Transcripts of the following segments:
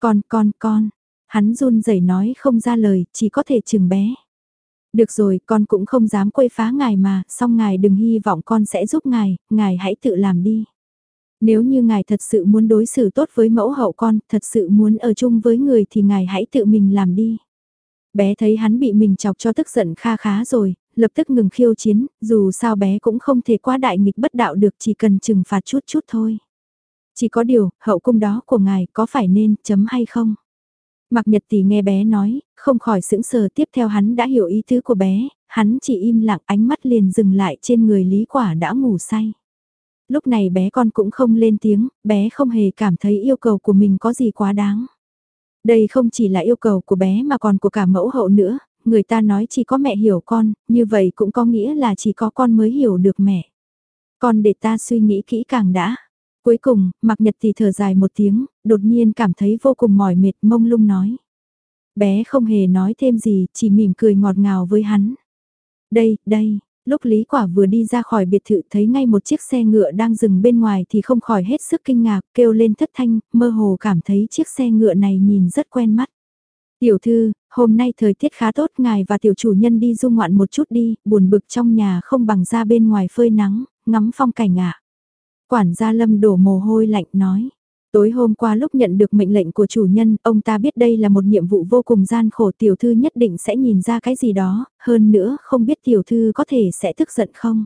Con, con, con. Hắn run rẩy nói không ra lời, chỉ có thể chừng bé. Được rồi, con cũng không dám quấy phá ngài mà, song ngài đừng hy vọng con sẽ giúp ngài, ngài hãy tự làm đi. Nếu như ngài thật sự muốn đối xử tốt với mẫu hậu con, thật sự muốn ở chung với người thì ngài hãy tự mình làm đi. Bé thấy hắn bị mình chọc cho tức giận kha khá rồi, lập tức ngừng khiêu chiến, dù sao bé cũng không thể quá đại nghịch bất đạo được chỉ cần trừng phạt chút chút thôi. Chỉ có điều, hậu cung đó của ngài có phải nên chấm hay không? Mặc nhật tỷ nghe bé nói, không khỏi sững sờ tiếp theo hắn đã hiểu ý tứ của bé, hắn chỉ im lặng ánh mắt liền dừng lại trên người lý quả đã ngủ say. Lúc này bé con cũng không lên tiếng, bé không hề cảm thấy yêu cầu của mình có gì quá đáng. Đây không chỉ là yêu cầu của bé mà còn của cả mẫu hậu nữa, người ta nói chỉ có mẹ hiểu con, như vậy cũng có nghĩa là chỉ có con mới hiểu được mẹ. Con để ta suy nghĩ kỹ càng đã. Cuối cùng, mặc nhật thì thở dài một tiếng, đột nhiên cảm thấy vô cùng mỏi mệt mông lung nói. Bé không hề nói thêm gì, chỉ mỉm cười ngọt ngào với hắn. Đây, đây, lúc Lý Quả vừa đi ra khỏi biệt thự thấy ngay một chiếc xe ngựa đang dừng bên ngoài thì không khỏi hết sức kinh ngạc, kêu lên thất thanh, mơ hồ cảm thấy chiếc xe ngựa này nhìn rất quen mắt. Tiểu thư, hôm nay thời tiết khá tốt ngài và tiểu chủ nhân đi du ngoạn một chút đi, buồn bực trong nhà không bằng ra bên ngoài phơi nắng, ngắm phong cảnh ạ. Quản gia Lâm đổ mồ hôi lạnh nói. Tối hôm qua lúc nhận được mệnh lệnh của chủ nhân, ông ta biết đây là một nhiệm vụ vô cùng gian khổ tiểu thư nhất định sẽ nhìn ra cái gì đó, hơn nữa không biết tiểu thư có thể sẽ tức giận không.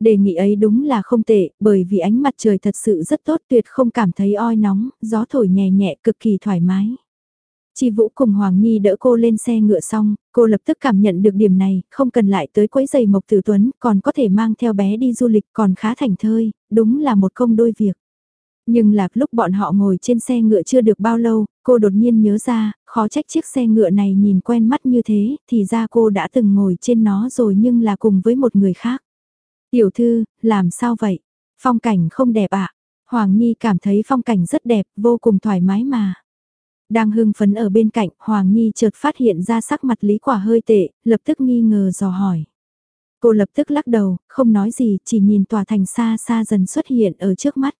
Đề nghị ấy đúng là không tệ, bởi vì ánh mặt trời thật sự rất tốt tuyệt không cảm thấy oi nóng, gió thổi nhẹ nhẹ cực kỳ thoải mái. Chi Vũ cùng Hoàng Nhi đỡ cô lên xe ngựa xong, cô lập tức cảm nhận được điểm này, không cần lại tới quấy giày Mộc Tử Tuấn, còn có thể mang theo bé đi du lịch còn khá thành thơi, đúng là một công đôi việc. Nhưng là lúc bọn họ ngồi trên xe ngựa chưa được bao lâu, cô đột nhiên nhớ ra, khó trách chiếc xe ngựa này nhìn quen mắt như thế, thì ra cô đã từng ngồi trên nó rồi nhưng là cùng với một người khác. Tiểu thư, làm sao vậy? Phong cảnh không đẹp ạ. À? Hoàng Nhi cảm thấy phong cảnh rất đẹp, vô cùng thoải mái mà. Đang hưng phấn ở bên cạnh, Hoàng Nhi chợt phát hiện ra sắc mặt Lý Quả hơi tệ, lập tức nghi ngờ dò hỏi. Cô lập tức lắc đầu, không nói gì, chỉ nhìn tòa thành xa xa dần xuất hiện ở trước mắt.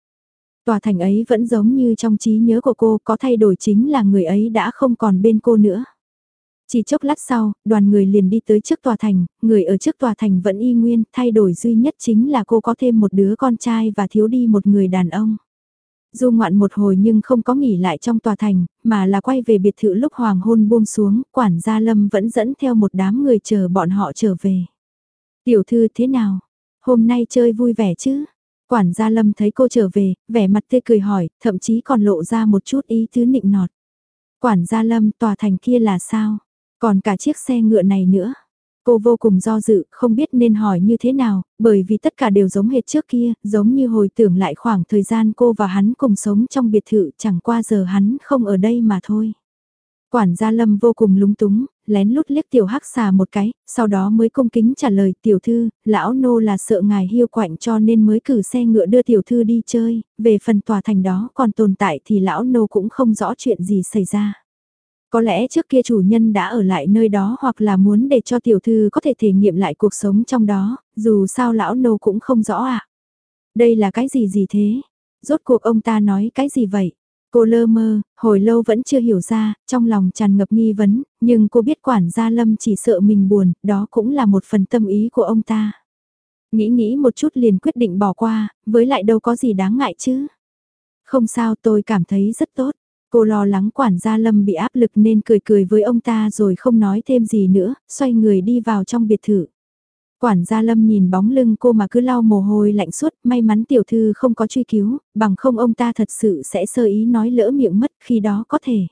Tòa thành ấy vẫn giống như trong trí nhớ của cô, có thay đổi chính là người ấy đã không còn bên cô nữa. Chỉ chốc lát sau, đoàn người liền đi tới trước tòa thành, người ở trước tòa thành vẫn y nguyên, thay đổi duy nhất chính là cô có thêm một đứa con trai và thiếu đi một người đàn ông. Du ngoạn một hồi nhưng không có nghỉ lại trong tòa thành, mà là quay về biệt thự lúc hoàng hôn buông xuống, quản gia Lâm vẫn dẫn theo một đám người chờ bọn họ trở về. Tiểu thư thế nào? Hôm nay chơi vui vẻ chứ? Quản gia Lâm thấy cô trở về, vẻ mặt tươi cười hỏi, thậm chí còn lộ ra một chút ý tứ nịnh nọt. Quản gia Lâm tòa thành kia là sao? Còn cả chiếc xe ngựa này nữa. Cô vô cùng do dự, không biết nên hỏi như thế nào, bởi vì tất cả đều giống hệt trước kia, giống như hồi tưởng lại khoảng thời gian cô và hắn cùng sống trong biệt thự chẳng qua giờ hắn không ở đây mà thôi. Quản gia Lâm vô cùng lúng túng, lén lút liếc tiểu hắc xà một cái, sau đó mới cung kính trả lời tiểu thư, lão nô là sợ ngài hiu quạnh cho nên mới cử xe ngựa đưa tiểu thư đi chơi, về phần tòa thành đó còn tồn tại thì lão nô cũng không rõ chuyện gì xảy ra. Có lẽ trước kia chủ nhân đã ở lại nơi đó hoặc là muốn để cho tiểu thư có thể thể nghiệm lại cuộc sống trong đó, dù sao lão nô cũng không rõ ạ. À. Đây là cái gì gì thế? Rốt cuộc ông ta nói cái gì vậy? Cô lơ mơ, hồi lâu vẫn chưa hiểu ra, trong lòng tràn ngập nghi vấn, nhưng cô biết quản gia Lâm chỉ sợ mình buồn, đó cũng là một phần tâm ý của ông ta. Nghĩ nghĩ một chút liền quyết định bỏ qua, với lại đâu có gì đáng ngại chứ. Không sao tôi cảm thấy rất tốt. Cô lo lắng quản gia Lâm bị áp lực nên cười cười với ông ta rồi không nói thêm gì nữa, xoay người đi vào trong biệt thự. Quản gia Lâm nhìn bóng lưng cô mà cứ lau mồ hôi lạnh suốt, may mắn tiểu thư không có truy cứu, bằng không ông ta thật sự sẽ sơ ý nói lỡ miệng mất khi đó có thể.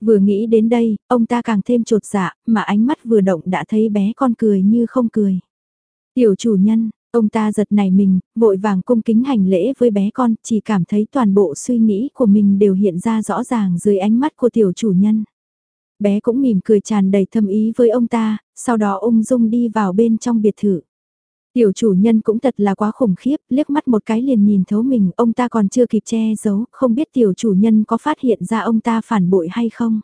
Vừa nghĩ đến đây, ông ta càng thêm trột dạ, mà ánh mắt vừa động đã thấy bé con cười như không cười. Tiểu chủ nhân, ông ta giật nảy mình, vội vàng cung kính hành lễ với bé con, chỉ cảm thấy toàn bộ suy nghĩ của mình đều hiện ra rõ ràng dưới ánh mắt của tiểu chủ nhân bé cũng mỉm cười tràn đầy thâm ý với ông ta, sau đó ung dung đi vào bên trong biệt thự. Tiểu chủ nhân cũng thật là quá khủng khiếp, liếc mắt một cái liền nhìn thấu mình, ông ta còn chưa kịp che giấu, không biết tiểu chủ nhân có phát hiện ra ông ta phản bội hay không.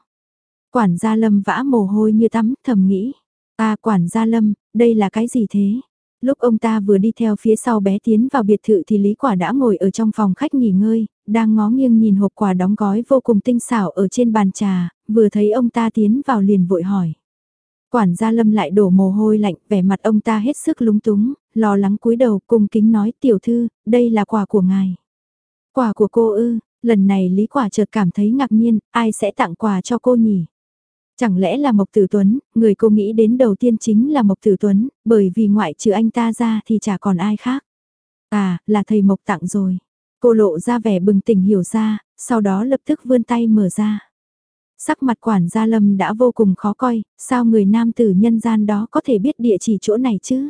Quản gia lâm vã mồ hôi như tắm, thầm nghĩ, ta quản gia lâm, đây là cái gì thế? Lúc ông ta vừa đi theo phía sau bé tiến vào biệt thự thì Lý Quả đã ngồi ở trong phòng khách nghỉ ngơi, đang ngó nghiêng nhìn hộp quà đóng gói vô cùng tinh xảo ở trên bàn trà, vừa thấy ông ta tiến vào liền vội hỏi. Quản gia Lâm lại đổ mồ hôi lạnh, vẻ mặt ông ta hết sức lúng túng, lo lắng cúi đầu cùng kính nói tiểu thư, đây là quà của ngài. Quà của cô ư, lần này Lý Quả chợt cảm thấy ngạc nhiên, ai sẽ tặng quà cho cô nhỉ? Chẳng lẽ là Mộc Tử Tuấn, người cô nghĩ đến đầu tiên chính là Mộc Tử Tuấn, bởi vì ngoại trừ anh ta ra thì chả còn ai khác. À, là thầy Mộc tặng rồi. Cô lộ ra vẻ bừng tỉnh hiểu ra, sau đó lập tức vươn tay mở ra. Sắc mặt quản gia Lâm đã vô cùng khó coi, sao người nam tử nhân gian đó có thể biết địa chỉ chỗ này chứ?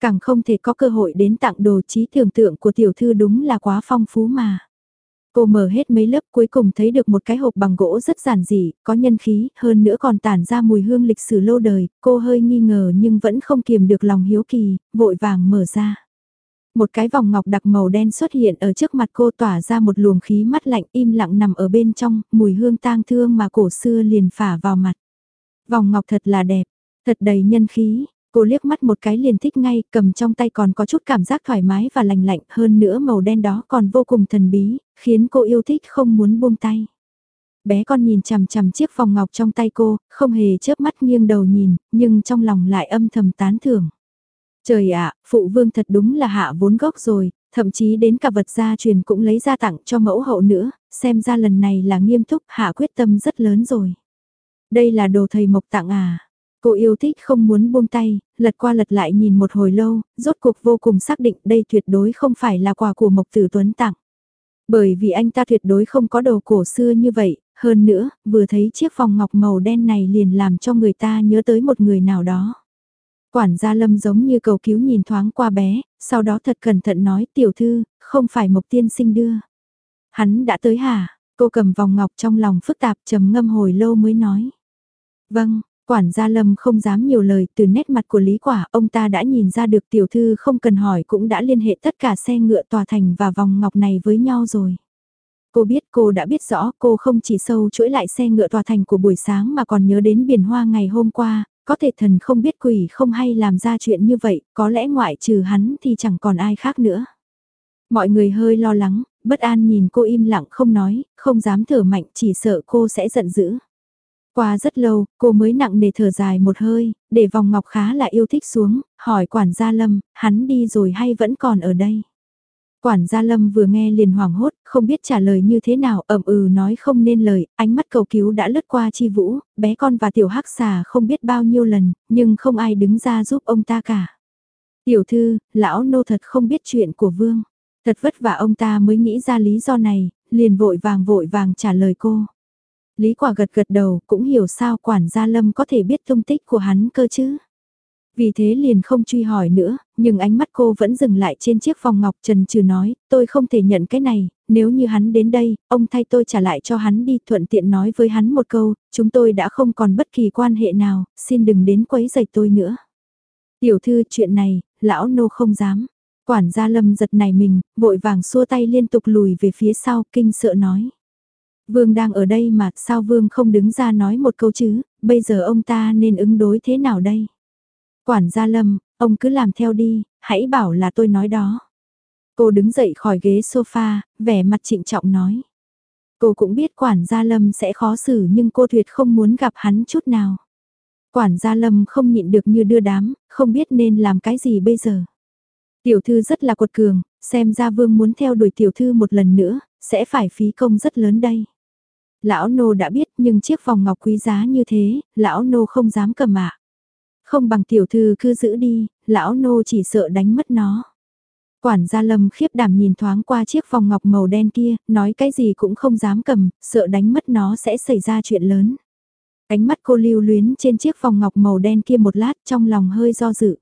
Càng không thể có cơ hội đến tặng đồ trí tưởng tượng của tiểu thư đúng là quá phong phú mà. Cô mở hết mấy lớp cuối cùng thấy được một cái hộp bằng gỗ rất giản dị, có nhân khí, hơn nữa còn tản ra mùi hương lịch sử lâu đời, cô hơi nghi ngờ nhưng vẫn không kiềm được lòng hiếu kỳ, vội vàng mở ra. Một cái vòng ngọc đặc màu đen xuất hiện ở trước mặt cô tỏa ra một luồng khí mắt lạnh im lặng nằm ở bên trong, mùi hương tang thương mà cổ xưa liền phả vào mặt. Vòng ngọc thật là đẹp, thật đầy nhân khí, Cô liếc mắt một cái liền thích ngay, cầm trong tay còn có chút cảm giác thoải mái và lành lạnh hơn nữa màu đen đó còn vô cùng thần bí, khiến cô yêu thích không muốn buông tay. Bé con nhìn chằm chằm chiếc vòng ngọc trong tay cô, không hề chớp mắt nghiêng đầu nhìn, nhưng trong lòng lại âm thầm tán thưởng. Trời ạ, phụ vương thật đúng là hạ vốn gốc rồi, thậm chí đến cả vật gia truyền cũng lấy ra tặng cho mẫu hậu nữa, xem ra lần này là nghiêm túc hạ quyết tâm rất lớn rồi. Đây là đồ thầy mộc tặng à? Cô yêu thích không muốn buông tay, lật qua lật lại nhìn một hồi lâu, rốt cuộc vô cùng xác định đây tuyệt đối không phải là quà của Mộc Tử Tuấn tặng. Bởi vì anh ta tuyệt đối không có đồ cổ xưa như vậy, hơn nữa, vừa thấy chiếc vòng ngọc màu đen này liền làm cho người ta nhớ tới một người nào đó. Quản gia Lâm giống như cầu cứu nhìn thoáng qua bé, sau đó thật cẩn thận nói tiểu thư, không phải Mộc Tiên Sinh đưa. Hắn đã tới hả? Cô cầm vòng ngọc trong lòng phức tạp trầm ngâm hồi lâu mới nói. Vâng, Quản gia Lâm không dám nhiều lời từ nét mặt của Lý Quả, ông ta đã nhìn ra được tiểu thư không cần hỏi cũng đã liên hệ tất cả xe ngựa tòa thành và vòng ngọc này với nhau rồi. Cô biết cô đã biết rõ cô không chỉ sâu chuỗi lại xe ngựa tòa thành của buổi sáng mà còn nhớ đến biển hoa ngày hôm qua, có thể thần không biết quỷ không hay làm ra chuyện như vậy, có lẽ ngoại trừ hắn thì chẳng còn ai khác nữa. Mọi người hơi lo lắng, bất an nhìn cô im lặng không nói, không dám thở mạnh chỉ sợ cô sẽ giận dữ. Qua rất lâu, cô mới nặng nề thở dài một hơi, để vòng ngọc khá là yêu thích xuống, hỏi quản gia Lâm, hắn đi rồi hay vẫn còn ở đây? Quản gia Lâm vừa nghe liền hoảng hốt, không biết trả lời như thế nào, ẩm ừ nói không nên lời, ánh mắt cầu cứu đã lướt qua chi vũ, bé con và tiểu hắc xà không biết bao nhiêu lần, nhưng không ai đứng ra giúp ông ta cả. Tiểu thư, lão nô thật không biết chuyện của vương, thật vất vả ông ta mới nghĩ ra lý do này, liền vội vàng vội vàng trả lời cô. Lý quả gật gật đầu cũng hiểu sao quản gia lâm có thể biết tung tích của hắn cơ chứ. Vì thế liền không truy hỏi nữa, nhưng ánh mắt cô vẫn dừng lại trên chiếc vòng ngọc trần trừ nói, tôi không thể nhận cái này, nếu như hắn đến đây, ông thay tôi trả lại cho hắn đi thuận tiện nói với hắn một câu, chúng tôi đã không còn bất kỳ quan hệ nào, xin đừng đến quấy rầy tôi nữa. Tiểu thư chuyện này, lão nô không dám. Quản gia lâm giật này mình, vội vàng xua tay liên tục lùi về phía sau, kinh sợ nói. Vương đang ở đây mà sao Vương không đứng ra nói một câu chứ, bây giờ ông ta nên ứng đối thế nào đây? Quản gia Lâm, ông cứ làm theo đi, hãy bảo là tôi nói đó. Cô đứng dậy khỏi ghế sofa, vẻ mặt trịnh trọng nói. Cô cũng biết quản gia Lâm sẽ khó xử nhưng cô tuyệt không muốn gặp hắn chút nào. Quản gia Lâm không nhịn được như đưa đám, không biết nên làm cái gì bây giờ. Tiểu thư rất là cột cường, xem ra vương muốn theo đuổi tiểu thư một lần nữa, sẽ phải phí công rất lớn đây. Lão nô đã biết nhưng chiếc vòng ngọc quý giá như thế, lão nô không dám cầm ạ. Không bằng tiểu thư cứ giữ đi, lão nô chỉ sợ đánh mất nó. Quản gia lâm khiếp đảm nhìn thoáng qua chiếc vòng ngọc màu đen kia, nói cái gì cũng không dám cầm, sợ đánh mất nó sẽ xảy ra chuyện lớn. Ánh mắt cô lưu luyến trên chiếc vòng ngọc màu đen kia một lát trong lòng hơi do dự.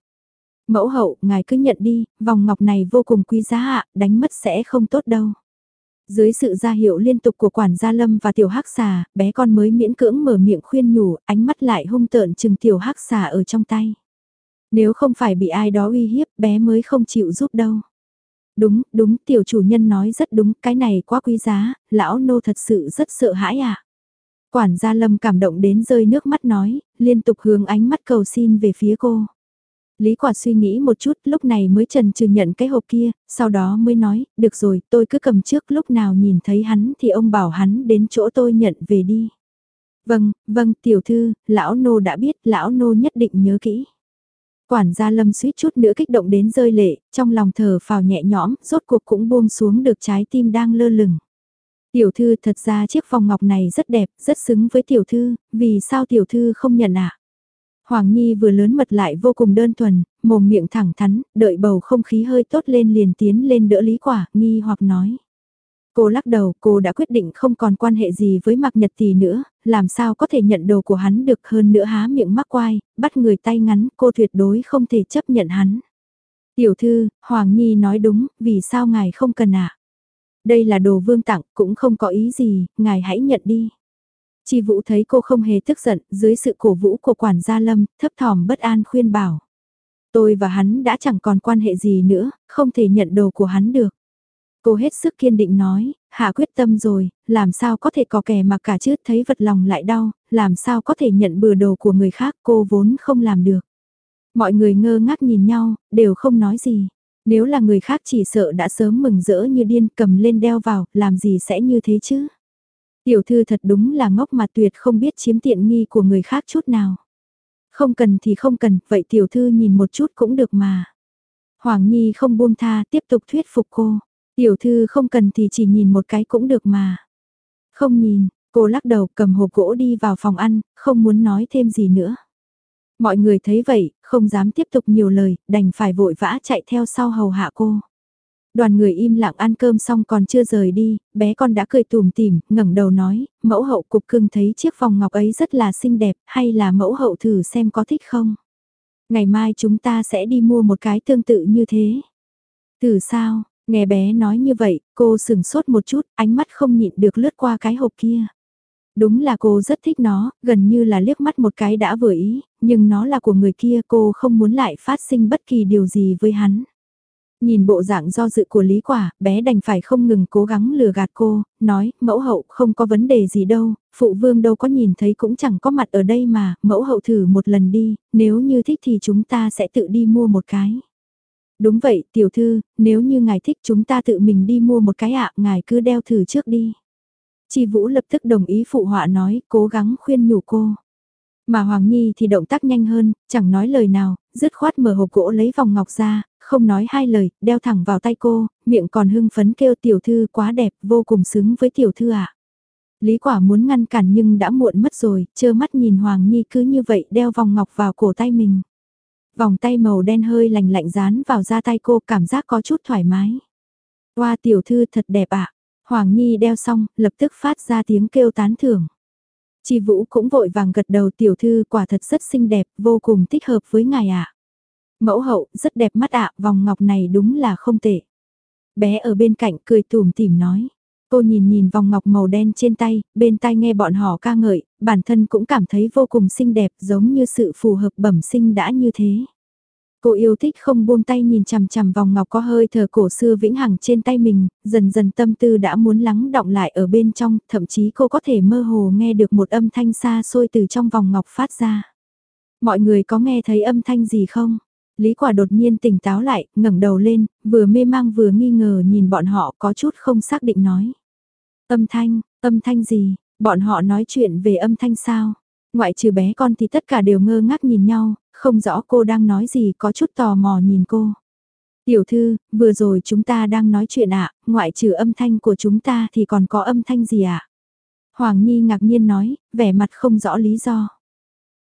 Mẫu hậu, ngài cứ nhận đi, vòng ngọc này vô cùng quý giá ạ, đánh mất sẽ không tốt đâu. Dưới sự ra hiệu liên tục của quản gia Lâm và tiểu hắc xà, bé con mới miễn cưỡng mở miệng khuyên nhủ, ánh mắt lại hung tợn chừng tiểu hắc xà ở trong tay. Nếu không phải bị ai đó uy hiếp, bé mới không chịu giúp đâu. Đúng, đúng, tiểu chủ nhân nói rất đúng, cái này quá quý giá, lão nô thật sự rất sợ hãi à. Quản gia Lâm cảm động đến rơi nước mắt nói, liên tục hướng ánh mắt cầu xin về phía cô. Lý quả suy nghĩ một chút lúc này mới trần trừ nhận cái hộp kia, sau đó mới nói, được rồi, tôi cứ cầm trước lúc nào nhìn thấy hắn thì ông bảo hắn đến chỗ tôi nhận về đi. Vâng, vâng, tiểu thư, lão nô đã biết, lão nô nhất định nhớ kỹ. Quản gia lâm suýt chút nữa kích động đến rơi lệ, trong lòng thở phào nhẹ nhõm, rốt cuộc cũng buông xuống được trái tim đang lơ lửng. Tiểu thư thật ra chiếc vòng ngọc này rất đẹp, rất xứng với tiểu thư, vì sao tiểu thư không nhận ạ? À? Hoàng Nhi vừa lớn mật lại vô cùng đơn thuần, mồm miệng thẳng thắn, đợi bầu không khí hơi tốt lên liền tiến lên đỡ lý quả, nghi hoặc nói. Cô lắc đầu, cô đã quyết định không còn quan hệ gì với Mạc Nhật Tì nữa, làm sao có thể nhận đồ của hắn được hơn nữa há miệng mắc quai, bắt người tay ngắn, cô tuyệt đối không thể chấp nhận hắn. Tiểu thư, Hoàng Nhi nói đúng, vì sao ngài không cần ạ? À? Đây là đồ vương tặng, cũng không có ý gì, ngài hãy nhận đi. Chi Vũ thấy cô không hề tức giận, dưới sự cổ vũ của quản gia Lâm, thấp thỏm bất an khuyên bảo. Tôi và hắn đã chẳng còn quan hệ gì nữa, không thể nhận đồ của hắn được. Cô hết sức kiên định nói, hạ quyết tâm rồi, làm sao có thể có kẻ mà cả chứ thấy vật lòng lại đau, làm sao có thể nhận bừa đồ của người khác cô vốn không làm được. Mọi người ngơ ngác nhìn nhau, đều không nói gì. Nếu là người khác chỉ sợ đã sớm mừng rỡ như điên cầm lên đeo vào, làm gì sẽ như thế chứ? Tiểu thư thật đúng là ngốc mà tuyệt không biết chiếm tiện nghi của người khác chút nào. Không cần thì không cần, vậy tiểu thư nhìn một chút cũng được mà. Hoàng Nhi không buông tha, tiếp tục thuyết phục cô. Tiểu thư không cần thì chỉ nhìn một cái cũng được mà. Không nhìn, cô lắc đầu cầm hộp gỗ đi vào phòng ăn, không muốn nói thêm gì nữa. Mọi người thấy vậy, không dám tiếp tục nhiều lời, đành phải vội vã chạy theo sau hầu hạ cô. Đoàn người im lặng ăn cơm xong còn chưa rời đi, bé con đã cười tùm tìm, ngẩng đầu nói, mẫu hậu cục cưng thấy chiếc vòng ngọc ấy rất là xinh đẹp, hay là mẫu hậu thử xem có thích không? Ngày mai chúng ta sẽ đi mua một cái tương tự như thế. Từ sao, nghe bé nói như vậy, cô sừng sốt một chút, ánh mắt không nhịn được lướt qua cái hộp kia. Đúng là cô rất thích nó, gần như là liếc mắt một cái đã vừa ý, nhưng nó là của người kia cô không muốn lại phát sinh bất kỳ điều gì với hắn. Nhìn bộ dạng do dự của Lý Quả, bé đành phải không ngừng cố gắng lừa gạt cô, nói, mẫu hậu không có vấn đề gì đâu, phụ vương đâu có nhìn thấy cũng chẳng có mặt ở đây mà, mẫu hậu thử một lần đi, nếu như thích thì chúng ta sẽ tự đi mua một cái. Đúng vậy, tiểu thư, nếu như ngài thích chúng ta tự mình đi mua một cái ạ, ngài cứ đeo thử trước đi. Chi Vũ lập tức đồng ý phụ họa nói, cố gắng khuyên nhủ cô. Mà Hoàng Nhi thì động tác nhanh hơn, chẳng nói lời nào, dứt khoát mở hộp gỗ lấy vòng ngọc ra, không nói hai lời, đeo thẳng vào tay cô, miệng còn hưng phấn kêu tiểu thư quá đẹp, vô cùng xứng với tiểu thư ạ. Lý quả muốn ngăn cản nhưng đã muộn mất rồi, chơ mắt nhìn Hoàng Nhi cứ như vậy đeo vòng ngọc vào cổ tay mình. Vòng tay màu đen hơi lạnh lạnh dán vào da tay cô cảm giác có chút thoải mái. Hoa tiểu thư thật đẹp ạ. Hoàng Nhi đeo xong, lập tức phát ra tiếng kêu tán thưởng. Chi Vũ cũng vội vàng gật đầu tiểu thư quả thật rất xinh đẹp, vô cùng thích hợp với ngài ạ. Mẫu hậu, rất đẹp mắt ạ, vòng ngọc này đúng là không tệ. Bé ở bên cạnh cười tùm tìm nói. Cô nhìn nhìn vòng ngọc màu đen trên tay, bên tai nghe bọn họ ca ngợi, bản thân cũng cảm thấy vô cùng xinh đẹp giống như sự phù hợp bẩm sinh đã như thế. Cô yêu thích không buông tay nhìn chằm chằm vòng ngọc có hơi thờ cổ xưa vĩnh hằng trên tay mình, dần dần tâm tư đã muốn lắng động lại ở bên trong, thậm chí cô có thể mơ hồ nghe được một âm thanh xa xôi từ trong vòng ngọc phát ra. Mọi người có nghe thấy âm thanh gì không? Lý quả đột nhiên tỉnh táo lại, ngẩng đầu lên, vừa mê mang vừa nghi ngờ nhìn bọn họ có chút không xác định nói. Âm thanh, âm thanh gì, bọn họ nói chuyện về âm thanh sao? Ngoại trừ bé con thì tất cả đều ngơ ngác nhìn nhau, không rõ cô đang nói gì có chút tò mò nhìn cô. Tiểu thư, vừa rồi chúng ta đang nói chuyện ạ, ngoại trừ âm thanh của chúng ta thì còn có âm thanh gì ạ? Hoàng Nhi ngạc nhiên nói, vẻ mặt không rõ lý do.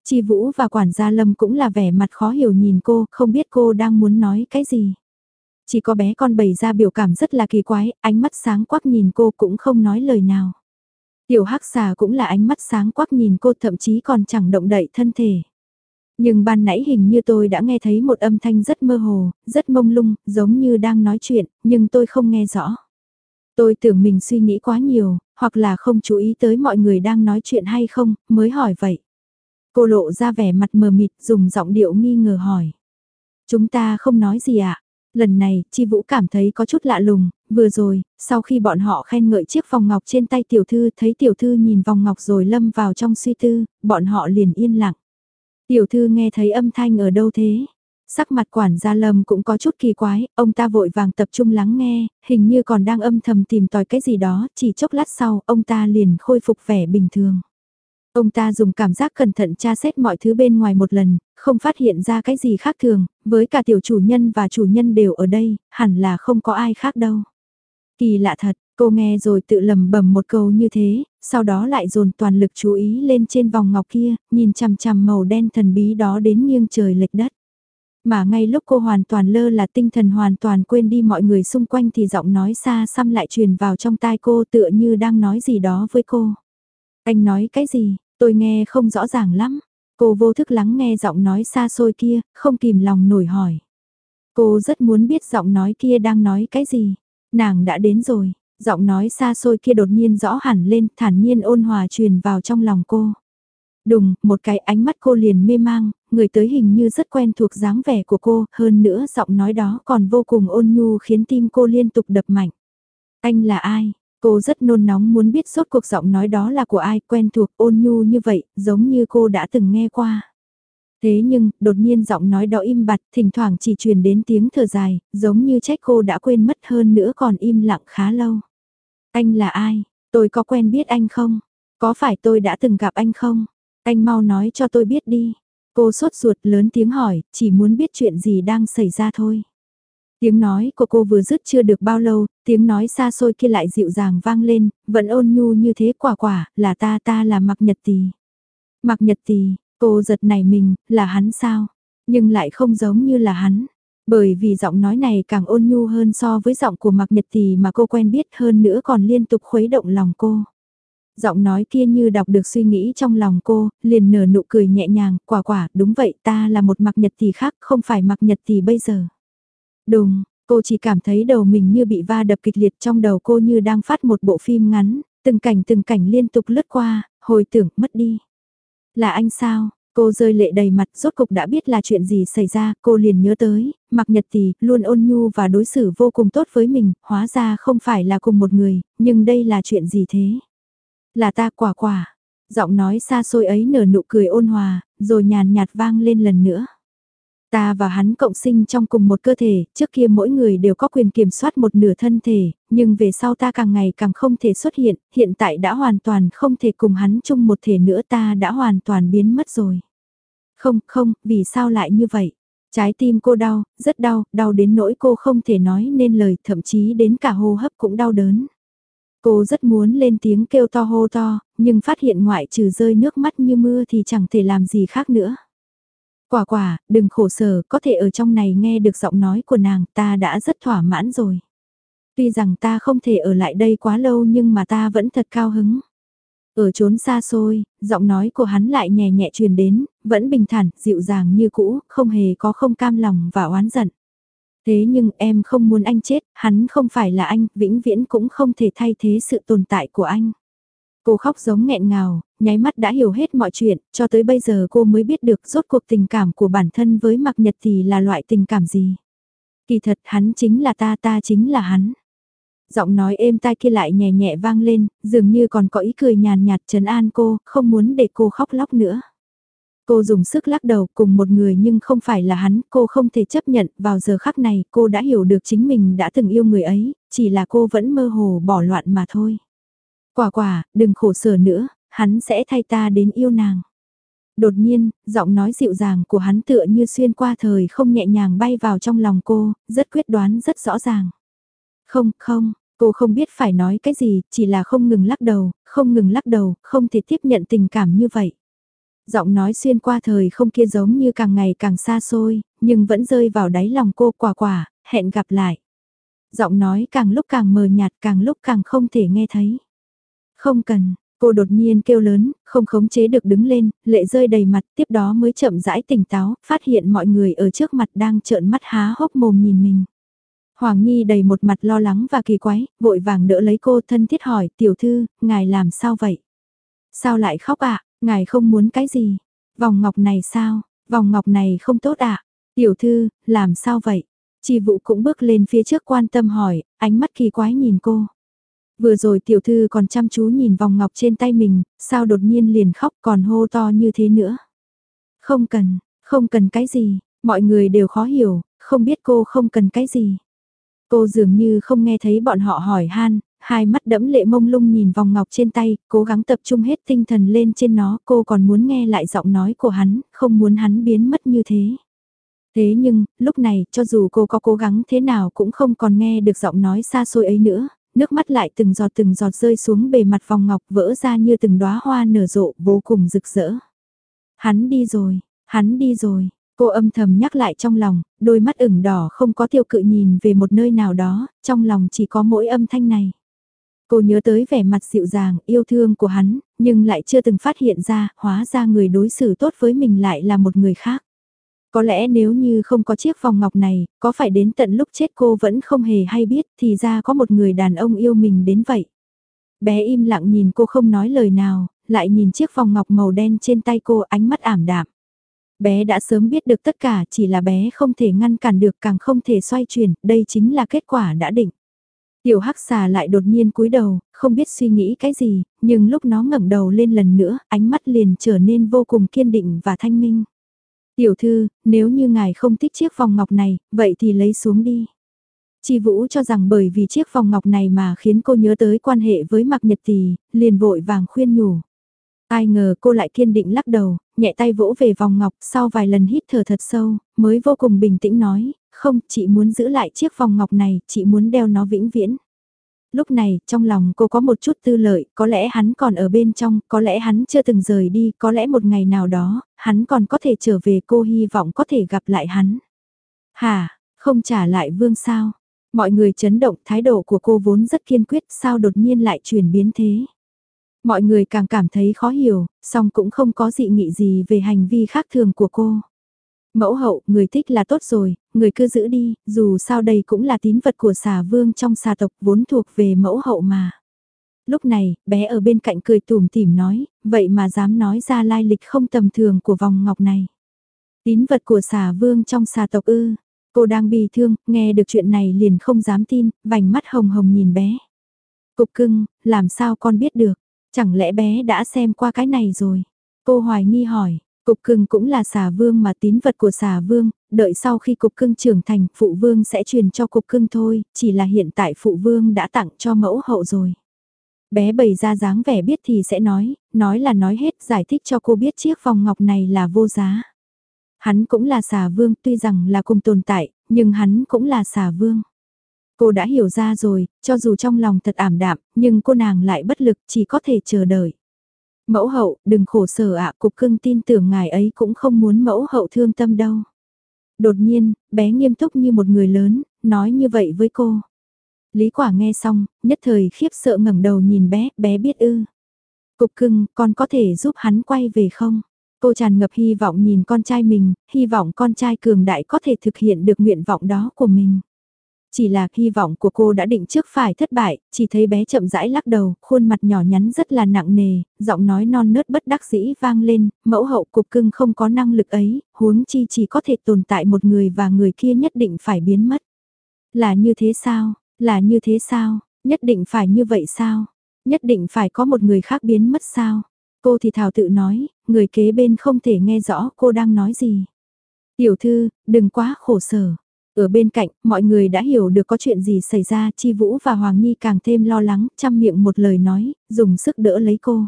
Chi Vũ và quản gia Lâm cũng là vẻ mặt khó hiểu nhìn cô, không biết cô đang muốn nói cái gì. Chỉ có bé con bày ra biểu cảm rất là kỳ quái, ánh mắt sáng quắc nhìn cô cũng không nói lời nào. Tiểu hắc xà cũng là ánh mắt sáng quắc nhìn cô thậm chí còn chẳng động đậy thân thể. Nhưng ban nãy hình như tôi đã nghe thấy một âm thanh rất mơ hồ, rất mông lung, giống như đang nói chuyện, nhưng tôi không nghe rõ. Tôi tưởng mình suy nghĩ quá nhiều, hoặc là không chú ý tới mọi người đang nói chuyện hay không, mới hỏi vậy. Cô lộ ra vẻ mặt mờ mịt dùng giọng điệu nghi ngờ hỏi. Chúng ta không nói gì ạ. À? Lần này, Chi Vũ cảm thấy có chút lạ lùng, vừa rồi, sau khi bọn họ khen ngợi chiếc vòng ngọc trên tay tiểu thư thấy tiểu thư nhìn vòng ngọc rồi lâm vào trong suy tư, bọn họ liền yên lặng. Tiểu thư nghe thấy âm thanh ở đâu thế? Sắc mặt quản gia lâm cũng có chút kỳ quái, ông ta vội vàng tập trung lắng nghe, hình như còn đang âm thầm tìm tòi cái gì đó, chỉ chốc lát sau, ông ta liền khôi phục vẻ bình thường. Ông ta dùng cảm giác cẩn thận tra xét mọi thứ bên ngoài một lần, không phát hiện ra cái gì khác thường, với cả tiểu chủ nhân và chủ nhân đều ở đây, hẳn là không có ai khác đâu. Kỳ lạ thật, cô nghe rồi tự lầm bầm một câu như thế, sau đó lại dồn toàn lực chú ý lên trên vòng ngọc kia, nhìn chằm chằm màu đen thần bí đó đến nghiêng trời lệch đất. Mà ngay lúc cô hoàn toàn lơ là tinh thần hoàn toàn quên đi mọi người xung quanh thì giọng nói xa xăm lại truyền vào trong tai cô tựa như đang nói gì đó với cô. Anh nói cái gì, tôi nghe không rõ ràng lắm. Cô vô thức lắng nghe giọng nói xa xôi kia, không kìm lòng nổi hỏi. Cô rất muốn biết giọng nói kia đang nói cái gì. Nàng đã đến rồi, giọng nói xa xôi kia đột nhiên rõ hẳn lên, thản nhiên ôn hòa truyền vào trong lòng cô. Đùng, một cái ánh mắt cô liền mê mang, người tới hình như rất quen thuộc dáng vẻ của cô, hơn nữa giọng nói đó còn vô cùng ôn nhu khiến tim cô liên tục đập mạnh. Anh là ai? Cô rất nôn nóng muốn biết suốt cuộc giọng nói đó là của ai quen thuộc ôn nhu như vậy, giống như cô đã từng nghe qua. Thế nhưng, đột nhiên giọng nói đó im bặt, thỉnh thoảng chỉ truyền đến tiếng thở dài, giống như trách cô đã quên mất hơn nữa còn im lặng khá lâu. Anh là ai? Tôi có quen biết anh không? Có phải tôi đã từng gặp anh không? Anh mau nói cho tôi biết đi. Cô sốt ruột lớn tiếng hỏi, chỉ muốn biết chuyện gì đang xảy ra thôi. Tiếng nói của cô vừa dứt chưa được bao lâu, tiếng nói xa xôi kia lại dịu dàng vang lên, vẫn ôn nhu như thế quả quả, là ta ta là mặc nhật tì. Mặc nhật tì, cô giật nảy mình, là hắn sao? Nhưng lại không giống như là hắn. Bởi vì giọng nói này càng ôn nhu hơn so với giọng của mặc nhật tì mà cô quen biết hơn nữa còn liên tục khuấy động lòng cô. Giọng nói kia như đọc được suy nghĩ trong lòng cô, liền nở nụ cười nhẹ nhàng, quả quả, đúng vậy ta là một mặc nhật Tì khác, không phải mặc nhật Tì bây giờ. Đùng, cô chỉ cảm thấy đầu mình như bị va đập kịch liệt trong đầu cô như đang phát một bộ phim ngắn, từng cảnh từng cảnh liên tục lướt qua, hồi tưởng, mất đi. Là anh sao? Cô rơi lệ đầy mặt, rốt cục đã biết là chuyện gì xảy ra, cô liền nhớ tới, mặc nhật tỷ, luôn ôn nhu và đối xử vô cùng tốt với mình, hóa ra không phải là cùng một người, nhưng đây là chuyện gì thế? Là ta quả quả. Giọng nói xa xôi ấy nở nụ cười ôn hòa, rồi nhàn nhạt vang lên lần nữa. Ta và hắn cộng sinh trong cùng một cơ thể, trước kia mỗi người đều có quyền kiểm soát một nửa thân thể, nhưng về sau ta càng ngày càng không thể xuất hiện, hiện tại đã hoàn toàn không thể cùng hắn chung một thể nữa ta đã hoàn toàn biến mất rồi. Không, không, vì sao lại như vậy? Trái tim cô đau, rất đau, đau đến nỗi cô không thể nói nên lời, thậm chí đến cả hô hấp cũng đau đớn. Cô rất muốn lên tiếng kêu to hô to, nhưng phát hiện ngoại trừ rơi nước mắt như mưa thì chẳng thể làm gì khác nữa. Quả quả, đừng khổ sở, có thể ở trong này nghe được giọng nói của nàng, ta đã rất thỏa mãn rồi. Tuy rằng ta không thể ở lại đây quá lâu nhưng mà ta vẫn thật cao hứng. Ở trốn xa xôi, giọng nói của hắn lại nhẹ nhẹ truyền đến, vẫn bình thản, dịu dàng như cũ, không hề có không cam lòng và oán giận. Thế nhưng em không muốn anh chết, hắn không phải là anh, vĩnh viễn cũng không thể thay thế sự tồn tại của anh. Cô khóc giống nghẹn ngào, nháy mắt đã hiểu hết mọi chuyện, cho tới bây giờ cô mới biết được rốt cuộc tình cảm của bản thân với Mạc Nhật thì là loại tình cảm gì. Kỳ thật hắn chính là ta ta chính là hắn. Giọng nói êm tai kia lại nhẹ nhẹ vang lên, dường như còn có ý cười nhàn nhạt trấn an cô, không muốn để cô khóc lóc nữa. Cô dùng sức lắc đầu cùng một người nhưng không phải là hắn, cô không thể chấp nhận, vào giờ khắc này cô đã hiểu được chính mình đã từng yêu người ấy, chỉ là cô vẫn mơ hồ bỏ loạn mà thôi. Quả quả, đừng khổ sở nữa, hắn sẽ thay ta đến yêu nàng. Đột nhiên, giọng nói dịu dàng của hắn tựa như xuyên qua thời không nhẹ nhàng bay vào trong lòng cô, rất quyết đoán rất rõ ràng. Không, không, cô không biết phải nói cái gì, chỉ là không ngừng lắc đầu, không ngừng lắc đầu, không thể tiếp nhận tình cảm như vậy. Giọng nói xuyên qua thời không kia giống như càng ngày càng xa xôi, nhưng vẫn rơi vào đáy lòng cô quả quả, hẹn gặp lại. Giọng nói càng lúc càng mờ nhạt càng lúc càng không thể nghe thấy. Không cần, cô đột nhiên kêu lớn, không khống chế được đứng lên, lệ rơi đầy mặt, tiếp đó mới chậm rãi tỉnh táo, phát hiện mọi người ở trước mặt đang trợn mắt há hốc mồm nhìn mình. Hoàng Nhi đầy một mặt lo lắng và kỳ quái, vội vàng đỡ lấy cô thân thiết hỏi, tiểu thư, ngài làm sao vậy? Sao lại khóc ạ? Ngài không muốn cái gì? Vòng ngọc này sao? Vòng ngọc này không tốt ạ? À? Tiểu thư, làm sao vậy? Chi vụ cũng bước lên phía trước quan tâm hỏi, ánh mắt kỳ quái nhìn cô. Vừa rồi tiểu thư còn chăm chú nhìn vòng ngọc trên tay mình, sao đột nhiên liền khóc còn hô to như thế nữa? Không cần, không cần cái gì, Mọi người đều khó hiểu, không biết cô không cần cái gì. Cô dường như không nghe thấy bọn họ hỏi han, hai mắt đẫm lệ mông lung nhìn vòng ngọc trên tay, cố gắng tập trung hết tinh thần lên trên nó, cô còn muốn nghe lại giọng nói của hắn, không muốn hắn biến mất như thế. Thế nhưng, lúc này, cho dù cô có cố gắng thế nào cũng không còn nghe được giọng nói xa xôi ấy nữa, nước mắt lại từng giọt từng giọt rơi xuống bề mặt vòng ngọc vỡ ra như từng đóa hoa nở rộ vô cùng rực rỡ. Hắn đi rồi, hắn đi rồi, cô âm thầm nhắc lại trong lòng, đôi mắt ửng đỏ không có tiêu cự nhìn về một nơi nào đó, trong lòng chỉ có mỗi âm thanh này. Cô nhớ tới vẻ mặt dịu dàng, yêu thương của hắn, nhưng lại chưa từng phát hiện ra, hóa ra người đối xử tốt với mình lại là một người khác. Có lẽ nếu như không có chiếc vòng ngọc này, có phải đến tận lúc chết cô vẫn không hề hay biết thì ra có một người đàn ông yêu mình đến vậy. Bé im lặng nhìn cô không nói lời nào, lại nhìn chiếc vòng ngọc màu đen trên tay cô ánh mắt ảm đạm. Bé đã sớm biết được tất cả chỉ là bé không thể ngăn cản được càng không thể xoay chuyển, đây chính là kết quả đã định. Tiểu hắc xà lại đột nhiên cúi đầu, không biết suy nghĩ cái gì, nhưng lúc nó ngẩng đầu lên lần nữa, ánh mắt liền trở nên vô cùng kiên định và thanh minh. Tiểu thư, nếu như ngài không thích chiếc vòng ngọc này, vậy thì lấy xuống đi. Chi Vũ cho rằng bởi vì chiếc vòng ngọc này mà khiến cô nhớ tới quan hệ với Mạc Nhật Tì, liền vội vàng khuyên nhủ. Ai ngờ cô lại kiên định lắc đầu, nhẹ tay vỗ về vòng ngọc sau vài lần hít thở thật sâu, mới vô cùng bình tĩnh nói, không, chị muốn giữ lại chiếc vòng ngọc này, chị muốn đeo nó vĩnh viễn. Lúc này, trong lòng cô có một chút tư lợi, có lẽ hắn còn ở bên trong, có lẽ hắn chưa từng rời đi, có lẽ một ngày nào đó, hắn còn có thể trở về cô hy vọng có thể gặp lại hắn. Hà, không trả lại vương sao? Mọi người chấn động thái độ của cô vốn rất kiên quyết sao đột nhiên lại chuyển biến thế. Mọi người càng cảm thấy khó hiểu, song cũng không có dị nghị gì về hành vi khác thường của cô. Mẫu hậu, người thích là tốt rồi, người cứ giữ đi, dù sao đây cũng là tín vật của xà vương trong xà tộc vốn thuộc về mẫu hậu mà. Lúc này, bé ở bên cạnh cười tủm tỉm nói, vậy mà dám nói ra lai lịch không tầm thường của vòng ngọc này. Tín vật của xà vương trong xà tộc ư, cô đang bị thương, nghe được chuyện này liền không dám tin, vành mắt hồng hồng nhìn bé. Cục cưng, làm sao con biết được, chẳng lẽ bé đã xem qua cái này rồi? Cô hoài nghi hỏi, Cục cưng cũng là xà vương mà tín vật của xà vương, đợi sau khi cục cưng trưởng thành phụ vương sẽ truyền cho cục cưng thôi, chỉ là hiện tại phụ vương đã tặng cho mẫu hậu rồi. Bé bày ra dáng vẻ biết thì sẽ nói, nói là nói hết giải thích cho cô biết chiếc vòng ngọc này là vô giá. Hắn cũng là xà vương tuy rằng là cùng tồn tại, nhưng hắn cũng là xà vương. Cô đã hiểu ra rồi, cho dù trong lòng thật ảm đạm, nhưng cô nàng lại bất lực chỉ có thể chờ đợi. Mẫu hậu, đừng khổ sở ạ, cục cưng tin tưởng ngài ấy cũng không muốn mẫu hậu thương tâm đâu. Đột nhiên, bé nghiêm túc như một người lớn, nói như vậy với cô. Lý quả nghe xong, nhất thời khiếp sợ ngẩng đầu nhìn bé, bé biết ư. Cục cưng, con có thể giúp hắn quay về không? Cô tràn ngập hy vọng nhìn con trai mình, hy vọng con trai cường đại có thể thực hiện được nguyện vọng đó của mình. Chỉ là hy vọng của cô đã định trước phải thất bại, chỉ thấy bé chậm rãi lắc đầu, khuôn mặt nhỏ nhắn rất là nặng nề, giọng nói non nớt bất đắc dĩ vang lên, mẫu hậu cục cưng không có năng lực ấy, huống chi chỉ có thể tồn tại một người và người kia nhất định phải biến mất. Là như thế sao? Là như thế sao? Nhất định phải như vậy sao? Nhất định phải có một người khác biến mất sao? Cô thì thảo tự nói, người kế bên không thể nghe rõ cô đang nói gì. Tiểu thư, đừng quá khổ sở. Ở bên cạnh, mọi người đã hiểu được có chuyện gì xảy ra, Chi Vũ và Hoàng Nhi càng thêm lo lắng, chăm miệng một lời nói, dùng sức đỡ lấy cô.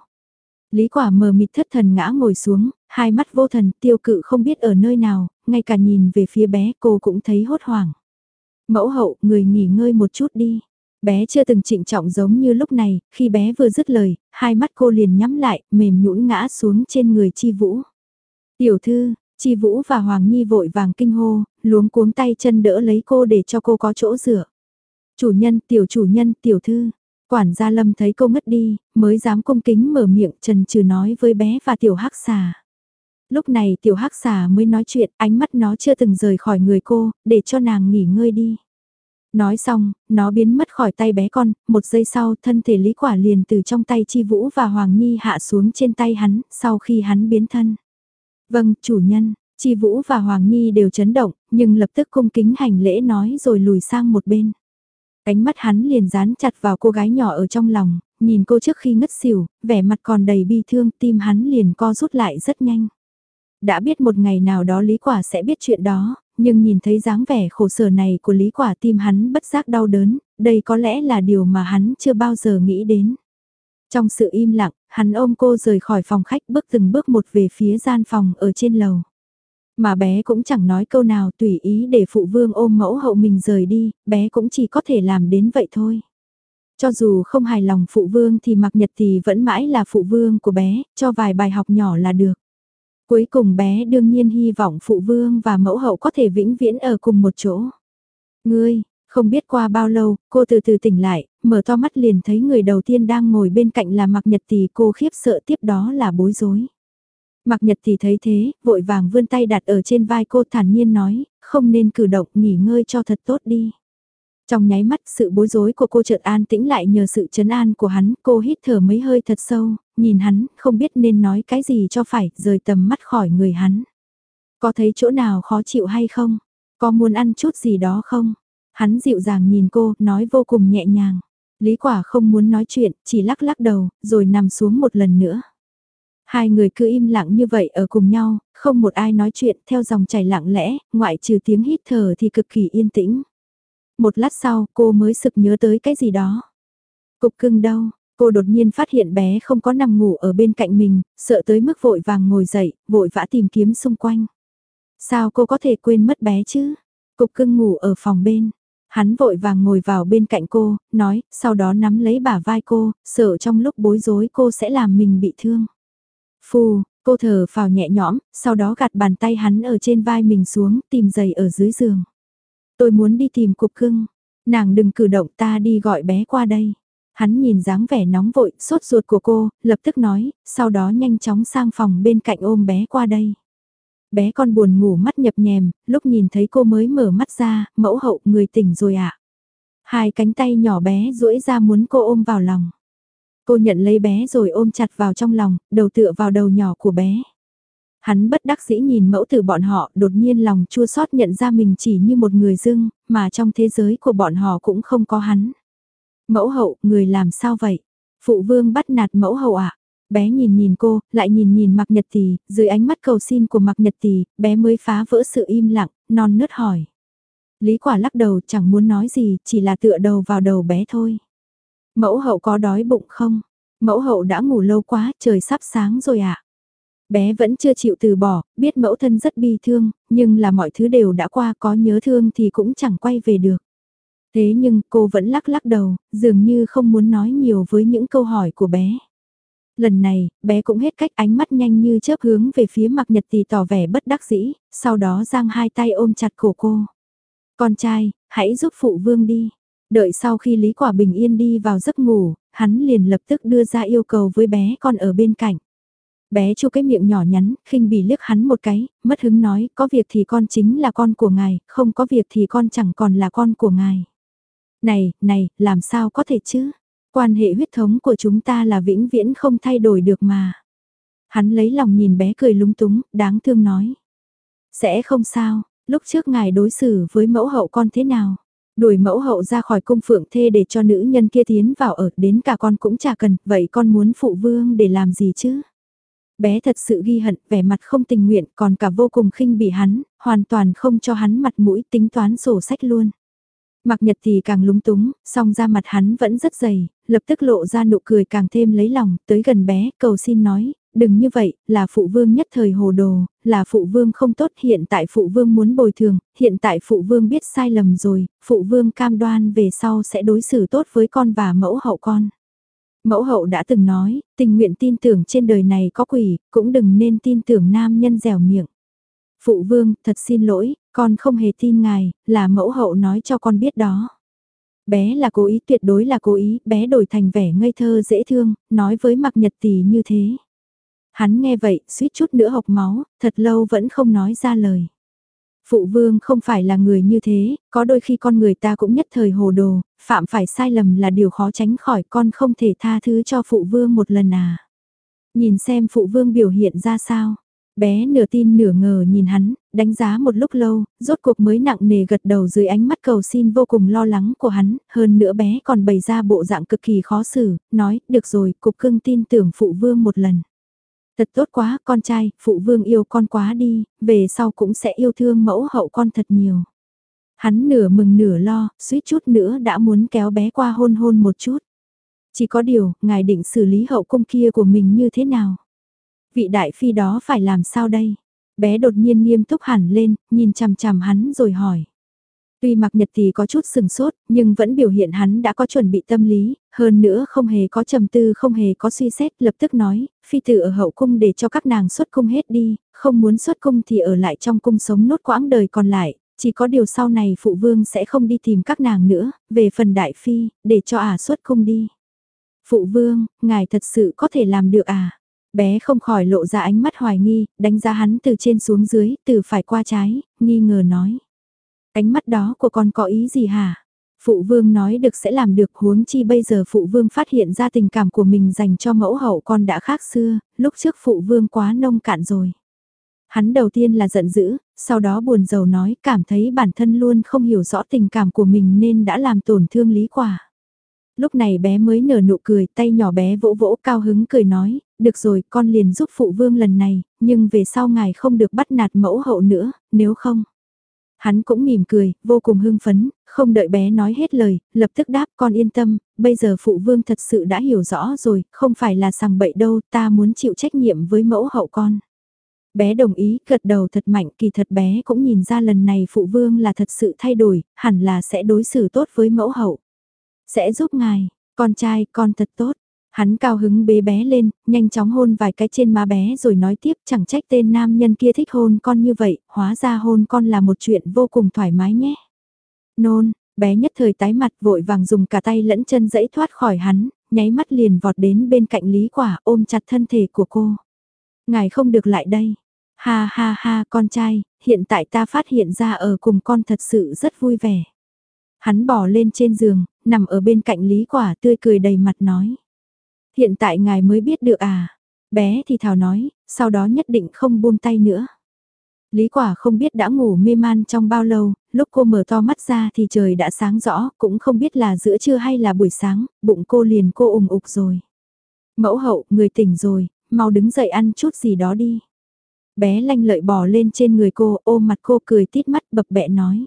Lý quả mờ mịt thất thần ngã ngồi xuống, hai mắt vô thần, tiêu cự không biết ở nơi nào, ngay cả nhìn về phía bé cô cũng thấy hốt hoảng. Mẫu hậu, người nghỉ ngơi một chút đi. Bé chưa từng trịnh trọng giống như lúc này, khi bé vừa dứt lời, hai mắt cô liền nhắm lại, mềm nhũn ngã xuống trên người Chi Vũ. Tiểu thư, Chi Vũ và Hoàng Nhi vội vàng kinh hô, luống cuống tay chân đỡ lấy cô để cho cô có chỗ dựa. Chủ nhân, tiểu chủ nhân, tiểu thư. Quản gia Lâm thấy cô ngất đi, mới dám cung kính mở miệng trần trừ nói với bé và tiểu hắc xà. Lúc này tiểu hắc xà mới nói chuyện, ánh mắt nó chưa từng rời khỏi người cô, để cho nàng nghỉ ngơi đi. Nói xong, nó biến mất khỏi tay bé con, một giây sau thân thể Lý Quả liền từ trong tay Chi Vũ và Hoàng Nhi hạ xuống trên tay hắn, sau khi hắn biến thân. Vâng, chủ nhân, Chi Vũ và Hoàng Nhi đều chấn động, nhưng lập tức cung kính hành lễ nói rồi lùi sang một bên. Cánh mắt hắn liền dán chặt vào cô gái nhỏ ở trong lòng, nhìn cô trước khi ngất xỉu, vẻ mặt còn đầy bi thương, tim hắn liền co rút lại rất nhanh. Đã biết một ngày nào đó Lý Quả sẽ biết chuyện đó, nhưng nhìn thấy dáng vẻ khổ sở này của Lý Quả tim hắn bất giác đau đớn, đây có lẽ là điều mà hắn chưa bao giờ nghĩ đến. Trong sự im lặng, hắn ôm cô rời khỏi phòng khách bước từng bước một về phía gian phòng ở trên lầu. Mà bé cũng chẳng nói câu nào tùy ý để phụ vương ôm mẫu hậu mình rời đi, bé cũng chỉ có thể làm đến vậy thôi. Cho dù không hài lòng phụ vương thì mặc nhật thì vẫn mãi là phụ vương của bé, cho vài bài học nhỏ là được. Cuối cùng bé đương nhiên hy vọng phụ vương và mẫu hậu có thể vĩnh viễn ở cùng một chỗ. Ngươi, không biết qua bao lâu, cô từ từ tỉnh lại, mở to mắt liền thấy người đầu tiên đang ngồi bên cạnh là mặc nhật Tì cô khiếp sợ tiếp đó là bối rối. Mặc nhật Tì thấy thế, vội vàng vươn tay đặt ở trên vai cô thản nhiên nói, không nên cử động nghỉ ngơi cho thật tốt đi. Trong nháy mắt sự bối rối của cô chợt an tĩnh lại nhờ sự chấn an của hắn, cô hít thở mấy hơi thật sâu, nhìn hắn, không biết nên nói cái gì cho phải, rời tầm mắt khỏi người hắn. Có thấy chỗ nào khó chịu hay không? Có muốn ăn chút gì đó không? Hắn dịu dàng nhìn cô, nói vô cùng nhẹ nhàng. Lý quả không muốn nói chuyện, chỉ lắc lắc đầu, rồi nằm xuống một lần nữa. Hai người cứ im lặng như vậy ở cùng nhau, không một ai nói chuyện theo dòng chảy lặng lẽ, ngoại trừ tiếng hít thở thì cực kỳ yên tĩnh. Một lát sau, cô mới sực nhớ tới cái gì đó. Cục cưng đâu, cô đột nhiên phát hiện bé không có nằm ngủ ở bên cạnh mình, sợ tới mức vội vàng ngồi dậy, vội vã tìm kiếm xung quanh. Sao cô có thể quên mất bé chứ? Cục cưng ngủ ở phòng bên. Hắn vội vàng ngồi vào bên cạnh cô, nói, sau đó nắm lấy bả vai cô, sợ trong lúc bối rối cô sẽ làm mình bị thương. Phù, cô thở phào nhẹ nhõm, sau đó gạt bàn tay hắn ở trên vai mình xuống, tìm giày ở dưới giường. Tôi muốn đi tìm cục cưng. Nàng đừng cử động ta đi gọi bé qua đây. Hắn nhìn dáng vẻ nóng vội, sốt ruột của cô, lập tức nói, sau đó nhanh chóng sang phòng bên cạnh ôm bé qua đây. Bé con buồn ngủ mắt nhập nhèm, lúc nhìn thấy cô mới mở mắt ra, mẫu hậu người tỉnh rồi ạ. À? Hai cánh tay nhỏ bé duỗi ra muốn cô ôm vào lòng. Cô nhận lấy bé rồi ôm chặt vào trong lòng, đầu tựa vào đầu nhỏ của bé. Hắn bất đắc dĩ nhìn mẫu tử bọn họ, đột nhiên lòng chua xót nhận ra mình chỉ như một người dưng, mà trong thế giới của bọn họ cũng không có hắn. Mẫu hậu, người làm sao vậy? Phụ vương bắt nạt mẫu hậu ạ. À? Bé nhìn nhìn cô, lại nhìn nhìn mặc nhật tỷ, dưới ánh mắt cầu xin của mặc nhật tỷ, bé mới phá vỡ sự im lặng, non nớt hỏi. Lý quả lắc đầu chẳng muốn nói gì, chỉ là tựa đầu vào đầu bé thôi. Mẫu hậu có đói bụng không? Mẫu hậu đã ngủ lâu quá, trời sắp sáng rồi ạ. À? Bé vẫn chưa chịu từ bỏ, biết mẫu thân rất bi thương, nhưng là mọi thứ đều đã qua có nhớ thương thì cũng chẳng quay về được. Thế nhưng cô vẫn lắc lắc đầu, dường như không muốn nói nhiều với những câu hỏi của bé. Lần này, bé cũng hết cách ánh mắt nhanh như chớp hướng về phía mặt nhật thì tỏ vẻ bất đắc dĩ, sau đó giang hai tay ôm chặt cổ cô. Con trai, hãy giúp phụ vương đi. Đợi sau khi Lý Quả bình yên đi vào giấc ngủ, hắn liền lập tức đưa ra yêu cầu với bé con ở bên cạnh. Bé chu cái miệng nhỏ nhắn, khinh bỉ liếc hắn một cái, mất hứng nói, có việc thì con chính là con của ngài, không có việc thì con chẳng còn là con của ngài. Này, này, làm sao có thể chứ? Quan hệ huyết thống của chúng ta là vĩnh viễn không thay đổi được mà. Hắn lấy lòng nhìn bé cười lúng túng, đáng thương nói. Sẽ không sao, lúc trước ngài đối xử với mẫu hậu con thế nào? Đuổi mẫu hậu ra khỏi cung phượng thê để cho nữ nhân kia tiến vào ở, đến cả con cũng chả cần, vậy con muốn phụ vương để làm gì chứ? Bé thật sự ghi hận, vẻ mặt không tình nguyện, còn cả vô cùng khinh bỉ hắn, hoàn toàn không cho hắn mặt mũi tính toán sổ sách luôn. Mặc nhật thì càng lúng túng, song ra mặt hắn vẫn rất dày, lập tức lộ ra nụ cười càng thêm lấy lòng, tới gần bé, cầu xin nói, đừng như vậy, là phụ vương nhất thời hồ đồ, là phụ vương không tốt, hiện tại phụ vương muốn bồi thường, hiện tại phụ vương biết sai lầm rồi, phụ vương cam đoan về sau sẽ đối xử tốt với con và mẫu hậu con. Mẫu hậu đã từng nói, tình nguyện tin tưởng trên đời này có quỷ, cũng đừng nên tin tưởng nam nhân dẻo miệng. Phụ vương, thật xin lỗi, con không hề tin ngài, là mẫu hậu nói cho con biết đó. Bé là cố ý, tuyệt đối là cố ý, bé đổi thành vẻ ngây thơ dễ thương, nói với mặc nhật tỷ như thế. Hắn nghe vậy, suýt chút nữa học máu, thật lâu vẫn không nói ra lời. Phụ vương không phải là người như thế, có đôi khi con người ta cũng nhất thời hồ đồ, phạm phải sai lầm là điều khó tránh khỏi con không thể tha thứ cho phụ vương một lần à. Nhìn xem phụ vương biểu hiện ra sao. Bé nửa tin nửa ngờ nhìn hắn, đánh giá một lúc lâu, rốt cuộc mới nặng nề gật đầu dưới ánh mắt cầu xin vô cùng lo lắng của hắn, hơn nữa bé còn bày ra bộ dạng cực kỳ khó xử, nói, được rồi, cục cưng tin tưởng phụ vương một lần. Thật tốt quá, con trai, phụ vương yêu con quá đi, về sau cũng sẽ yêu thương mẫu hậu con thật nhiều. Hắn nửa mừng nửa lo, suýt chút nữa đã muốn kéo bé qua hôn hôn một chút. Chỉ có điều, ngài định xử lý hậu cung kia của mình như thế nào? Vị đại phi đó phải làm sao đây? Bé đột nhiên nghiêm túc hẳn lên, nhìn chằm chằm hắn rồi hỏi. Tuy mặc nhật thì có chút sừng sốt, nhưng vẫn biểu hiện hắn đã có chuẩn bị tâm lý, hơn nữa không hề có trầm tư không hề có suy xét, lập tức nói, phi tử ở hậu cung để cho các nàng xuất cung hết đi, không muốn xuất cung thì ở lại trong cung sống nốt quãng đời còn lại, chỉ có điều sau này phụ vương sẽ không đi tìm các nàng nữa, về phần đại phi, để cho ả xuất cung đi. Phụ vương, ngài thật sự có thể làm được à? Bé không khỏi lộ ra ánh mắt hoài nghi, đánh giá hắn từ trên xuống dưới, từ phải qua trái, nghi ngờ nói. Ánh mắt đó của con có ý gì hả? Phụ vương nói được sẽ làm được huống chi bây giờ phụ vương phát hiện ra tình cảm của mình dành cho mẫu hậu con đã khác xưa, lúc trước phụ vương quá nông cạn rồi. Hắn đầu tiên là giận dữ, sau đó buồn rầu nói cảm thấy bản thân luôn không hiểu rõ tình cảm của mình nên đã làm tổn thương lý quả. Lúc này bé mới nở nụ cười, tay nhỏ bé vỗ vỗ cao hứng cười nói, được rồi con liền giúp phụ vương lần này, nhưng về sau ngài không được bắt nạt mẫu hậu nữa, nếu không. Hắn cũng mỉm cười, vô cùng hưng phấn, không đợi bé nói hết lời, lập tức đáp con yên tâm, bây giờ phụ vương thật sự đã hiểu rõ rồi, không phải là sằng bậy đâu, ta muốn chịu trách nhiệm với mẫu hậu con. Bé đồng ý, gật đầu thật mạnh, kỳ thật bé cũng nhìn ra lần này phụ vương là thật sự thay đổi, hẳn là sẽ đối xử tốt với mẫu hậu. Sẽ giúp ngài, con trai, con thật tốt. Hắn cao hứng bế bé lên, nhanh chóng hôn vài cái trên má bé rồi nói tiếp chẳng trách tên nam nhân kia thích hôn con như vậy, hóa ra hôn con là một chuyện vô cùng thoải mái nhé. Nôn, bé nhất thời tái mặt vội vàng dùng cả tay lẫn chân dẫy thoát khỏi hắn, nháy mắt liền vọt đến bên cạnh Lý Quả ôm chặt thân thể của cô. Ngài không được lại đây. Ha ha ha con trai, hiện tại ta phát hiện ra ở cùng con thật sự rất vui vẻ. Hắn bỏ lên trên giường, nằm ở bên cạnh Lý Quả tươi cười đầy mặt nói. Hiện tại ngài mới biết được à? Bé thì thào nói, sau đó nhất định không buông tay nữa. Lý quả không biết đã ngủ mê man trong bao lâu, lúc cô mở to mắt ra thì trời đã sáng rõ, cũng không biết là giữa trưa hay là buổi sáng, bụng cô liền cô ủng ục rồi. Mẫu hậu, người tỉnh rồi, mau đứng dậy ăn chút gì đó đi. Bé lanh lợi bò lên trên người cô, ôm mặt cô cười tít mắt bập bẹ nói.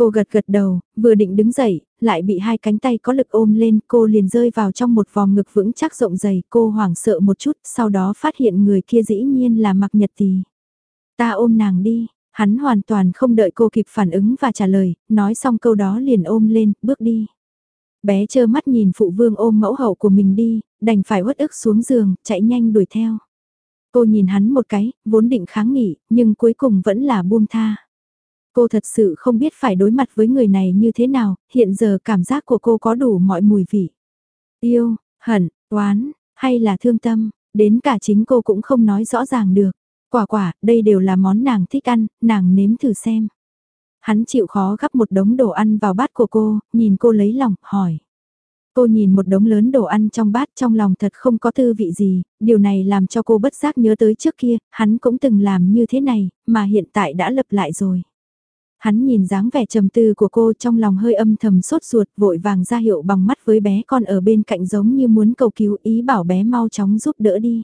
Cô gật gật đầu, vừa định đứng dậy, lại bị hai cánh tay có lực ôm lên, cô liền rơi vào trong một vòng ngực vững chắc rộng dày, cô hoảng sợ một chút, sau đó phát hiện người kia dĩ nhiên là mặc nhật tì. Ta ôm nàng đi, hắn hoàn toàn không đợi cô kịp phản ứng và trả lời, nói xong câu đó liền ôm lên, bước đi. Bé chơ mắt nhìn phụ vương ôm mẫu hậu của mình đi, đành phải uất ức xuống giường, chạy nhanh đuổi theo. Cô nhìn hắn một cái, vốn định kháng nghị, nhưng cuối cùng vẫn là buông tha. Cô thật sự không biết phải đối mặt với người này như thế nào, hiện giờ cảm giác của cô có đủ mọi mùi vị. Yêu, hận, oán, hay là thương tâm, đến cả chính cô cũng không nói rõ ràng được. Quả quả, đây đều là món nàng thích ăn, nàng nếm thử xem. Hắn chịu khó gắp một đống đồ ăn vào bát của cô, nhìn cô lấy lòng, hỏi. Cô nhìn một đống lớn đồ ăn trong bát trong lòng thật không có tư vị gì, điều này làm cho cô bất giác nhớ tới trước kia, hắn cũng từng làm như thế này, mà hiện tại đã lập lại rồi. Hắn nhìn dáng vẻ trầm tư của cô trong lòng hơi âm thầm sốt ruột vội vàng ra hiệu bằng mắt với bé con ở bên cạnh giống như muốn cầu cứu ý bảo bé mau chóng giúp đỡ đi.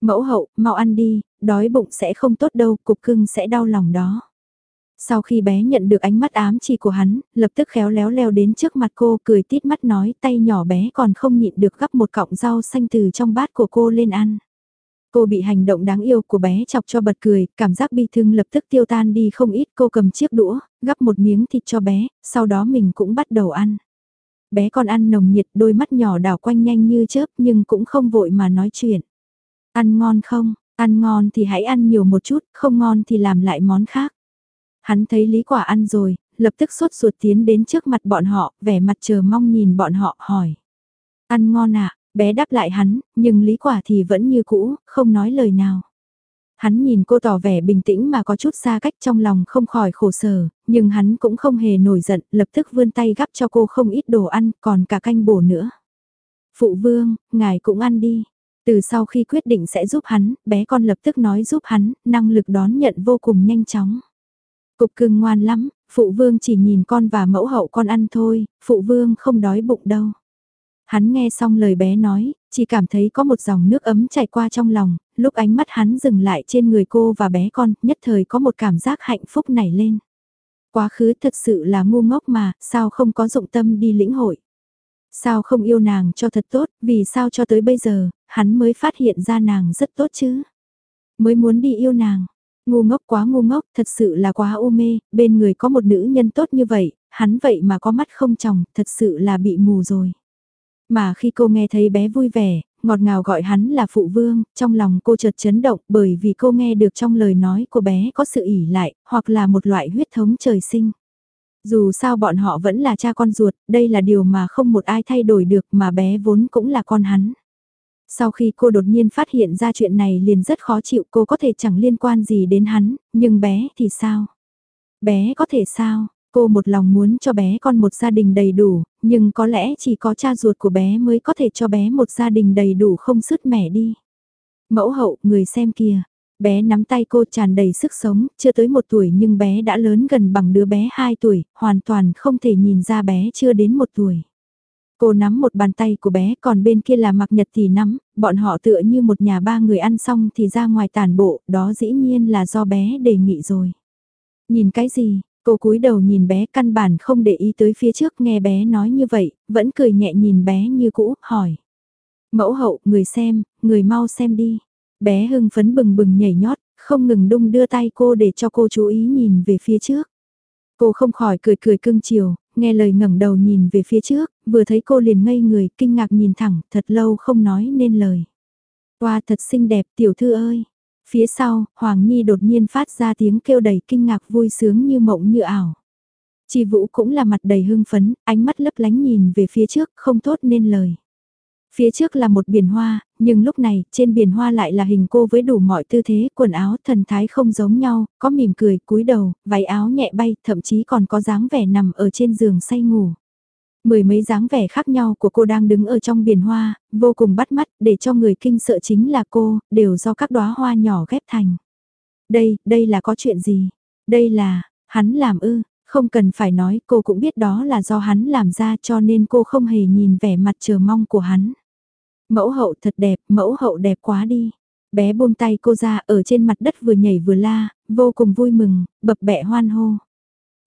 Mẫu hậu, mau ăn đi, đói bụng sẽ không tốt đâu, cục cưng sẽ đau lòng đó. Sau khi bé nhận được ánh mắt ám chỉ của hắn, lập tức khéo léo leo đến trước mặt cô cười tít mắt nói tay nhỏ bé còn không nhịn được gắp một cọng rau xanh từ trong bát của cô lên ăn. Cô bị hành động đáng yêu của bé chọc cho bật cười, cảm giác bi thương lập tức tiêu tan đi không ít cô cầm chiếc đũa, gắp một miếng thịt cho bé, sau đó mình cũng bắt đầu ăn. Bé còn ăn nồng nhiệt đôi mắt nhỏ đảo quanh nhanh như chớp nhưng cũng không vội mà nói chuyện. Ăn ngon không, ăn ngon thì hãy ăn nhiều một chút, không ngon thì làm lại món khác. Hắn thấy lý quả ăn rồi, lập tức sốt ruột tiến đến trước mặt bọn họ, vẻ mặt chờ mong nhìn bọn họ, hỏi. Ăn ngon ạ, Bé đáp lại hắn, nhưng lý quả thì vẫn như cũ, không nói lời nào. Hắn nhìn cô tỏ vẻ bình tĩnh mà có chút xa cách trong lòng không khỏi khổ sở, nhưng hắn cũng không hề nổi giận, lập tức vươn tay gắp cho cô không ít đồ ăn, còn cả canh bổ nữa. Phụ vương, ngài cũng ăn đi. Từ sau khi quyết định sẽ giúp hắn, bé con lập tức nói giúp hắn, năng lực đón nhận vô cùng nhanh chóng. Cục cưng ngoan lắm, phụ vương chỉ nhìn con và mẫu hậu con ăn thôi, phụ vương không đói bụng đâu. Hắn nghe xong lời bé nói, chỉ cảm thấy có một dòng nước ấm chảy qua trong lòng, lúc ánh mắt hắn dừng lại trên người cô và bé con, nhất thời có một cảm giác hạnh phúc nảy lên. Quá khứ thật sự là ngu ngốc mà, sao không có dụng tâm đi lĩnh hội. Sao không yêu nàng cho thật tốt, vì sao cho tới bây giờ, hắn mới phát hiện ra nàng rất tốt chứ. Mới muốn đi yêu nàng, ngu ngốc quá ngu ngốc, thật sự là quá ô mê, bên người có một nữ nhân tốt như vậy, hắn vậy mà có mắt không chồng, thật sự là bị mù rồi. Mà khi cô nghe thấy bé vui vẻ, ngọt ngào gọi hắn là phụ vương, trong lòng cô chợt chấn động bởi vì cô nghe được trong lời nói của bé có sự ỉ lại, hoặc là một loại huyết thống trời sinh. Dù sao bọn họ vẫn là cha con ruột, đây là điều mà không một ai thay đổi được mà bé vốn cũng là con hắn. Sau khi cô đột nhiên phát hiện ra chuyện này liền rất khó chịu cô có thể chẳng liên quan gì đến hắn, nhưng bé thì sao? Bé có thể sao? Cô một lòng muốn cho bé con một gia đình đầy đủ, nhưng có lẽ chỉ có cha ruột của bé mới có thể cho bé một gia đình đầy đủ không sứt mẻ đi. Mẫu hậu, người xem kìa. Bé nắm tay cô tràn đầy sức sống, chưa tới một tuổi nhưng bé đã lớn gần bằng đứa bé 2 tuổi, hoàn toàn không thể nhìn ra bé chưa đến một tuổi. Cô nắm một bàn tay của bé còn bên kia là mặc nhật thì nắm, bọn họ tựa như một nhà ba người ăn xong thì ra ngoài tàn bộ, đó dĩ nhiên là do bé đề nghị rồi. Nhìn cái gì, Cô cúi đầu nhìn bé căn bản không để ý tới phía trước nghe bé nói như vậy, vẫn cười nhẹ nhìn bé như cũ, hỏi. Mẫu hậu, người xem, người mau xem đi. Bé hưng phấn bừng bừng nhảy nhót, không ngừng đung đưa tay cô để cho cô chú ý nhìn về phía trước. Cô không khỏi cười cười cưng chiều, nghe lời ngẩng đầu nhìn về phía trước, vừa thấy cô liền ngây người, kinh ngạc nhìn thẳng, thật lâu không nói nên lời. Qua thật xinh đẹp tiểu thư ơi, Phía sau, Hoàng Nhi đột nhiên phát ra tiếng kêu đầy kinh ngạc vui sướng như mộng như ảo. Chi Vũ cũng là mặt đầy hưng phấn, ánh mắt lấp lánh nhìn về phía trước, không tốt nên lời. Phía trước là một biển hoa, nhưng lúc này, trên biển hoa lại là hình cô với đủ mọi tư thế, quần áo thần thái không giống nhau, có mỉm cười, cúi đầu, váy áo nhẹ bay, thậm chí còn có dáng vẻ nằm ở trên giường say ngủ. Mười mấy dáng vẻ khác nhau của cô đang đứng ở trong biển hoa, vô cùng bắt mắt, để cho người kinh sợ chính là cô, đều do các đóa hoa nhỏ ghép thành. Đây, đây là có chuyện gì? Đây là, hắn làm ư, không cần phải nói cô cũng biết đó là do hắn làm ra cho nên cô không hề nhìn vẻ mặt chờ mong của hắn. Mẫu hậu thật đẹp, mẫu hậu đẹp quá đi. Bé buông tay cô ra ở trên mặt đất vừa nhảy vừa la, vô cùng vui mừng, bập bẹ hoan hô.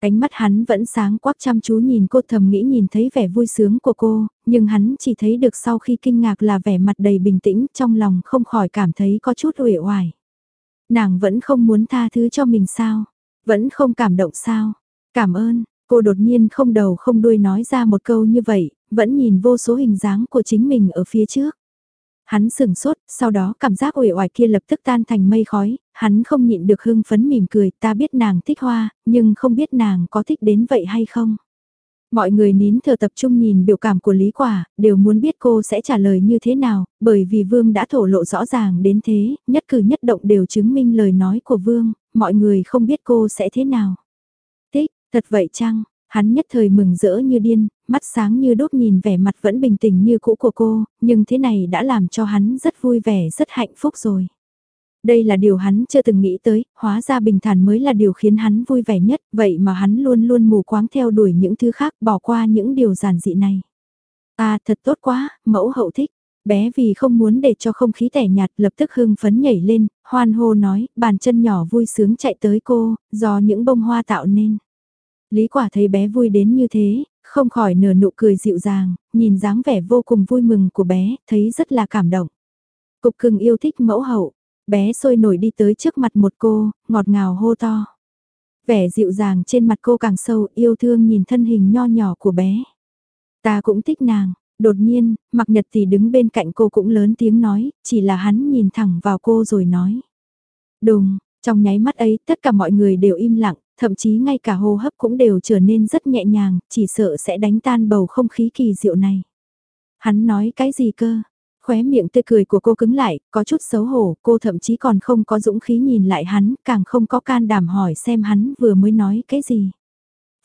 Ánh mắt hắn vẫn sáng quắc chăm chú nhìn cô thầm nghĩ nhìn thấy vẻ vui sướng của cô, nhưng hắn chỉ thấy được sau khi kinh ngạc là vẻ mặt đầy bình tĩnh trong lòng không khỏi cảm thấy có chút uể oải. Nàng vẫn không muốn tha thứ cho mình sao? Vẫn không cảm động sao? Cảm ơn, cô đột nhiên không đầu không đuôi nói ra một câu như vậy, vẫn nhìn vô số hình dáng của chính mình ở phía trước. Hắn sừng sốt, sau đó cảm giác uể oải kia lập tức tan thành mây khói, hắn không nhịn được hưng phấn mỉm cười, ta biết nàng thích hoa, nhưng không biết nàng có thích đến vậy hay không. Mọi người nín thở tập trung nhìn biểu cảm của Lý Quả, đều muốn biết cô sẽ trả lời như thế nào, bởi vì Vương đã thổ lộ rõ ràng đến thế, nhất cử nhất động đều chứng minh lời nói của Vương, mọi người không biết cô sẽ thế nào. Thích, thật vậy chăng? Hắn nhất thời mừng rỡ như điên, mắt sáng như đốt nhìn vẻ mặt vẫn bình tĩnh như cũ của cô, nhưng thế này đã làm cho hắn rất vui vẻ rất hạnh phúc rồi. Đây là điều hắn chưa từng nghĩ tới, hóa ra bình thản mới là điều khiến hắn vui vẻ nhất, vậy mà hắn luôn luôn mù quáng theo đuổi những thứ khác bỏ qua những điều giản dị này. À thật tốt quá, mẫu hậu thích. Bé vì không muốn để cho không khí tẻ nhạt lập tức hưng phấn nhảy lên, hoan hô nói, bàn chân nhỏ vui sướng chạy tới cô, do những bông hoa tạo nên. Lý quả thấy bé vui đến như thế, không khỏi nở nụ cười dịu dàng, nhìn dáng vẻ vô cùng vui mừng của bé, thấy rất là cảm động. Cục cưng yêu thích mẫu hậu, bé sôi nổi đi tới trước mặt một cô, ngọt ngào hô to. Vẻ dịu dàng trên mặt cô càng sâu yêu thương nhìn thân hình nho nhỏ của bé. Ta cũng thích nàng, đột nhiên, mặc nhật thì đứng bên cạnh cô cũng lớn tiếng nói, chỉ là hắn nhìn thẳng vào cô rồi nói. Đùng, trong nháy mắt ấy tất cả mọi người đều im lặng, thậm chí ngay cả hô hấp cũng đều trở nên rất nhẹ nhàng, chỉ sợ sẽ đánh tan bầu không khí kỳ diệu này. Hắn nói cái gì cơ? Khóe miệng tươi cười của cô cứng lại, có chút xấu hổ, cô thậm chí còn không có dũng khí nhìn lại hắn, càng không có can đảm hỏi xem hắn vừa mới nói cái gì.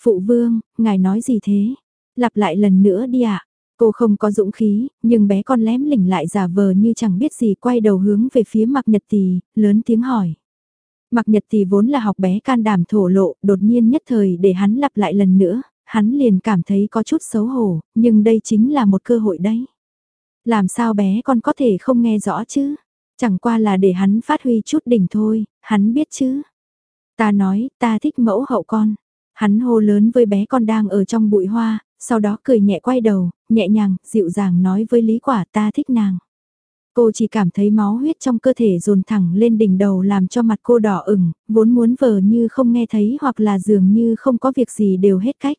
Phụ vương, ngài nói gì thế? Lặp lại lần nữa đi ạ. Cô không có dũng khí, nhưng bé con lém lỉnh lại giả vờ như chẳng biết gì quay đầu hướng về phía mặt nhật tì, lớn tiếng hỏi. Mặc nhật thì vốn là học bé can đảm thổ lộ, đột nhiên nhất thời để hắn lặp lại lần nữa, hắn liền cảm thấy có chút xấu hổ, nhưng đây chính là một cơ hội đấy. Làm sao bé con có thể không nghe rõ chứ? Chẳng qua là để hắn phát huy chút đỉnh thôi, hắn biết chứ. Ta nói, ta thích mẫu hậu con. Hắn hô lớn với bé con đang ở trong bụi hoa, sau đó cười nhẹ quay đầu, nhẹ nhàng, dịu dàng nói với Lý Quả ta thích nàng. Cô chỉ cảm thấy máu huyết trong cơ thể dồn thẳng lên đỉnh đầu làm cho mặt cô đỏ ửng, vốn muốn vờ như không nghe thấy hoặc là dường như không có việc gì đều hết cách.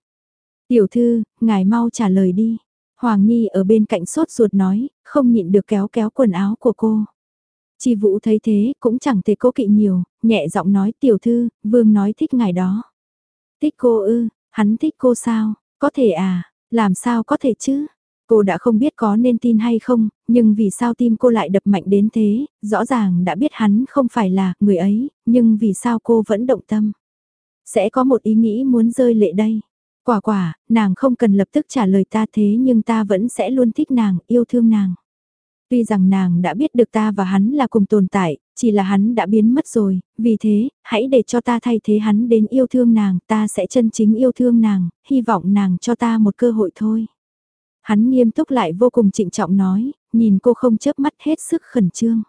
Tiểu thư, ngài mau trả lời đi. Hoàng Nhi ở bên cạnh sốt ruột nói, không nhịn được kéo kéo quần áo của cô. Chi Vũ thấy thế, cũng chẳng thể cố kỵ nhiều, nhẹ giọng nói tiểu thư, vương nói thích ngài đó. Thích cô ư, hắn thích cô sao, có thể à, làm sao có thể chứ? Cô đã không biết có nên tin hay không, nhưng vì sao tim cô lại đập mạnh đến thế, rõ ràng đã biết hắn không phải là người ấy, nhưng vì sao cô vẫn động tâm. Sẽ có một ý nghĩ muốn rơi lệ đây. Quả quả, nàng không cần lập tức trả lời ta thế nhưng ta vẫn sẽ luôn thích nàng, yêu thương nàng. Tuy rằng nàng đã biết được ta và hắn là cùng tồn tại, chỉ là hắn đã biến mất rồi, vì thế, hãy để cho ta thay thế hắn đến yêu thương nàng, ta sẽ chân chính yêu thương nàng, hy vọng nàng cho ta một cơ hội thôi. Hắn nghiêm túc lại vô cùng trịnh trọng nói, nhìn cô không chớp mắt hết sức khẩn trương.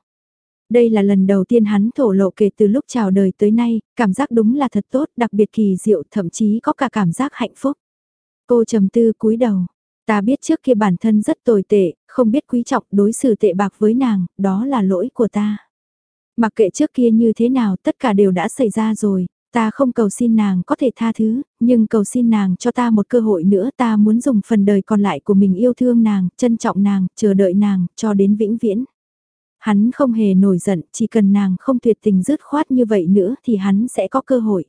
Đây là lần đầu tiên hắn thổ lộ kể từ lúc chào đời tới nay, cảm giác đúng là thật tốt, đặc biệt kỳ diệu, thậm chí có cả cảm giác hạnh phúc. Cô trầm tư cúi đầu, ta biết trước kia bản thân rất tồi tệ, không biết quý trọng đối xử tệ bạc với nàng, đó là lỗi của ta. Mặc kệ trước kia như thế nào tất cả đều đã xảy ra rồi, ta không cầu xin nàng có thể tha thứ, nhưng cầu xin nàng cho ta một cơ hội nữa ta muốn dùng phần đời còn lại của mình yêu thương nàng, trân trọng nàng, chờ đợi nàng, cho đến vĩnh viễn. Hắn không hề nổi giận, chỉ cần nàng không tuyệt tình dứt khoát như vậy nữa thì hắn sẽ có cơ hội.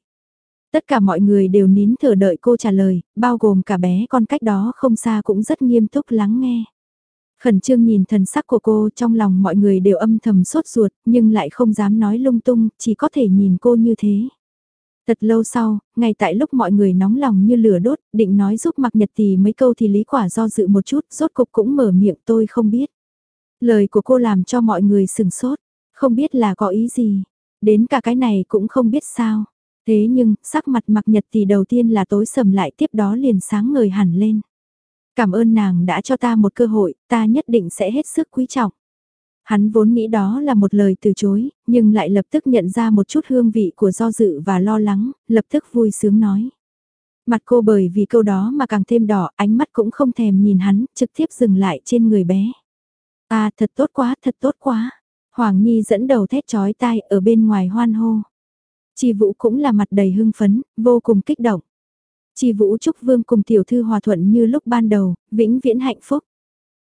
Tất cả mọi người đều nín thở đợi cô trả lời, bao gồm cả bé con cách đó không xa cũng rất nghiêm túc lắng nghe. Khẩn trương nhìn thần sắc của cô trong lòng mọi người đều âm thầm sốt ruột nhưng lại không dám nói lung tung, chỉ có thể nhìn cô như thế. Thật lâu sau, ngay tại lúc mọi người nóng lòng như lửa đốt, định nói giúp mặc nhật thì mấy câu thì lý quả do dự một chút, rốt cục cũng mở miệng tôi không biết. Lời của cô làm cho mọi người sừng sốt, không biết là có ý gì, đến cả cái này cũng không biết sao. Thế nhưng, sắc mặt mặc nhật thì đầu tiên là tối sầm lại tiếp đó liền sáng ngời hẳn lên. Cảm ơn nàng đã cho ta một cơ hội, ta nhất định sẽ hết sức quý trọng. Hắn vốn nghĩ đó là một lời từ chối, nhưng lại lập tức nhận ra một chút hương vị của do dự và lo lắng, lập tức vui sướng nói. Mặt cô bởi vì câu đó mà càng thêm đỏ, ánh mắt cũng không thèm nhìn hắn, trực tiếp dừng lại trên người bé. À thật tốt quá, thật tốt quá. Hoàng Nhi dẫn đầu thét chói tai ở bên ngoài hoan hô. Chi Vũ cũng là mặt đầy hưng phấn, vô cùng kích động. Chi Vũ chúc Vương cùng tiểu thư hòa thuận như lúc ban đầu, vĩnh viễn hạnh phúc.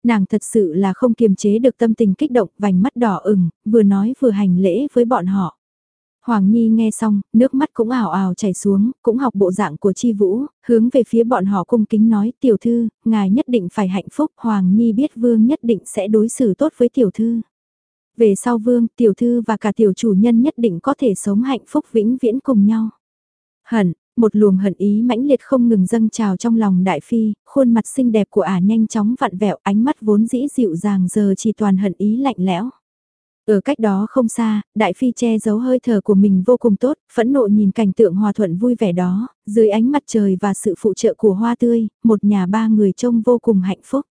Nàng thật sự là không kiềm chế được tâm tình kích động, vành mắt đỏ ửng, vừa nói vừa hành lễ với bọn họ. Hoàng Nhi nghe xong, nước mắt cũng ảo ảo chảy xuống, cũng học bộ dạng của Chi Vũ, hướng về phía bọn họ cung kính nói tiểu thư, ngài nhất định phải hạnh phúc, Hoàng Nhi biết Vương nhất định sẽ đối xử tốt với tiểu thư. Về sau Vương, tiểu thư và cả tiểu chủ nhân nhất định có thể sống hạnh phúc vĩnh viễn cùng nhau. Hận, một luồng hận ý mãnh liệt không ngừng dâng trào trong lòng đại phi, khuôn mặt xinh đẹp của ả nhanh chóng vặn vẹo ánh mắt vốn dĩ dịu dàng giờ chỉ toàn hận ý lạnh lẽo. Ở cách đó không xa, đại phi che giấu hơi thở của mình vô cùng tốt, phẫn nộ nhìn cảnh tượng hòa thuận vui vẻ đó, dưới ánh mặt trời và sự phụ trợ của hoa tươi, một nhà ba người trông vô cùng hạnh phúc.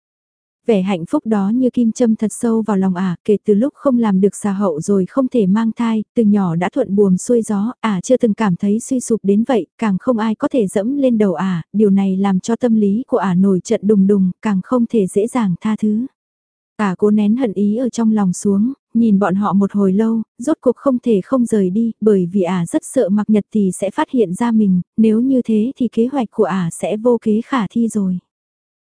Vẻ hạnh phúc đó như kim châm thật sâu vào lòng ả, kể từ lúc không làm được xà hậu rồi không thể mang thai, từ nhỏ đã thuận buồm xuôi gió, ả chưa từng cảm thấy suy sụp đến vậy, càng không ai có thể dẫm lên đầu ả, điều này làm cho tâm lý của ả nổi trận đùng đùng, càng không thể dễ dàng tha thứ. Ả cố nén hận ý ở trong lòng xuống, nhìn bọn họ một hồi lâu, rốt cuộc không thể không rời đi, bởi vì ả rất sợ mặc nhật thì sẽ phát hiện ra mình, nếu như thế thì kế hoạch của ả sẽ vô kế khả thi rồi.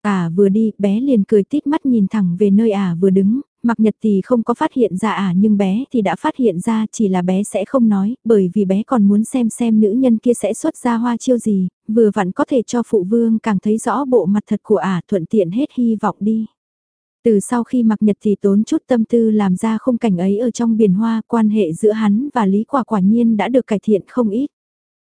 Ả vừa đi, bé liền cười tít mắt nhìn thẳng về nơi ả vừa đứng, mặc nhật thì không có phát hiện ra ả nhưng bé thì đã phát hiện ra chỉ là bé sẽ không nói, bởi vì bé còn muốn xem xem nữ nhân kia sẽ xuất ra hoa chiêu gì, vừa vặn có thể cho phụ vương càng thấy rõ bộ mặt thật của ả thuận tiện hết hy vọng đi. Từ sau khi mặc nhật thì tốn chút tâm tư làm ra khung cảnh ấy ở trong biển hoa, quan hệ giữa hắn và Lý Quả quả nhiên đã được cải thiện không ít.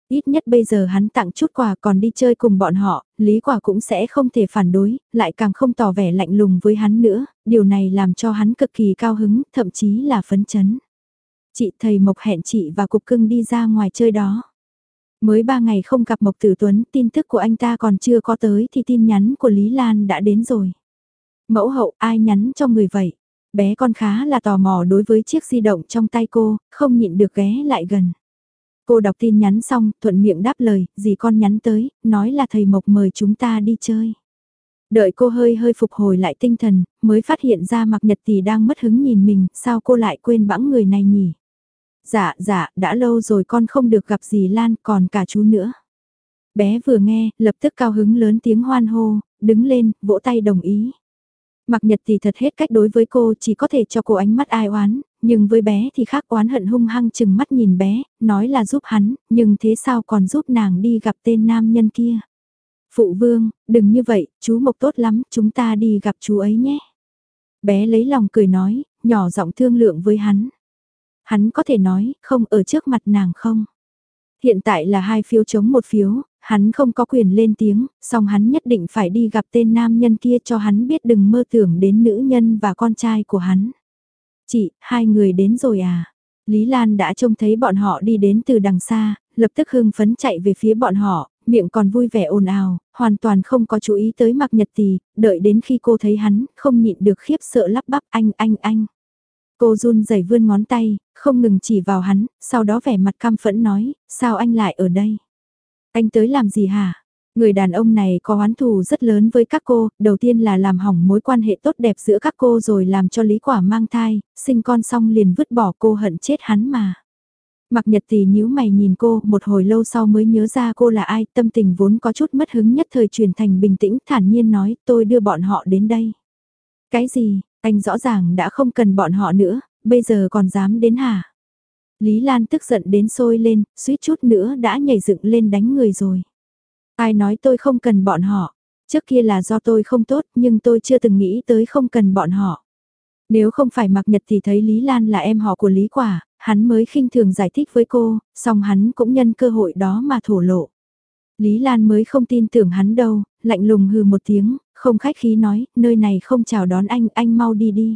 Ít nhất bây giờ hắn tặng chút quà còn đi chơi cùng bọn họ, Lý Quả cũng sẽ không thể phản đối, lại càng không tỏ vẻ lạnh lùng với hắn nữa, điều này làm cho hắn cực kỳ cao hứng, thậm chí là phấn chấn. Chị thầy Mộc hẹn chị và Cục Cưng đi ra ngoài chơi đó. Mới ba ngày không gặp Mộc Tử Tuấn, tin tức của anh ta còn chưa có tới thì tin nhắn của Lý Lan đã đến rồi. Mẫu hậu ai nhắn cho người vậy? Bé con khá là tò mò đối với chiếc di động trong tay cô, không nhịn được ghé lại gần. Cô đọc tin nhắn xong, thuận miệng đáp lời, dì con nhắn tới, nói là thầy Mộc mời chúng ta đi chơi. Đợi cô hơi hơi phục hồi lại tinh thần, mới phát hiện ra mặc nhật thì đang mất hứng nhìn mình, sao cô lại quên bẵng người này nhỉ? Dạ, dạ, đã lâu rồi con không được gặp dì Lan, còn cả chú nữa. Bé vừa nghe, lập tức cao hứng lớn tiếng hoan hô, đứng lên, vỗ tay đồng ý. Mặc nhật thì thật hết cách đối với cô chỉ có thể cho cô ánh mắt ai oán, nhưng với bé thì khác oán hận hung hăng chừng mắt nhìn bé, nói là giúp hắn, nhưng thế sao còn giúp nàng đi gặp tên nam nhân kia. Phụ vương, đừng như vậy, chú Mộc tốt lắm, chúng ta đi gặp chú ấy nhé. Bé lấy lòng cười nói, nhỏ giọng thương lượng với hắn. Hắn có thể nói, không ở trước mặt nàng không. Hiện tại là hai phiếu chống một phiếu, hắn không có quyền lên tiếng, song hắn nhất định phải đi gặp tên nam nhân kia cho hắn biết đừng mơ tưởng đến nữ nhân và con trai của hắn. Chị, hai người đến rồi à? Lý Lan đã trông thấy bọn họ đi đến từ đằng xa, lập tức hưng phấn chạy về phía bọn họ, miệng còn vui vẻ ồn ào, hoàn toàn không có chú ý tới mặc nhật tì, đợi đến khi cô thấy hắn, không nhịn được khiếp sợ lắp bắp anh anh anh. Cô run rẩy vươn ngón tay, không ngừng chỉ vào hắn, sau đó vẻ mặt cam phẫn nói, sao anh lại ở đây? Anh tới làm gì hả? Người đàn ông này có oán thù rất lớn với các cô, đầu tiên là làm hỏng mối quan hệ tốt đẹp giữa các cô rồi làm cho Lý Quả mang thai, sinh con xong liền vứt bỏ cô hận chết hắn mà. Mặc nhật thì nhíu mày nhìn cô, một hồi lâu sau mới nhớ ra cô là ai, tâm tình vốn có chút mất hứng nhất thời chuyển thành bình tĩnh, thản nhiên nói, tôi đưa bọn họ đến đây. Cái gì, anh rõ ràng đã không cần bọn họ nữa, bây giờ còn dám đến hả? Lý Lan tức giận đến sôi lên, suýt chút nữa đã nhảy dựng lên đánh người rồi. Ai nói tôi không cần bọn họ, trước kia là do tôi không tốt nhưng tôi chưa từng nghĩ tới không cần bọn họ. Nếu không phải mặc nhật thì thấy Lý Lan là em họ của Lý Quả, hắn mới khinh thường giải thích với cô, song hắn cũng nhân cơ hội đó mà thổ lộ. Lý Lan mới không tin tưởng hắn đâu, lạnh lùng hừ một tiếng, không khách khí nói, nơi này không chào đón anh, anh mau đi đi.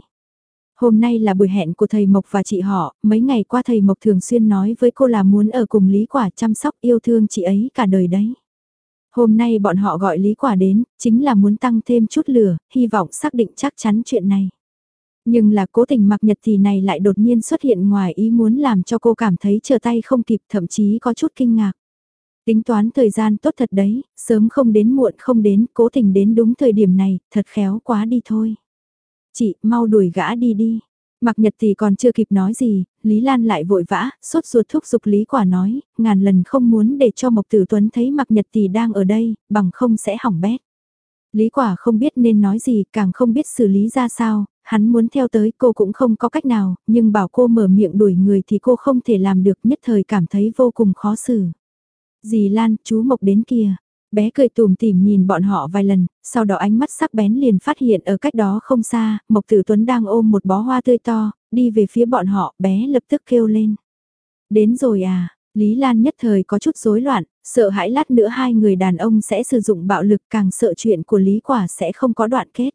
Hôm nay là buổi hẹn của thầy Mộc và chị họ, mấy ngày qua thầy Mộc thường xuyên nói với cô là muốn ở cùng Lý Quả chăm sóc yêu thương chị ấy cả đời đấy. Hôm nay bọn họ gọi Lý Quả đến, chính là muốn tăng thêm chút lửa, hy vọng xác định chắc chắn chuyện này. Nhưng là cố tình mặc nhật thì này lại đột nhiên xuất hiện ngoài ý muốn làm cho cô cảm thấy chờ tay không kịp thậm chí có chút kinh ngạc. Tính toán thời gian tốt thật đấy, sớm không đến muộn không đến, cố tình đến đúng thời điểm này, thật khéo quá đi thôi. Chị, mau đuổi gã đi đi. Mặc nhật thì còn chưa kịp nói gì, Lý Lan lại vội vã, sốt ruột thúc giục Lý Quả nói, ngàn lần không muốn để cho Mộc Tử Tuấn thấy Mặc nhật thì đang ở đây, bằng không sẽ hỏng bét. Lý Quả không biết nên nói gì, càng không biết xử lý ra sao, hắn muốn theo tới cô cũng không có cách nào, nhưng bảo cô mở miệng đuổi người thì cô không thể làm được nhất thời cảm thấy vô cùng khó xử. Dì Lan, chú Mộc đến kìa. Bé cười tùm tìm nhìn bọn họ vài lần, sau đó ánh mắt sắc bén liền phát hiện ở cách đó không xa, Mộc Tử Tuấn đang ôm một bó hoa tươi to, đi về phía bọn họ, bé lập tức kêu lên. Đến rồi à, Lý Lan nhất thời có chút rối loạn, sợ hãi lát nữa hai người đàn ông sẽ sử dụng bạo lực càng sợ chuyện của Lý Quả sẽ không có đoạn kết.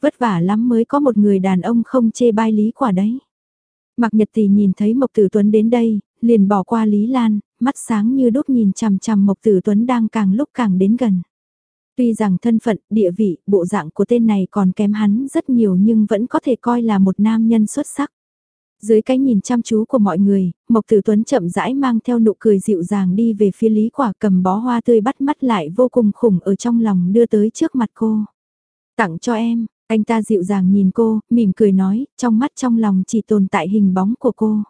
Vất vả lắm mới có một người đàn ông không chê bai Lý Quả đấy. Mặc nhật tỷ nhìn thấy Mộc Tử Tuấn đến đây, liền bỏ qua Lý Lan, mắt sáng như đốt nhìn chằm chằm Mộc Tử Tuấn đang càng lúc càng đến gần. Tuy rằng thân phận, địa vị, bộ dạng của tên này còn kém hắn rất nhiều nhưng vẫn có thể coi là một nam nhân xuất sắc. Dưới cái nhìn chăm chú của mọi người, Mộc Tử Tuấn chậm rãi mang theo nụ cười dịu dàng đi về phía Lý Quả cầm bó hoa tươi bắt mắt lại vô cùng khủng ở trong lòng đưa tới trước mặt cô. Tặng cho em, anh ta dịu dàng nhìn cô, mỉm cười nói, trong mắt trong lòng chỉ tồn tại hình bóng của cô.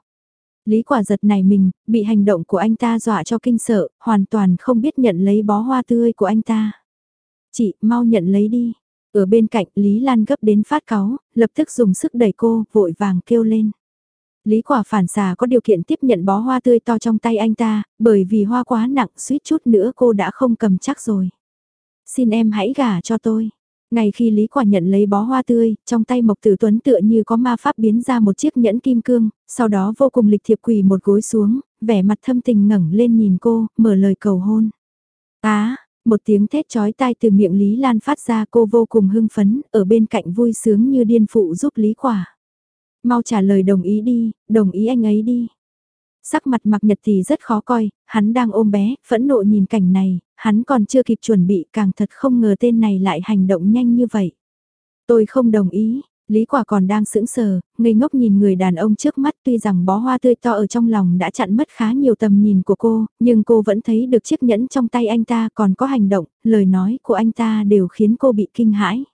Lý quả giật này mình, bị hành động của anh ta dọa cho kinh sợ, hoàn toàn không biết nhận lấy bó hoa tươi của anh ta. Chị, mau nhận lấy đi. Ở bên cạnh Lý Lan gấp đến phát cáu, lập tức dùng sức đẩy cô, vội vàng kêu lên. Lý quả phản xà có điều kiện tiếp nhận bó hoa tươi to trong tay anh ta, bởi vì hoa quá nặng suýt chút nữa cô đã không cầm chắc rồi. Xin em hãy gả cho tôi. Ngay khi Lý Quả nhận lấy bó hoa tươi, trong tay Mộc Tử Tuấn tựa như có ma pháp biến ra một chiếc nhẫn kim cương, sau đó vô cùng lịch thiệp quỳ một gối xuống, vẻ mặt thâm tình ngẩng lên nhìn cô, mở lời cầu hôn. Á, một tiếng thét chói tai từ miệng Lý Lan phát ra cô vô cùng hưng phấn, ở bên cạnh vui sướng như điên phụ giúp Lý Quả. Mau trả lời đồng ý đi, đồng ý anh ấy đi. Sắc mặt mặc nhật thì rất khó coi, hắn đang ôm bé, phẫn nộ nhìn cảnh này, hắn còn chưa kịp chuẩn bị càng thật không ngờ tên này lại hành động nhanh như vậy. Tôi không đồng ý, Lý quả còn đang sững sờ, ngây ngốc nhìn người đàn ông trước mắt tuy rằng bó hoa tươi to ở trong lòng đã chặn mất khá nhiều tầm nhìn của cô, nhưng cô vẫn thấy được chiếc nhẫn trong tay anh ta còn có hành động, lời nói của anh ta đều khiến cô bị kinh hãi.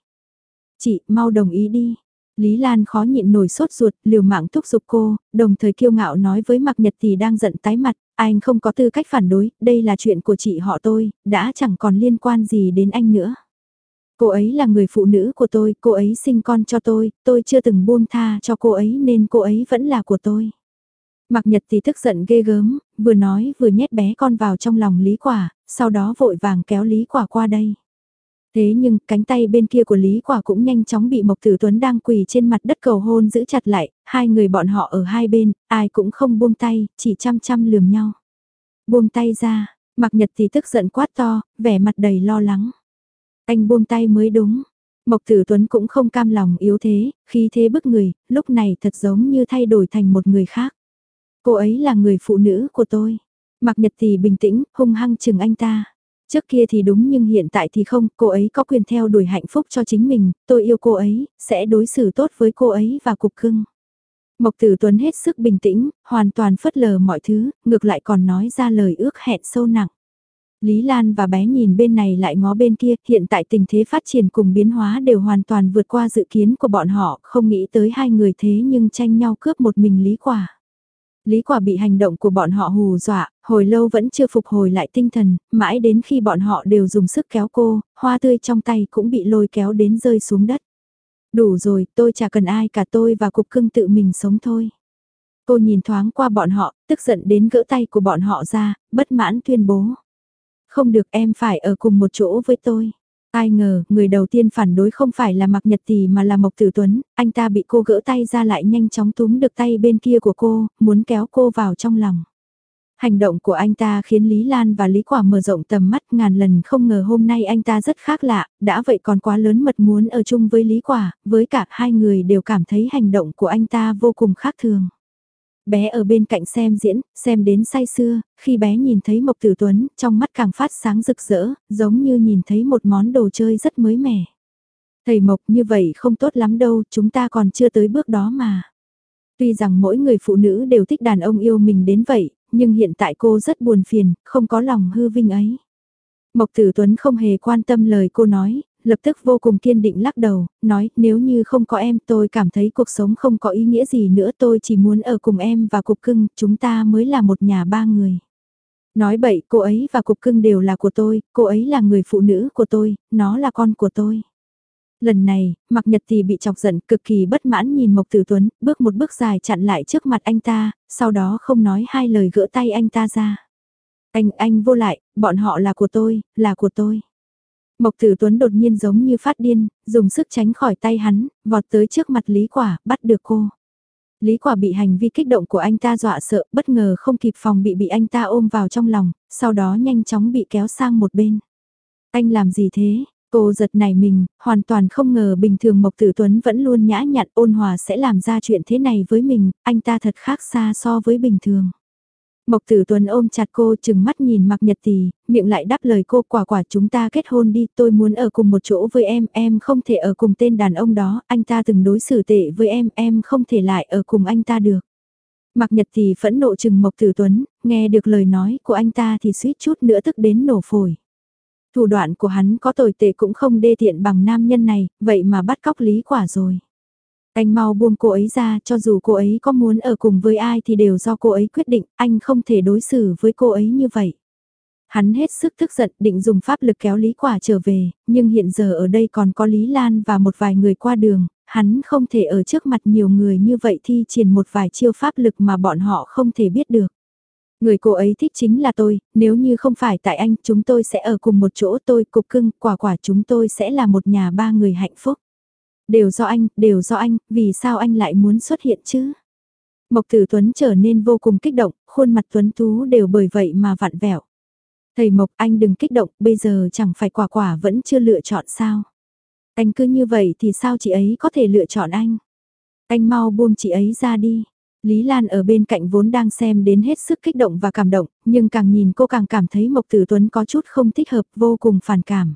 Chị, mau đồng ý đi. Lý Lan khó nhịn nổi sốt ruột, liều mạng thúc giục cô, đồng thời kiêu ngạo nói với Mạc Nhật thì đang giận tái mặt, anh không có tư cách phản đối, đây là chuyện của chị họ tôi, đã chẳng còn liên quan gì đến anh nữa. Cô ấy là người phụ nữ của tôi, cô ấy sinh con cho tôi, tôi chưa từng buông tha cho cô ấy nên cô ấy vẫn là của tôi. Mạc Nhật thì tức giận ghê gớm, vừa nói vừa nhét bé con vào trong lòng Lý Quả, sau đó vội vàng kéo Lý Quả qua đây. Thế nhưng cánh tay bên kia của Lý Quả cũng nhanh chóng bị Mộc Tử Tuấn đang quỳ trên mặt đất cầu hôn giữ chặt lại, hai người bọn họ ở hai bên, ai cũng không buông tay, chỉ chăm chăm lườm nhau. Buông tay ra, Mạc Nhật thì tức giận quát to, vẻ mặt đầy lo lắng. Anh buông tay mới đúng. Mộc Tử Tuấn cũng không cam lòng yếu thế, khi thế bức người, lúc này thật giống như thay đổi thành một người khác. Cô ấy là người phụ nữ của tôi. Mạc Nhật thì bình tĩnh, hung hăng chừng anh ta. Trước kia thì đúng nhưng hiện tại thì không, cô ấy có quyền theo đuổi hạnh phúc cho chính mình, tôi yêu cô ấy, sẽ đối xử tốt với cô ấy và cục cưng. Mộc Tử Tuấn hết sức bình tĩnh, hoàn toàn phớt lờ mọi thứ, ngược lại còn nói ra lời ước hẹn sâu nặng. Lý Lan và bé nhìn bên này lại ngó bên kia, hiện tại tình thế phát triển cùng biến hóa đều hoàn toàn vượt qua dự kiến của bọn họ, không nghĩ tới hai người thế nhưng tranh nhau cướp một mình Lý Quả. Lý Quả bị hành động của bọn họ hù dọa, hồi lâu vẫn chưa phục hồi lại tinh thần, mãi đến khi bọn họ đều dùng sức kéo cô, hoa tươi trong tay cũng bị lôi kéo đến rơi xuống đất. Đủ rồi, tôi chả cần ai cả tôi và cục cưng tự mình sống thôi. Cô nhìn thoáng qua bọn họ, tức giận đến gỡ tay của bọn họ ra, bất mãn tuyên bố. Không được em phải ở cùng một chỗ với tôi. Ai ngờ, người đầu tiên phản đối không phải là Mạc Nhật Tỷ mà là Mộc Tử Tuấn, anh ta bị cô gỡ tay ra lại nhanh chóng túm được tay bên kia của cô, muốn kéo cô vào trong lòng. Hành động của anh ta khiến Lý Lan và Lý Quả mở rộng tầm mắt ngàn lần không ngờ hôm nay anh ta rất khác lạ, đã vậy còn quá lớn mật muốn ở chung với Lý Quả, với cả hai người đều cảm thấy hành động của anh ta vô cùng khác thường. Bé ở bên cạnh xem diễn, xem đến say sưa, khi bé nhìn thấy Mộc Tử Tuấn, trong mắt càng phát sáng rực rỡ, giống như nhìn thấy một món đồ chơi rất mới mẻ. Thầy Mộc như vậy không tốt lắm đâu, chúng ta còn chưa tới bước đó mà. Tuy rằng mỗi người phụ nữ đều thích đàn ông yêu mình đến vậy, nhưng hiện tại cô rất buồn phiền, không có lòng hư vinh ấy. Mộc Tử Tuấn không hề quan tâm lời cô nói, lập tức vô cùng kiên định lắc đầu, nói nếu như không có em tôi cảm thấy cuộc sống không có ý nghĩa gì nữa tôi chỉ muốn ở cùng em và cục cưng, chúng ta mới là một nhà ba người. Nói bậy, cô ấy và cục cưng đều là của tôi, cô ấy là người phụ nữ của tôi, nó là con của tôi. Lần này, Mạc Nhật thì bị chọc giận cực kỳ bất mãn nhìn Mộc Tử Tuấn, bước một bước dài chặn lại trước mặt anh ta, sau đó không nói hai lời gỡ tay anh ta ra. Anh, anh vô lại, bọn họ là của tôi, là của tôi. Mộc Tử Tuấn đột nhiên giống như phát điên, dùng sức tránh khỏi tay hắn, vọt tới trước mặt Lý Quả, bắt được cô. Lý Quả bị hành vi kích động của anh ta dọa sợ, bất ngờ không kịp phòng bị bị anh ta ôm vào trong lòng, sau đó nhanh chóng bị kéo sang một bên. Anh làm gì thế? Cô giật nảy mình, hoàn toàn không ngờ bình thường Mộc Tử Tuấn vẫn luôn nhã nhặn ôn hòa sẽ làm ra chuyện thế này với mình, anh ta thật khác xa so với bình thường. Mộc Tử Tuấn ôm chặt cô chừng mắt nhìn Mạc Nhật Tì, miệng lại đáp lời cô quả quả chúng ta kết hôn đi, tôi muốn ở cùng một chỗ với em, em không thể ở cùng tên đàn ông đó, anh ta từng đối xử tệ với em, em không thể lại ở cùng anh ta được. Mạc Nhật Tì phẫn nộ chừng Mộc Tử Tuấn, nghe được lời nói của anh ta thì suýt chút nữa tức đến nổ phổi. Thủ đoạn của hắn có tồi tệ cũng không đê tiện bằng nam nhân này, vậy mà bắt cóc lý quả rồi. Anh mau buông cô ấy ra, cho dù cô ấy có muốn ở cùng với ai thì đều do cô ấy quyết định, anh không thể đối xử với cô ấy như vậy. Hắn hết sức tức giận định dùng pháp lực kéo Lý Quả trở về, nhưng hiện giờ ở đây còn có Lý Lan và một vài người qua đường, hắn không thể ở trước mặt nhiều người như vậy thi triển một vài chiêu pháp lực mà bọn họ không thể biết được. Người cô ấy thích chính là tôi, nếu như không phải tại anh chúng tôi sẽ ở cùng một chỗ tôi cục cưng, quả quả chúng tôi sẽ là một nhà ba người hạnh phúc. Đều do anh, đều do anh, vì sao anh lại muốn xuất hiện chứ? Mộc Tử Tuấn trở nên vô cùng kích động, khuôn mặt Tuấn Tú đều bởi vậy mà vặn vẹo. Thầy Mộc anh đừng kích động, bây giờ chẳng phải quả quả vẫn chưa lựa chọn sao? Anh cứ như vậy thì sao chị ấy có thể lựa chọn anh? Anh mau buông chị ấy ra đi. Lý Lan ở bên cạnh vốn đang xem đến hết sức kích động và cảm động, nhưng càng nhìn cô càng cảm thấy Mộc Tử Tuấn có chút không thích hợp vô cùng phản cảm.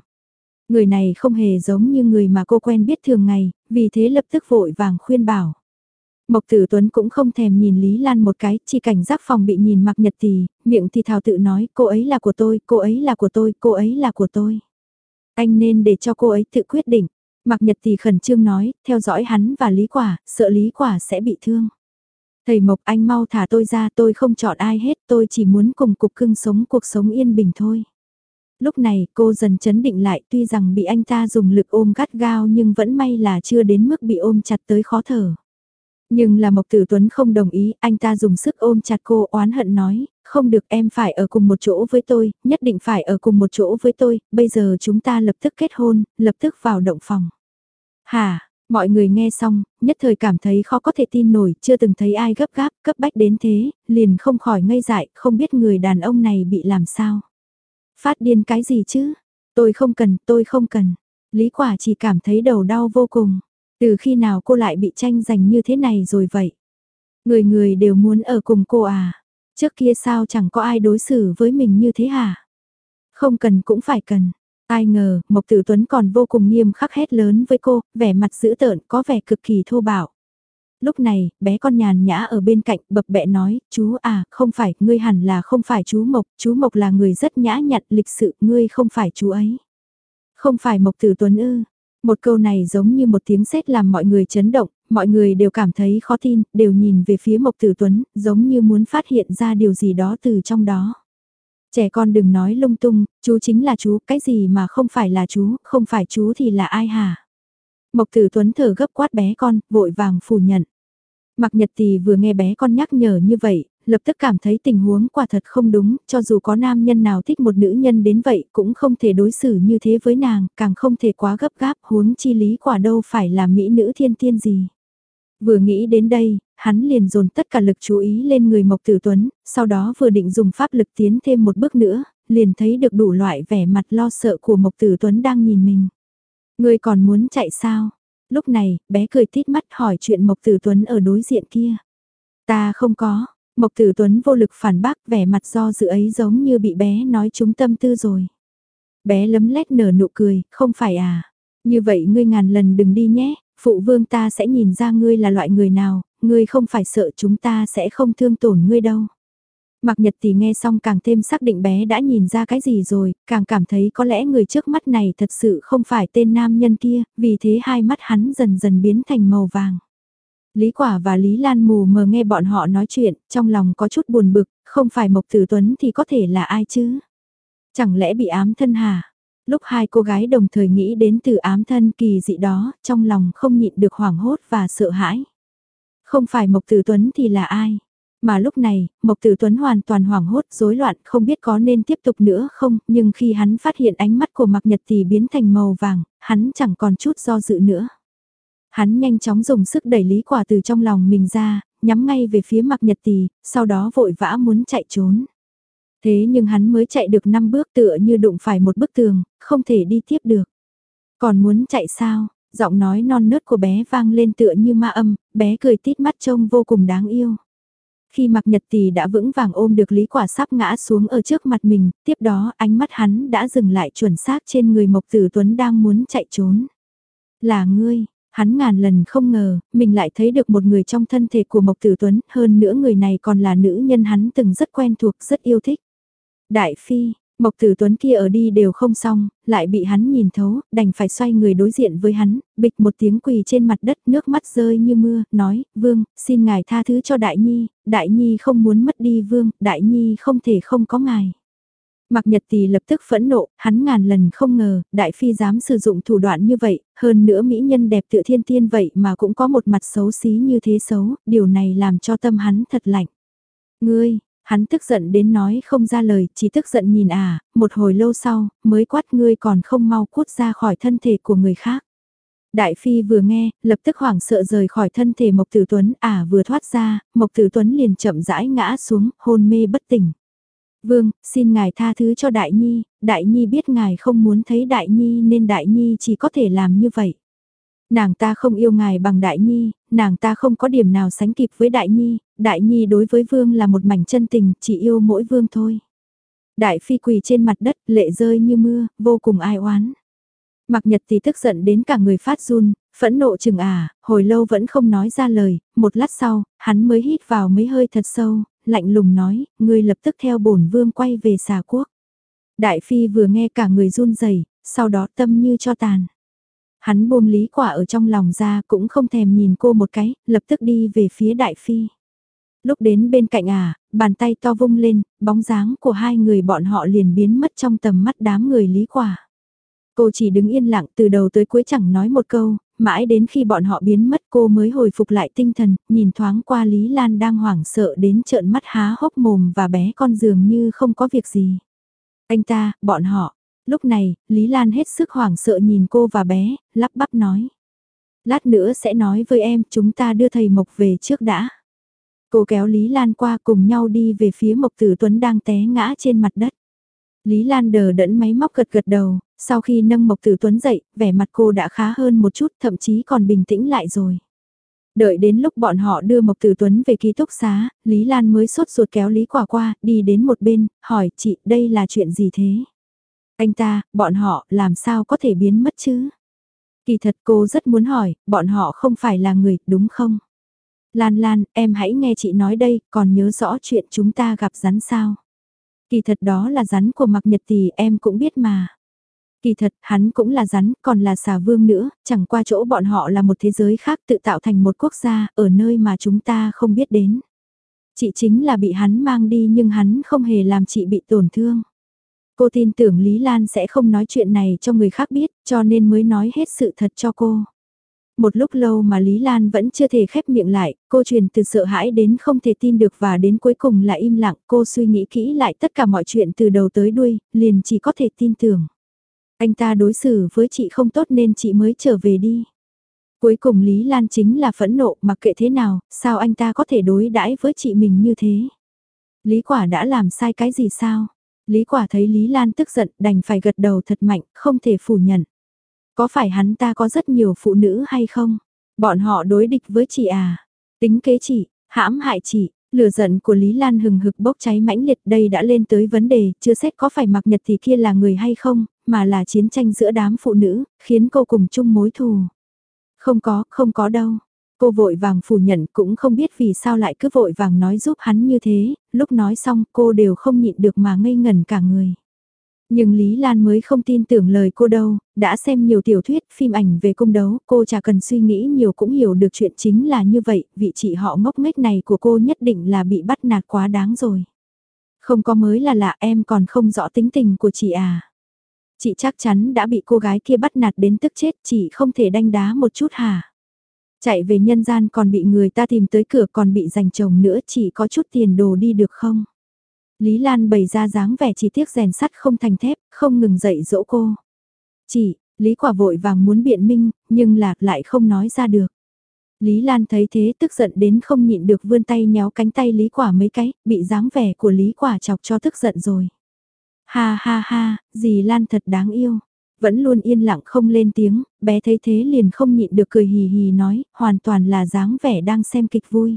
Người này không hề giống như người mà cô quen biết thường ngày, vì thế lập tức vội vàng khuyên bảo. Mộc Tử Tuấn cũng không thèm nhìn Lý Lan một cái, chỉ cảnh giác phòng bị nhìn Mạc Nhật Tì, miệng thì thào tự nói, cô ấy là của tôi, cô ấy là của tôi, cô ấy là của tôi. Anh nên để cho cô ấy tự quyết định. Mạc Nhật Tì khẩn trương nói, theo dõi hắn và Lý Quả, sợ Lý Quả sẽ bị thương. Thầy Mộc anh mau thả tôi ra tôi không chọn ai hết tôi chỉ muốn cùng cục cưng sống cuộc sống yên bình thôi. Lúc này cô dần chấn định lại tuy rằng bị anh ta dùng lực ôm gắt gao nhưng vẫn may là chưa đến mức bị ôm chặt tới khó thở. Nhưng là Mộc Tử Tuấn không đồng ý, anh ta dùng sức ôm chặt cô oán hận nói, không được em phải ở cùng một chỗ với tôi, nhất định phải ở cùng một chỗ với tôi, bây giờ chúng ta lập tức kết hôn, lập tức vào động phòng. hà mọi người nghe xong, nhất thời cảm thấy khó có thể tin nổi, chưa từng thấy ai gấp gáp, cấp bách đến thế, liền không khỏi ngây dại, không biết người đàn ông này bị làm sao. Phát điên cái gì chứ? Tôi không cần, tôi không cần. Lý quả chỉ cảm thấy đầu đau vô cùng. Từ khi nào cô lại bị tranh giành như thế này rồi vậy? Người người đều muốn ở cùng cô à? Trước kia sao chẳng có ai đối xử với mình như thế hả? Không cần cũng phải cần. Ai ngờ, Mộc Tử Tuấn còn vô cùng nghiêm khắc hét lớn với cô, vẻ mặt dữ tợn, có vẻ cực kỳ thô bạo. Lúc này, bé con nhàn nhã ở bên cạnh bập bẹ nói, chú à, không phải, ngươi hẳn là không phải chú Mộc, chú Mộc là người rất nhã nhặn lịch sự, ngươi không phải chú ấy. Không phải Mộc Tử Tuấn ư, một câu này giống như một tiếng sét làm mọi người chấn động, mọi người đều cảm thấy khó tin, đều nhìn về phía Mộc Tử Tuấn, giống như muốn phát hiện ra điều gì đó từ trong đó. Trẻ con đừng nói lung tung, chú chính là chú, cái gì mà không phải là chú, không phải chú thì là ai hả? Mộc Tử Tuấn thở gấp quát bé con, vội vàng phủ nhận. Mặc Nhật Tì vừa nghe bé con nhắc nhở như vậy, lập tức cảm thấy tình huống quả thật không đúng, cho dù có nam nhân nào thích một nữ nhân đến vậy cũng không thể đối xử như thế với nàng, càng không thể quá gấp gáp huống chi lý quả đâu phải là mỹ nữ thiên tiên gì. Vừa nghĩ đến đây, hắn liền dồn tất cả lực chú ý lên người Mộc Tử Tuấn, sau đó vừa định dùng pháp lực tiến thêm một bước nữa, liền thấy được đủ loại vẻ mặt lo sợ của Mộc Tử Tuấn đang nhìn mình. Người còn muốn chạy sao? Lúc này, bé cười tít mắt hỏi chuyện Mộc Tử Tuấn ở đối diện kia. Ta không có, Mộc Tử Tuấn vô lực phản bác vẻ mặt do dự ấy giống như bị bé nói trúng tâm tư rồi. Bé lấm lét nở nụ cười, không phải à. Như vậy ngươi ngàn lần đừng đi nhé, phụ vương ta sẽ nhìn ra ngươi là loại người nào, ngươi không phải sợ chúng ta sẽ không thương tổn ngươi đâu. Mạc Nhật thì nghe xong càng thêm xác định bé đã nhìn ra cái gì rồi, càng cảm thấy có lẽ người trước mắt này thật sự không phải tên nam nhân kia, vì thế hai mắt hắn dần dần biến thành màu vàng. Lý Quả và Lý Lan mù mờ nghe bọn họ nói chuyện, trong lòng có chút buồn bực, không phải Mộc Tử Tuấn thì có thể là ai chứ? Chẳng lẽ bị ám thân hả? Lúc hai cô gái đồng thời nghĩ đến từ ám thân kỳ dị đó, trong lòng không nhịn được hoảng hốt và sợ hãi. Không phải Mộc Tử Tuấn thì là ai? Mà lúc này, Mộc Tử Tuấn hoàn toàn hoảng hốt, rối loạn, không biết có nên tiếp tục nữa không, nhưng khi hắn phát hiện ánh mắt của Mạc Nhật thì biến thành màu vàng, hắn chẳng còn chút do dự nữa. Hắn nhanh chóng dùng sức đẩy Lý Quả từ trong lòng mình ra, nhắm ngay về phía Mạc Nhật Tì, sau đó vội vã muốn chạy trốn. Thế nhưng hắn mới chạy được 5 bước tựa như đụng phải một bức tường, không thể đi tiếp được. Còn muốn chạy sao? Giọng nói non nớt của bé vang lên tựa như ma âm, bé cười tít mắt trông vô cùng đáng yêu. Khi mặc Nhật Tì đã vững vàng ôm được Lý Quả sắp ngã xuống ở trước mặt mình, tiếp đó ánh mắt hắn đã dừng lại chuẩn xác trên người Mộc Tử Tuấn đang muốn chạy trốn. Là ngươi, Hắn ngàn lần không ngờ, mình lại thấy được một người trong thân thể của Mộc Tử Tuấn, hơn nữa người này còn là nữ nhân hắn từng rất quen thuộc, rất yêu thích. Đại Phi, Mộc Tử Tuấn kia ở đi đều không xong, lại bị hắn nhìn thấu, đành phải xoay người đối diện với hắn, bịch một tiếng quỳ trên mặt đất nước mắt rơi như mưa, nói, Vương, xin ngài tha thứ cho Đại Nhi, Đại Nhi không muốn mất đi Vương, Đại Nhi không thể không có ngài. Mạc Nhật Tì lập tức phẫn nộ, hắn ngàn lần không ngờ, Đại Phi dám sử dụng thủ đoạn như vậy, hơn nữa mỹ nhân đẹp tựa thiên tiên vậy mà cũng có một mặt xấu xí như thế xấu, điều này làm cho tâm hắn thật lạnh. Ngươi, hắn tức giận đến nói không ra lời, chỉ tức giận nhìn à, một hồi lâu sau, mới quát ngươi còn không mau cút ra khỏi thân thể của người khác. Đại Phi vừa nghe, lập tức hoảng sợ rời khỏi thân thể Mộc Tử Tuấn, à vừa thoát ra, Mộc Tử Tuấn liền chậm rãi ngã xuống, hôn mê bất tỉnh. Vương, xin ngài tha thứ cho Đại Nhi, Đại Nhi biết ngài không muốn thấy Đại Nhi nên Đại Nhi chỉ có thể làm như vậy. Nàng ta không yêu ngài bằng Đại Nhi, nàng ta không có điểm nào sánh kịp với Đại Nhi, Đại Nhi đối với Vương là một mảnh chân tình, chỉ yêu mỗi Vương thôi. Đại Phi quỳ trên mặt đất, lệ rơi như mưa, vô cùng ai oán. Mặc nhật thì tức giận đến cả người phát run, phẫn nộ chừng à, hồi lâu vẫn không nói ra lời, một lát sau, hắn mới hít vào mấy hơi thật sâu, lạnh lùng nói, ngươi lập tức theo bổn vương quay về xà quốc. Đại phi vừa nghe cả người run rẩy, sau đó tâm như cho tàn. Hắn buông lý quả ở trong lòng ra cũng không thèm nhìn cô một cái, lập tức đi về phía đại phi. Lúc đến bên cạnh à, bàn tay to vung lên, bóng dáng của hai người bọn họ liền biến mất trong tầm mắt đám người lý quả. Cô chỉ đứng yên lặng từ đầu tới cuối chẳng nói một câu, mãi đến khi bọn họ biến mất cô mới hồi phục lại tinh thần, nhìn thoáng qua Lý Lan đang hoảng sợ đến trợn mắt há hốc mồm và bé con dường như không có việc gì. Anh ta, bọn họ. Lúc này, Lý Lan hết sức hoảng sợ nhìn cô và bé, lắp bắp nói. Lát nữa sẽ nói với em, chúng ta đưa thầy Mộc về trước đã. Cô kéo Lý Lan qua cùng nhau đi về phía Mộc Tử Tuấn đang té ngã trên mặt đất. Lý Lan đờ đẫn máy móc gật gật đầu, sau khi nâng Mộc Tử Tuấn dậy, vẻ mặt cô đã khá hơn một chút, thậm chí còn bình tĩnh lại rồi. Đợi đến lúc bọn họ đưa Mộc Tử Tuấn về ký túc xá, Lý Lan mới sốt ruột kéo Lý Quả qua, đi đến một bên, hỏi chị đây là chuyện gì thế? Anh ta, bọn họ, làm sao có thể biến mất chứ? Kỳ thật cô rất muốn hỏi, bọn họ không phải là người, đúng không? Lan Lan, em hãy nghe chị nói đây, còn nhớ rõ chuyện chúng ta gặp rắn sao? Kỳ thật đó là rắn của mặc nhật thì em cũng biết mà. Kỳ thật, hắn cũng là rắn, còn là xà vương nữa, chẳng qua chỗ bọn họ là một thế giới khác tự tạo thành một quốc gia, ở nơi mà chúng ta không biết đến. Chị chính là bị hắn mang đi nhưng hắn không hề làm chị bị tổn thương. Cô tin tưởng Lý Lan sẽ không nói chuyện này cho người khác biết, cho nên mới nói hết sự thật cho cô. Một lúc lâu mà Lý Lan vẫn chưa thể khép miệng lại, cô truyền từ sợ hãi đến không thể tin được và đến cuối cùng là im lặng, cô suy nghĩ kỹ lại tất cả mọi chuyện từ đầu tới đuôi, liền chỉ có thể tin tưởng. Anh ta đối xử với chị không tốt nên chị mới trở về đi. Cuối cùng Lý Lan chính là phẫn nộ mặc kệ thế nào, sao anh ta có thể đối đãi với chị mình như thế. Lý quả đã làm sai cái gì sao? Lý quả thấy Lý Lan tức giận đành phải gật đầu thật mạnh, không thể phủ nhận. Có phải hắn ta có rất nhiều phụ nữ hay không? Bọn họ đối địch với chị à? Tính kế chị, hãm hại chị, Lửa giận của Lý Lan hừng hực bốc cháy mãnh liệt đây đã lên tới vấn đề, chưa xét có phải mặc nhật thì kia là người hay không, mà là chiến tranh giữa đám phụ nữ, khiến cô cùng chung mối thù. Không có, không có đâu. Cô vội vàng phủ nhận cũng không biết vì sao lại cứ vội vàng nói giúp hắn như thế, lúc nói xong cô đều không nhịn được mà ngây ngẩn cả người. Nhưng Lý Lan mới không tin tưởng lời cô đâu, đã xem nhiều tiểu thuyết, phim ảnh về cung đấu, cô chả cần suy nghĩ nhiều cũng hiểu được chuyện chính là như vậy, vị chị họ ngốc nghếch này của cô nhất định là bị bắt nạt quá đáng rồi. Không có mới là lạ em còn không rõ tính tình của chị à. Chị chắc chắn đã bị cô gái kia bắt nạt đến tức chết, chị không thể đanh đá một chút hả? Chạy về nhân gian còn bị người ta tìm tới cửa còn bị giành chồng nữa chỉ có chút tiền đồ đi được không? Lý Lan bày ra dáng vẻ chỉ tiếc rèn sắt không thành thép, không ngừng dạy dỗ cô. Chỉ, Lý quả vội vàng muốn biện minh, nhưng lạc lại không nói ra được. Lý Lan thấy thế tức giận đến không nhịn được vươn tay nhéo cánh tay Lý quả mấy cái, bị dáng vẻ của Lý quả chọc cho tức giận rồi. Ha ha ha, dì Lan thật đáng yêu. Vẫn luôn yên lặng không lên tiếng, bé thấy thế liền không nhịn được cười hì hì nói, hoàn toàn là dáng vẻ đang xem kịch vui.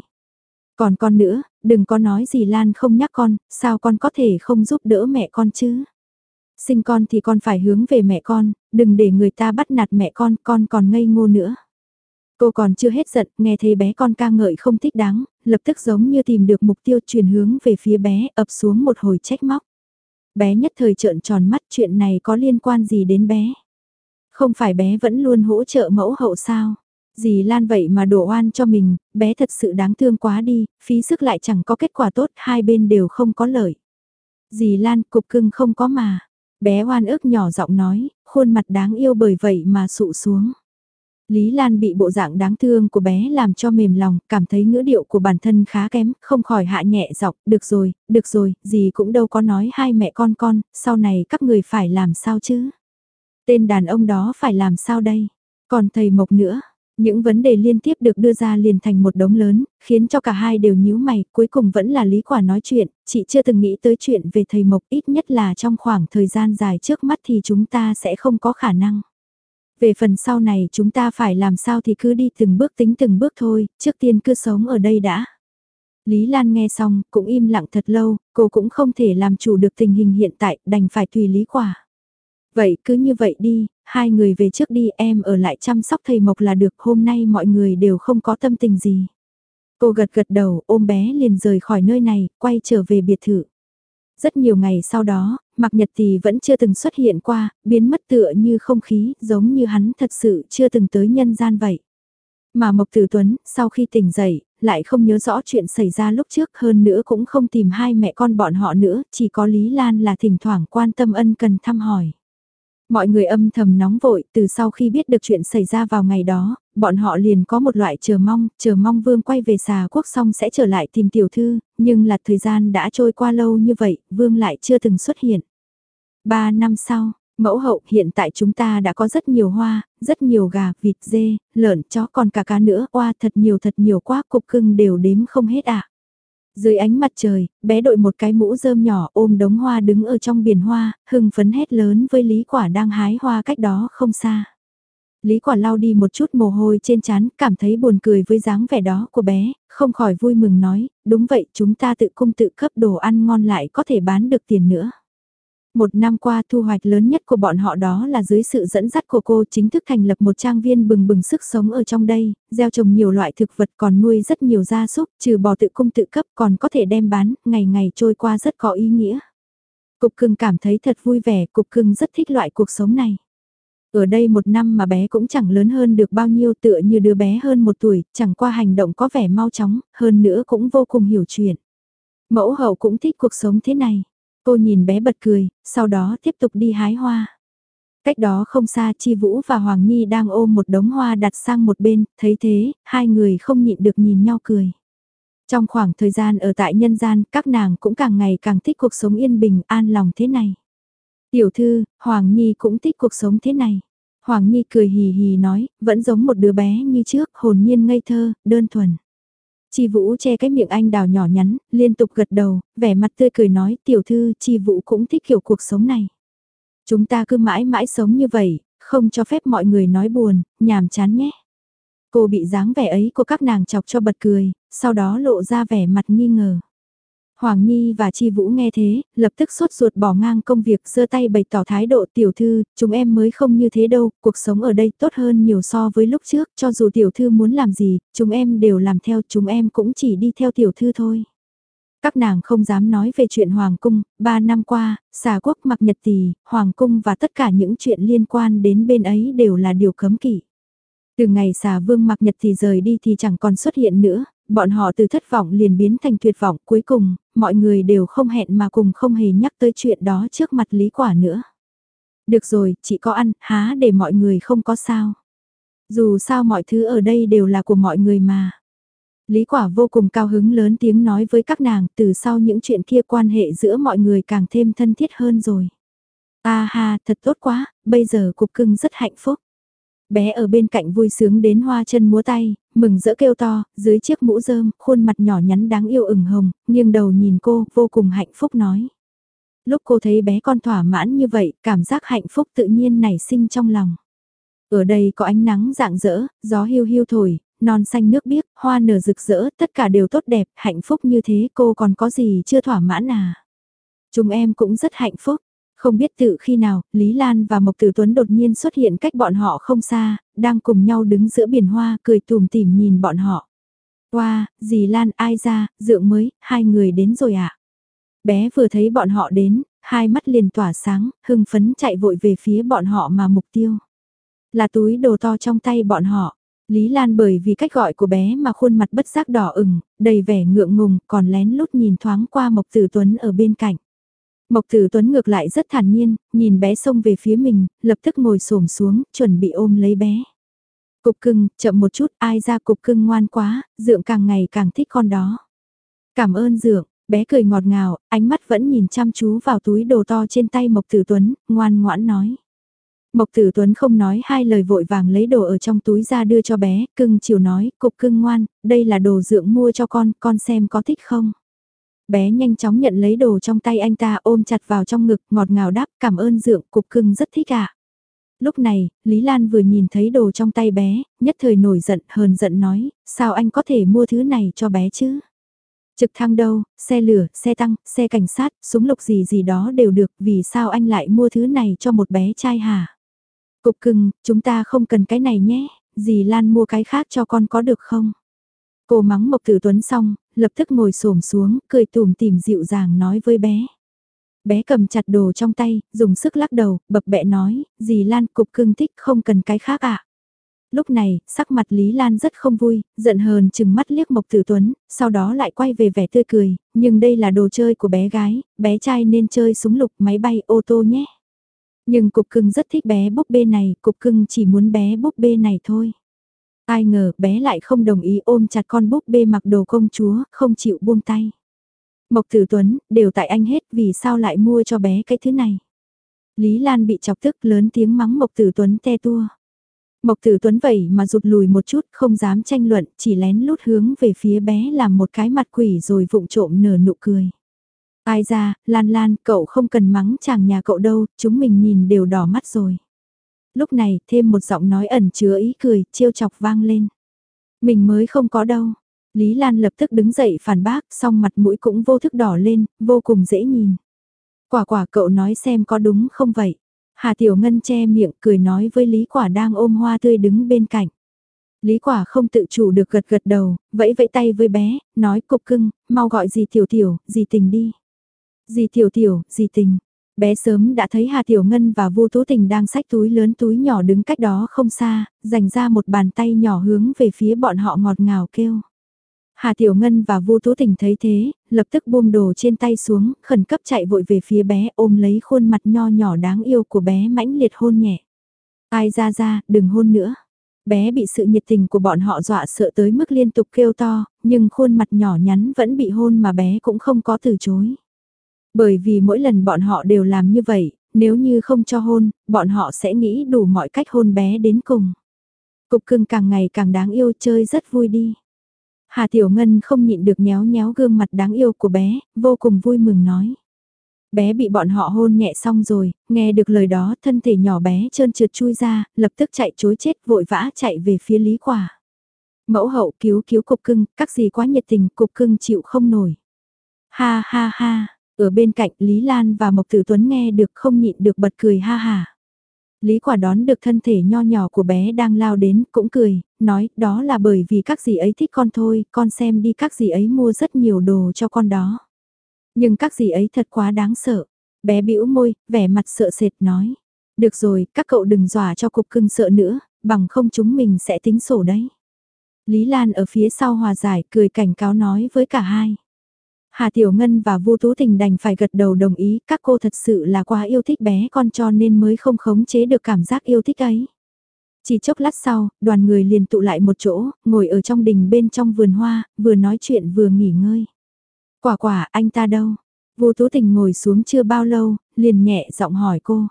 Còn con nữa, đừng có nói gì Lan không nhắc con, sao con có thể không giúp đỡ mẹ con chứ? Sinh con thì con phải hướng về mẹ con, đừng để người ta bắt nạt mẹ con, con còn ngây ngô nữa. Cô còn chưa hết giận, nghe thấy bé con ca ngợi không thích đáng, lập tức giống như tìm được mục tiêu chuyển hướng về phía bé, ập xuống một hồi trách móc. Bé nhất thời trợn tròn mắt chuyện này có liên quan gì đến bé? Không phải bé vẫn luôn hỗ trợ mẫu hậu sao? Dì Lan vậy mà đổ oan cho mình, bé thật sự đáng thương quá đi, phí sức lại chẳng có kết quả tốt, hai bên đều không có lợi. Dì Lan cục cưng không có mà. Bé oan ức nhỏ giọng nói, khuôn mặt đáng yêu bởi vậy mà sụ xuống. Lý Lan bị bộ dạng đáng thương của bé làm cho mềm lòng, cảm thấy ngữ điệu của bản thân khá kém, không khỏi hạ nhẹ giọng, được rồi, được rồi, gì cũng đâu có nói hai mẹ con con, sau này các người phải làm sao chứ? Tên đàn ông đó phải làm sao đây? Còn thầy Mộc nữa, những vấn đề liên tiếp được đưa ra liền thành một đống lớn, khiến cho cả hai đều nhíu mày, cuối cùng vẫn là Lý Quả nói chuyện, chị chưa từng nghĩ tới chuyện về thầy Mộc ít nhất là trong khoảng thời gian dài trước mắt thì chúng ta sẽ không có khả năng. Về phần sau này chúng ta phải làm sao thì cứ đi từng bước tính từng bước thôi, trước tiên cứ sống ở đây đã. Lý Lan nghe xong, cũng im lặng thật lâu, cô cũng không thể làm chủ được tình hình hiện tại, đành phải tùy Lý Quả. Vậy cứ như vậy đi, hai người về trước đi em ở lại chăm sóc thầy Mộc là được hôm nay mọi người đều không có tâm tình gì. Cô gật gật đầu ôm bé liền rời khỏi nơi này, quay trở về biệt thự. Rất nhiều ngày sau đó, Mạc Nhật Tì vẫn chưa từng xuất hiện qua, biến mất tựa như không khí, giống như hắn thật sự chưa từng tới nhân gian vậy. Mà Mộc Tử Tuấn, sau khi tỉnh dậy, lại không nhớ rõ chuyện xảy ra lúc trước hơn nữa cũng không tìm hai mẹ con bọn họ nữa, chỉ có Lý Lan là thỉnh thoảng quan tâm ân cần thăm hỏi. Mọi người âm thầm nóng vội, từ sau khi biết được chuyện xảy ra vào ngày đó, bọn họ liền có một loại chờ mong, chờ mong Vương quay về xà quốc xong sẽ trở lại tìm tiểu thư, nhưng là thời gian đã trôi qua lâu như vậy, Vương lại chưa từng xuất hiện. Ba năm sau, mẫu hậu hiện tại chúng ta đã có rất nhiều hoa, rất nhiều gà, vịt, dê, lợn, chó còn cả cá nữa, oa thật nhiều thật nhiều quá cục cưng đều đếm không hết ạ. À. Dưới ánh mặt trời, bé đội một cái mũ rơm nhỏ ôm đống hoa đứng ở trong biển hoa, hưng phấn hét lớn với Lý Quả đang hái hoa cách đó không xa. Lý Quả lau đi một chút mồ hôi trên trán, cảm thấy buồn cười với dáng vẻ đó của bé, không khỏi vui mừng nói, đúng vậy chúng ta tự cung tự cấp đồ ăn ngon lại có thể bán được tiền nữa. Một năm qua thu hoạch lớn nhất của bọn họ đó là dưới sự dẫn dắt của cô chính thức thành lập một trang viên bừng bừng sức sống ở trong đây, gieo trồng nhiều loại thực vật còn nuôi rất nhiều gia súc, trừ bò tự cung tự cấp còn có thể đem bán, ngày ngày trôi qua rất có ý nghĩa. Cục cưng cảm thấy thật vui vẻ, cục cưng rất thích loại cuộc sống này. Ở đây một năm mà bé cũng chẳng lớn hơn được bao nhiêu tựa như đứa bé hơn một tuổi, chẳng qua hành động có vẻ mau chóng, hơn nữa cũng vô cùng hiểu chuyện. Mẫu hậu cũng thích cuộc sống thế này. Cô nhìn bé bật cười, sau đó tiếp tục đi hái hoa. Cách đó không xa Chi Vũ và Hoàng Nhi đang ôm một đống hoa đặt sang một bên, thấy thế, hai người không nhịn được nhìn nhau cười. Trong khoảng thời gian ở tại nhân gian, các nàng cũng càng ngày càng thích cuộc sống yên bình, an lòng thế này. Tiểu thư, Hoàng Nhi cũng thích cuộc sống thế này. Hoàng Nhi cười hì hì nói, vẫn giống một đứa bé như trước, hồn nhiên ngây thơ, đơn thuần. Chi Vũ che cái miệng anh đào nhỏ nhắn, liên tục gật đầu, vẻ mặt tươi cười nói tiểu thư Chi Vũ cũng thích kiểu cuộc sống này. Chúng ta cứ mãi mãi sống như vậy, không cho phép mọi người nói buồn, nhàm chán nhé. Cô bị dáng vẻ ấy của các nàng chọc cho bật cười, sau đó lộ ra vẻ mặt nghi ngờ. Hoàng Nhi và Chi Vũ nghe thế, lập tức sốt ruột bỏ ngang công việc giơ tay bày tỏ thái độ tiểu thư, chúng em mới không như thế đâu, cuộc sống ở đây tốt hơn nhiều so với lúc trước, cho dù tiểu thư muốn làm gì, chúng em đều làm theo, chúng em cũng chỉ đi theo tiểu thư thôi. Các nàng không dám nói về chuyện Hoàng Cung, ba năm qua, xà quốc mặc nhật tỳ, Hoàng Cung và tất cả những chuyện liên quan đến bên ấy đều là điều cấm kỵ. Từ ngày xà vương mặc nhật thì rời đi thì chẳng còn xuất hiện nữa, bọn họ từ thất vọng liền biến thành tuyệt vọng cuối cùng, mọi người đều không hẹn mà cùng không hề nhắc tới chuyện đó trước mặt lý quả nữa. Được rồi, chỉ có ăn, há để mọi người không có sao. Dù sao mọi thứ ở đây đều là của mọi người mà. Lý quả vô cùng cao hứng lớn tiếng nói với các nàng từ sau những chuyện kia quan hệ giữa mọi người càng thêm thân thiết hơn rồi. A ha, thật tốt quá, bây giờ cục cưng rất hạnh phúc bé ở bên cạnh vui sướng đến hoa chân múa tay, mừng rỡ kêu to, dưới chiếc mũ rơm, khuôn mặt nhỏ nhắn đáng yêu ửng hồng, nghiêng đầu nhìn cô, vô cùng hạnh phúc nói. Lúc cô thấy bé con thỏa mãn như vậy, cảm giác hạnh phúc tự nhiên nảy sinh trong lòng. Ở đây có ánh nắng rạng rỡ, gió hiu hiu thổi, non xanh nước biếc, hoa nở rực rỡ, tất cả đều tốt đẹp, hạnh phúc như thế cô còn có gì chưa thỏa mãn à? Chúng em cũng rất hạnh phúc. Không biết tự khi nào, Lý Lan và Mộc Tử Tuấn đột nhiên xuất hiện cách bọn họ không xa, đang cùng nhau đứng giữa biển hoa cười tùm tìm nhìn bọn họ. Wow, dì Lan ai ra, dượng mới, hai người đến rồi ạ. À? Bé vừa thấy bọn họ đến, hai mắt liền tỏa sáng, hưng phấn chạy vội về phía bọn họ mà mục tiêu. Là túi đồ to trong tay bọn họ. Lý Lan bởi vì cách gọi của bé mà khuôn mặt bất giác đỏ ửng, đầy vẻ ngượng ngùng, còn lén lút nhìn thoáng qua Mộc Tử Tuấn ở bên cạnh. Mộc Tử Tuấn ngược lại rất thản nhiên, nhìn bé xông về phía mình, lập tức ngồi xổm xuống, chuẩn bị ôm lấy bé. Cục cưng, chậm một chút, ai ra cục cưng ngoan quá, dượng càng ngày càng thích con đó. Cảm ơn dượng, bé cười ngọt ngào, ánh mắt vẫn nhìn chăm chú vào túi đồ to trên tay Mộc Tử Tuấn, ngoan ngoãn nói. Mộc Tử Tuấn không nói hai lời vội vàng lấy đồ ở trong túi ra đưa cho bé, cưng chiều nói, cục cưng ngoan, đây là đồ dượng mua cho con, con xem có thích không. Bé nhanh chóng nhận lấy đồ trong tay anh ta ôm chặt vào trong ngực ngọt ngào đáp cảm ơn dượng cục cưng rất thích ạ. À. Lúc này, Lý Lan vừa nhìn thấy đồ trong tay bé, nhất thời nổi giận hờn giận nói, sao anh có thể mua thứ này cho bé chứ? Trực thăng đâu, xe lửa, xe tăng, xe cảnh sát, súng lục gì gì đó đều được, vì sao anh lại mua thứ này cho một bé trai hả? Cục cưng, chúng ta không cần cái này nhé, dì Lan mua cái khác cho con có được không? Cô mắng Mộc Tử Tuấn xong, lập tức ngồi xổm xuống, cười tùm tìm dịu dàng nói với bé. Bé cầm chặt đồ trong tay, dùng sức lắc đầu, bập bẹ nói, dì Lan cục cưng thích không cần cái khác ạ. À? Lúc này, sắc mặt Lý Lan rất không vui, giận hờn chừng mắt liếc Mộc Tử Tuấn, sau đó lại quay về vẻ tươi cười, nhưng đây là đồ chơi của bé gái, bé trai nên chơi súng lục máy bay ô tô nhé. Nhưng cục cưng rất thích bé búp bê này, cục cưng chỉ muốn bé búp bê này thôi. Ai ngờ bé lại không đồng ý ôm chặt con búp bê mặc đồ công chúa, không chịu buông tay. Mộc Tử Tuấn, đều tại anh hết vì sao lại mua cho bé cái thứ này. Lý Lan bị chọc tức lớn tiếng mắng Mộc Tử Tuấn te tua. Mộc Tử Tuấn vậy mà rụt lùi một chút không dám tranh luận chỉ lén lút hướng về phía bé làm một cái mặt quỷ rồi vụng trộm nở nụ cười. Ai ra, Lan Lan, cậu không cần mắng chàng nhà cậu đâu, chúng mình nhìn đều đỏ mắt rồi. Lúc này, thêm một giọng nói ẩn chứa ý cười, trêu chọc vang lên. Mình mới không có đâu. Lý Lan lập tức đứng dậy phản bác, song mặt mũi cũng vô thức đỏ lên, vô cùng dễ nhìn. Quả quả cậu nói xem có đúng không vậy? Hà Tiểu Ngân che miệng cười nói với Lý Quả đang ôm hoa tươi đứng bên cạnh. Lý Quả không tự chủ được gật gật đầu, vẫy vẫy tay với bé, nói cục cưng, mau gọi gì Tiểu Tiểu, gì tình đi. Dì Tiểu Tiểu, dì Tình. Bé sớm đã thấy Hà Tiểu Ngân và Vu Tố Tình đang xách túi lớn túi nhỏ đứng cách đó không xa, dành ra một bàn tay nhỏ hướng về phía bọn họ ngọt ngào kêu. Hà Tiểu Ngân và Vu Tố Tình thấy thế, lập tức buông đồ trên tay xuống, khẩn cấp chạy vội về phía bé ôm lấy khuôn mặt nho nhỏ đáng yêu của bé mãnh liệt hôn nhẹ. Ai ra ra, đừng hôn nữa. Bé bị sự nhiệt tình của bọn họ dọa sợ tới mức liên tục kêu to, nhưng khuôn mặt nhỏ nhắn vẫn bị hôn mà bé cũng không có từ chối. Bởi vì mỗi lần bọn họ đều làm như vậy, nếu như không cho hôn, bọn họ sẽ nghĩ đủ mọi cách hôn bé đến cùng. Cục cưng càng ngày càng đáng yêu chơi rất vui đi. Hà Tiểu Ngân không nhịn được nhéo nhéo gương mặt đáng yêu của bé, vô cùng vui mừng nói. Bé bị bọn họ hôn nhẹ xong rồi, nghe được lời đó thân thể nhỏ bé trơn trượt chui ra, lập tức chạy chối chết vội vã chạy về phía Lý Quả. Mẫu hậu cứu cứu cục cưng, các gì quá nhiệt tình, cục cưng chịu không nổi. Ha ha ha, ở bên cạnh Lý Lan và Mộc Tử Tuấn nghe được không nhịn được bật cười ha ha. Lý quả đón được thân thể nho nhỏ của bé đang lao đến, cũng cười, nói đó là bởi vì các dì ấy thích con thôi, con xem đi các dì ấy mua rất nhiều đồ cho con đó. Nhưng các dì ấy thật quá đáng sợ. Bé bĩu môi, vẻ mặt sợ sệt nói. Được rồi, các cậu đừng dọa cho cục cưng sợ nữa, bằng không chúng mình sẽ tính sổ đấy. Lý Lan ở phía sau hòa giải cười cảnh cáo nói với cả hai. Hà Tiểu Ngân và Vu Tú Tình đành phải gật đầu đồng ý, các cô thật sự là quá yêu thích bé con cho nên mới không khống chế được cảm giác yêu thích ấy. Chỉ chốc lát sau, đoàn người liền tụ lại một chỗ, ngồi ở trong đình bên trong vườn hoa, vừa nói chuyện vừa nghỉ ngơi. Quả quả, anh ta đâu? Vu Tú Tình ngồi xuống chưa bao lâu, liền nhẹ giọng hỏi cô.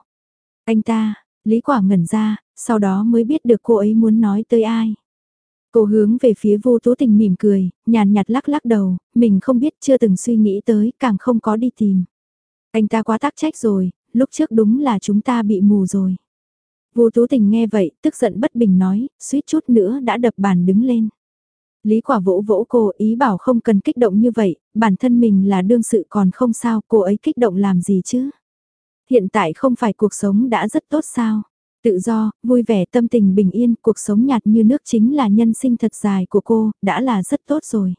Anh ta, Lý Quả ngẩn ra, sau đó mới biết được cô ấy muốn nói tới ai. Cô hướng về phía vô tố tình mỉm cười, nhàn nhạt lắc lắc đầu, mình không biết chưa từng suy nghĩ tới, càng không có đi tìm. Anh ta quá tác trách rồi, lúc trước đúng là chúng ta bị mù rồi. Vô tố tình nghe vậy, tức giận bất bình nói, suýt chút nữa đã đập bàn đứng lên. Lý quả vỗ vỗ cô ý bảo không cần kích động như vậy, bản thân mình là đương sự còn không sao, cô ấy kích động làm gì chứ? Hiện tại không phải cuộc sống đã rất tốt sao? Tự do, vui vẻ tâm tình bình yên, cuộc sống nhạt như nước chính là nhân sinh thật dài của cô, đã là rất tốt rồi.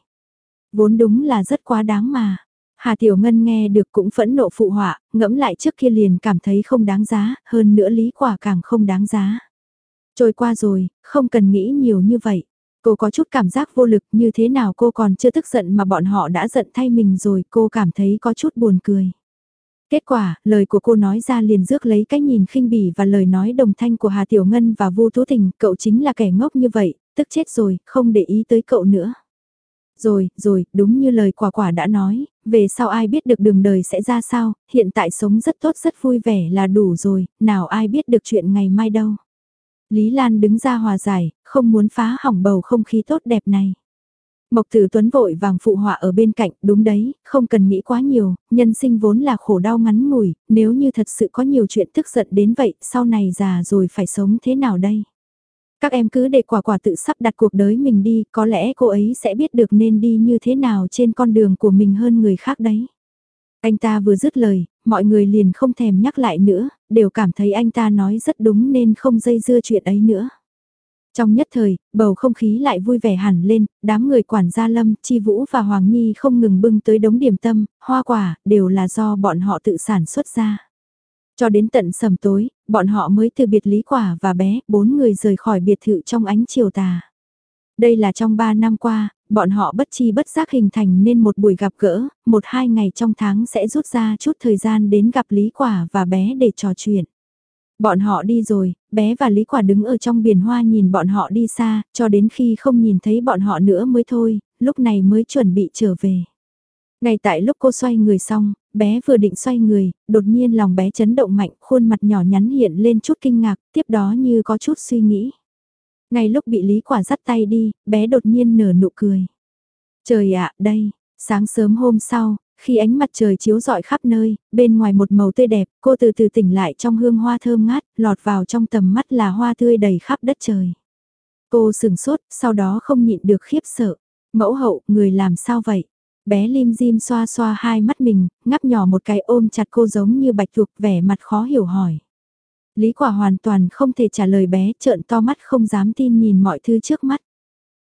Vốn đúng là rất quá đáng mà. Hà Tiểu Ngân nghe được cũng phẫn nộ phụ họa, ngẫm lại trước kia liền cảm thấy không đáng giá, hơn nữa lý quả càng không đáng giá. Trôi qua rồi, không cần nghĩ nhiều như vậy. Cô có chút cảm giác vô lực như thế nào cô còn chưa tức giận mà bọn họ đã giận thay mình rồi cô cảm thấy có chút buồn cười. Kết quả, lời của cô nói ra liền rước lấy cái nhìn khinh bỉ và lời nói đồng thanh của Hà Tiểu Ngân và Vu Tú Tình, cậu chính là kẻ ngốc như vậy, tức chết rồi, không để ý tới cậu nữa. Rồi, rồi, đúng như lời quả quả đã nói, về sau ai biết được đường đời sẽ ra sao, hiện tại sống rất tốt rất vui vẻ là đủ rồi, nào ai biết được chuyện ngày mai đâu. Lý Lan đứng ra hòa giải, không muốn phá hỏng bầu không khí tốt đẹp này. Mộc Tử Tuấn vội vàng phụ họa ở bên cạnh, đúng đấy, không cần nghĩ quá nhiều, nhân sinh vốn là khổ đau ngắn ngủi, nếu như thật sự có nhiều chuyện tức giận đến vậy, sau này già rồi phải sống thế nào đây? Các em cứ để quả quả tự sắp đặt cuộc đời mình đi, có lẽ cô ấy sẽ biết được nên đi như thế nào trên con đường của mình hơn người khác đấy. Anh ta vừa dứt lời, mọi người liền không thèm nhắc lại nữa, đều cảm thấy anh ta nói rất đúng nên không dây dưa chuyện ấy nữa. Trong nhất thời, bầu không khí lại vui vẻ hẳn lên, đám người quản gia Lâm, Chi Vũ và Hoàng Nhi không ngừng bưng tới đống điểm tâm, hoa quả, đều là do bọn họ tự sản xuất ra. Cho đến tận sầm tối, bọn họ mới từ biệt lý quả và bé, bốn người rời khỏi biệt thự trong ánh chiều tà. Đây là trong ba năm qua, bọn họ bất chi bất giác hình thành nên một buổi gặp gỡ, một hai ngày trong tháng sẽ rút ra chút thời gian đến gặp Lý Quả và bé để trò chuyện. Bọn họ đi rồi, bé và Lý Quả đứng ở trong biển hoa nhìn bọn họ đi xa, cho đến khi không nhìn thấy bọn họ nữa mới thôi, lúc này mới chuẩn bị trở về. Ngay tại lúc cô xoay người xong, bé vừa định xoay người, đột nhiên lòng bé chấn động mạnh, khuôn mặt nhỏ nhắn hiện lên chút kinh ngạc, tiếp đó như có chút suy nghĩ. Ngay lúc bị Lý Quả dắt tay đi, bé đột nhiên nở nụ cười. Trời ạ, đây, sáng sớm hôm sau, khi ánh mặt trời chiếu rọi khắp nơi, bên ngoài một màu tươi đẹp, cô từ từ tỉnh lại trong hương hoa thơm ngát, lọt vào trong tầm mắt là hoa tươi đầy khắp đất trời. Cô sừng sốt, sau đó không nhịn được khiếp sợ. Mẫu hậu, người làm sao vậy? Bé lim dim xoa xoa hai mắt mình, ngắp nhỏ một cái ôm chặt cô giống như bạch tuộc vẻ mặt khó hiểu hỏi. Lý quả hoàn toàn không thể trả lời bé trợn to mắt không dám tin nhìn mọi thứ trước mắt.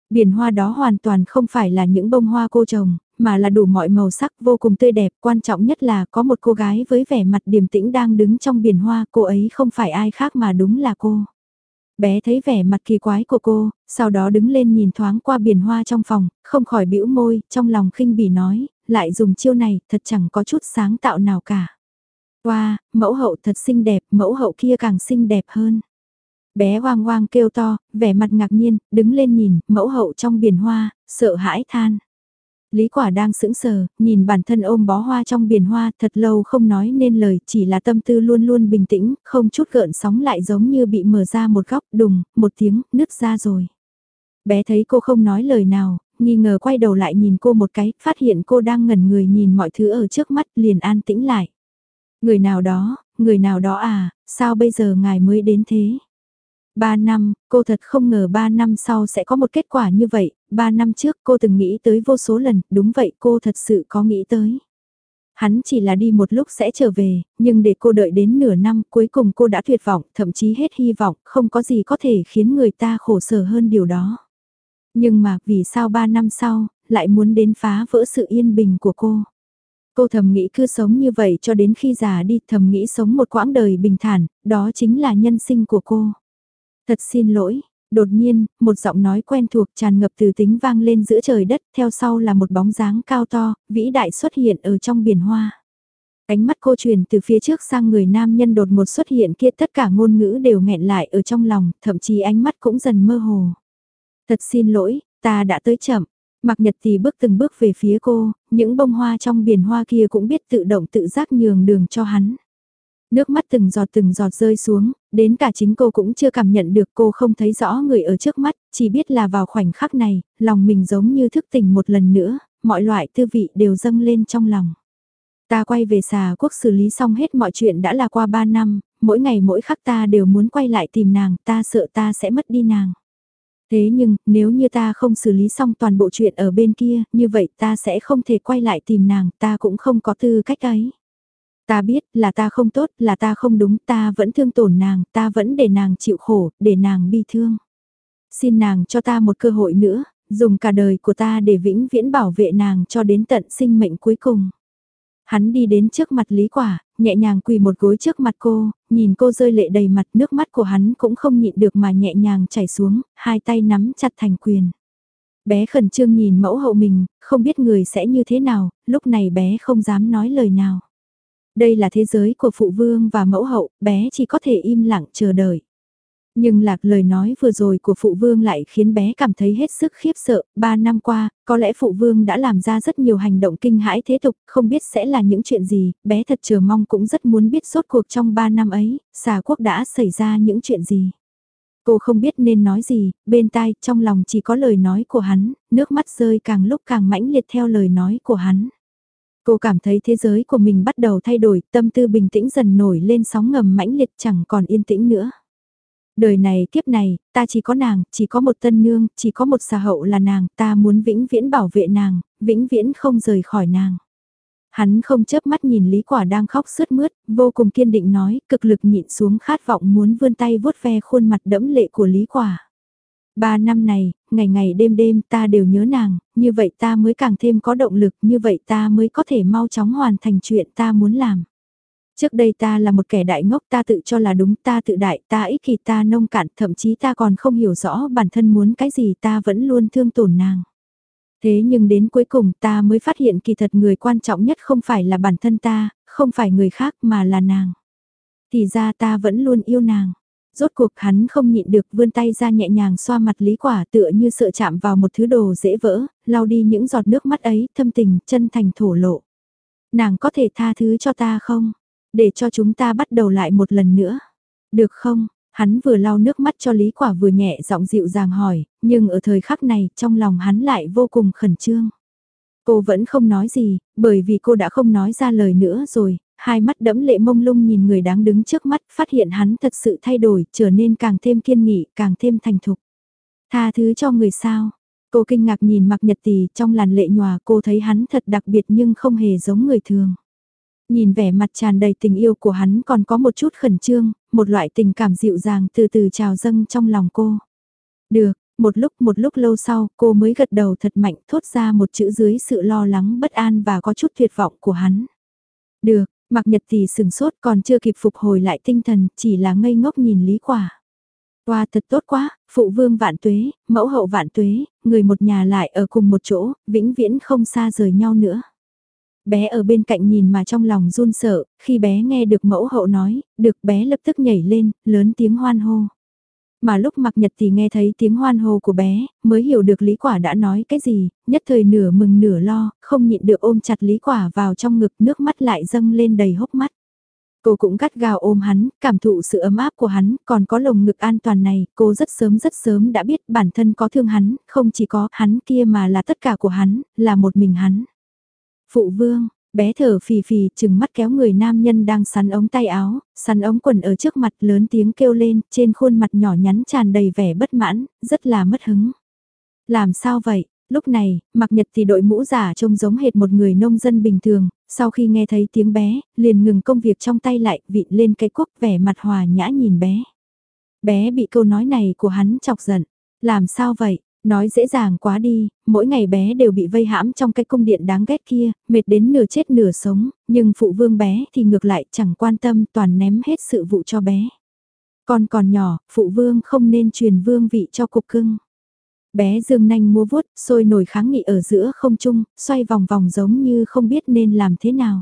Biển hoa đó hoàn toàn không phải là những bông hoa cô trồng, mà là đủ mọi màu sắc vô cùng tươi đẹp. Quan trọng nhất là có một cô gái với vẻ mặt điềm tĩnh đang đứng trong biển hoa, cô ấy không phải ai khác mà đúng là cô. Bé thấy vẻ mặt kỳ quái của cô, sau đó đứng lên nhìn thoáng qua biển hoa trong phòng, không khỏi bĩu môi, trong lòng khinh bỉ nói, lại dùng chiêu này, thật chẳng có chút sáng tạo nào cả. Wow, mẫu hậu thật xinh đẹp, mẫu hậu kia càng xinh đẹp hơn. Bé hoang hoang kêu to, vẻ mặt ngạc nhiên, đứng lên nhìn, mẫu hậu trong biển hoa, sợ hãi than. Lý quả đang sững sờ, nhìn bản thân ôm bó hoa trong biển hoa thật lâu không nói nên lời, chỉ là tâm tư luôn luôn bình tĩnh, không chút gợn sóng lại giống như bị mở ra một góc đùng, một tiếng, nứt ra rồi. Bé thấy cô không nói lời nào, nghi ngờ quay đầu lại nhìn cô một cái, phát hiện cô đang ngẩn người nhìn mọi thứ ở trước mắt liền an tĩnh lại. Người nào đó, người nào đó à, sao bây giờ ngài mới đến thế? Ba năm, cô thật không ngờ ba năm sau sẽ có một kết quả như vậy, ba năm trước cô từng nghĩ tới vô số lần, đúng vậy cô thật sự có nghĩ tới. Hắn chỉ là đi một lúc sẽ trở về, nhưng để cô đợi đến nửa năm cuối cùng cô đã tuyệt vọng, thậm chí hết hy vọng, không có gì có thể khiến người ta khổ sở hơn điều đó. Nhưng mà vì sao ba năm sau, lại muốn đến phá vỡ sự yên bình của cô? Cô thầm nghĩ cứ sống như vậy cho đến khi già đi, thầm nghĩ sống một quãng đời bình thản, đó chính là nhân sinh của cô. Thật xin lỗi, đột nhiên, một giọng nói quen thuộc tràn ngập từ tính vang lên giữa trời đất, theo sau là một bóng dáng cao to, vĩ đại xuất hiện ở trong biển hoa. Ánh mắt cô truyền từ phía trước sang người nam nhân đột ngột xuất hiện kia tất cả ngôn ngữ đều nghẹn lại ở trong lòng, thậm chí ánh mắt cũng dần mơ hồ. Thật xin lỗi, ta đã tới chậm. Mặc nhật thì bước từng bước về phía cô, những bông hoa trong biển hoa kia cũng biết tự động tự giác nhường đường cho hắn. Nước mắt từng giọt từng giọt rơi xuống, đến cả chính cô cũng chưa cảm nhận được cô không thấy rõ người ở trước mắt, chỉ biết là vào khoảnh khắc này, lòng mình giống như thức tỉnh một lần nữa, mọi loại tư vị đều dâng lên trong lòng. Ta quay về xà quốc xử lý xong hết mọi chuyện đã là qua 3 năm, mỗi ngày mỗi khắc ta đều muốn quay lại tìm nàng, ta sợ ta sẽ mất đi nàng. Thế nhưng, nếu như ta không xử lý xong toàn bộ chuyện ở bên kia, như vậy ta sẽ không thể quay lại tìm nàng, ta cũng không có tư cách ấy. Ta biết là ta không tốt, là ta không đúng, ta vẫn thương tổn nàng, ta vẫn để nàng chịu khổ, để nàng bi thương. Xin nàng cho ta một cơ hội nữa, dùng cả đời của ta để vĩnh viễn bảo vệ nàng cho đến tận sinh mệnh cuối cùng. Hắn đi đến trước mặt Lý Quả, nhẹ nhàng quỳ một gối trước mặt cô, nhìn cô rơi lệ đầy mặt nước mắt của hắn cũng không nhịn được mà nhẹ nhàng chảy xuống, hai tay nắm chặt thành quyền. Bé khẩn trương nhìn mẫu hậu mình, không biết người sẽ như thế nào, lúc này bé không dám nói lời nào. Đây là thế giới của phụ vương và mẫu hậu, bé chỉ có thể im lặng chờ đợi. Nhưng lạc lời nói vừa rồi của phụ vương lại khiến bé cảm thấy hết sức khiếp sợ, ba năm qua, có lẽ phụ vương đã làm ra rất nhiều hành động kinh hãi thế tục, không biết sẽ là những chuyện gì, bé thật chờ mong cũng rất muốn biết suốt cuộc trong ba năm ấy, xà quốc đã xảy ra những chuyện gì. Cô không biết nên nói gì, bên tai, trong lòng chỉ có lời nói của hắn, nước mắt rơi càng lúc càng mãnh liệt theo lời nói của hắn. Cô cảm thấy thế giới của mình bắt đầu thay đổi, tâm tư bình tĩnh dần nổi lên sóng ngầm mãnh liệt chẳng còn yên tĩnh nữa. Đời này kiếp này, ta chỉ có nàng, chỉ có một tân nương, chỉ có một xà hậu là nàng, ta muốn vĩnh viễn bảo vệ nàng, vĩnh viễn không rời khỏi nàng. Hắn không chớp mắt nhìn Lý Quả đang khóc sướt mướt, vô cùng kiên định nói, cực lực nhịn xuống khát vọng muốn vươn tay vuốt ve khuôn mặt đẫm lệ của Lý Quả. Ba năm này, ngày ngày đêm đêm ta đều nhớ nàng, như vậy ta mới càng thêm có động lực, như vậy ta mới có thể mau chóng hoàn thành chuyện ta muốn làm. Trước đây ta là một kẻ đại ngốc ta tự cho là đúng ta tự đại ta ích kỷ ta nông cạn thậm chí ta còn không hiểu rõ bản thân muốn cái gì ta vẫn luôn thương tổn nàng. Thế nhưng đến cuối cùng ta mới phát hiện kỳ thật người quan trọng nhất không phải là bản thân ta, không phải người khác mà là nàng. Thì ra ta vẫn luôn yêu nàng. Rốt cuộc hắn không nhịn được vươn tay ra nhẹ nhàng xoa mặt lý quả tựa như sợ chạm vào một thứ đồ dễ vỡ, lau đi những giọt nước mắt ấy, thâm tình, chân thành thổ lộ. Nàng có thể tha thứ cho ta không? Để cho chúng ta bắt đầu lại một lần nữa. Được không? Hắn vừa lau nước mắt cho Lý Quả vừa nhẹ giọng dịu dàng hỏi, nhưng ở thời khắc này trong lòng hắn lại vô cùng khẩn trương. Cô vẫn không nói gì, bởi vì cô đã không nói ra lời nữa rồi, hai mắt đẫm lệ mông lung nhìn người đáng đứng trước mắt, phát hiện hắn thật sự thay đổi, trở nên càng thêm kiên nghị, càng thêm thành thục. Tha thứ cho người sao? Cô kinh ngạc nhìn mặc nhật Tì trong làn lệ nhòa cô thấy hắn thật đặc biệt nhưng không hề giống người thường. Nhìn vẻ mặt tràn đầy tình yêu của hắn còn có một chút khẩn trương, một loại tình cảm dịu dàng từ từ trào dâng trong lòng cô. Được, một lúc một lúc lâu sau cô mới gật đầu thật mạnh thốt ra một chữ dưới sự lo lắng bất an và có chút tuyệt vọng của hắn. Được, mặc nhật thì sừng sốt còn chưa kịp phục hồi lại tinh thần chỉ là ngây ngốc nhìn lý quả. Qua thật tốt quá, phụ vương vạn tuế, mẫu hậu vạn tuế, người một nhà lại ở cùng một chỗ, vĩnh viễn không xa rời nhau nữa. Bé ở bên cạnh nhìn mà trong lòng run sợ, khi bé nghe được mẫu hậu nói, được bé lập tức nhảy lên, lớn tiếng hoan hô. Mà lúc mặc nhật thì nghe thấy tiếng hoan hô của bé, mới hiểu được Lý Quả đã nói cái gì, nhất thời nửa mừng nửa lo, không nhịn được ôm chặt Lý Quả vào trong ngực nước mắt lại dâng lên đầy hốc mắt. Cô cũng gắt gào ôm hắn, cảm thụ sự ấm áp của hắn, còn có lồng ngực an toàn này, cô rất sớm rất sớm đã biết bản thân có thương hắn, không chỉ có hắn kia mà là tất cả của hắn, là một mình hắn. Phụ vương, bé thở phì phì chừng mắt kéo người nam nhân đang sắn ống tay áo, sắn ống quần ở trước mặt lớn tiếng kêu lên, trên khuôn mặt nhỏ nhắn tràn đầy vẻ bất mãn, rất là mất hứng. Làm sao vậy? Lúc này, mặc nhật thì đội mũ giả trông giống hệt một người nông dân bình thường, sau khi nghe thấy tiếng bé, liền ngừng công việc trong tay lại, vịn lên cái quốc vẻ mặt hòa nhã nhìn bé. Bé bị câu nói này của hắn chọc giận. Làm sao vậy? Nói dễ dàng quá đi, mỗi ngày bé đều bị vây hãm trong cái cung điện đáng ghét kia, mệt đến nửa chết nửa sống, nhưng phụ vương bé thì ngược lại chẳng quan tâm toàn ném hết sự vụ cho bé. Con còn nhỏ, phụ vương không nên truyền vương vị cho cục cưng. Bé dương nanh múa vuốt, sôi nổi kháng nghị ở giữa không trung, xoay vòng vòng giống như không biết nên làm thế nào.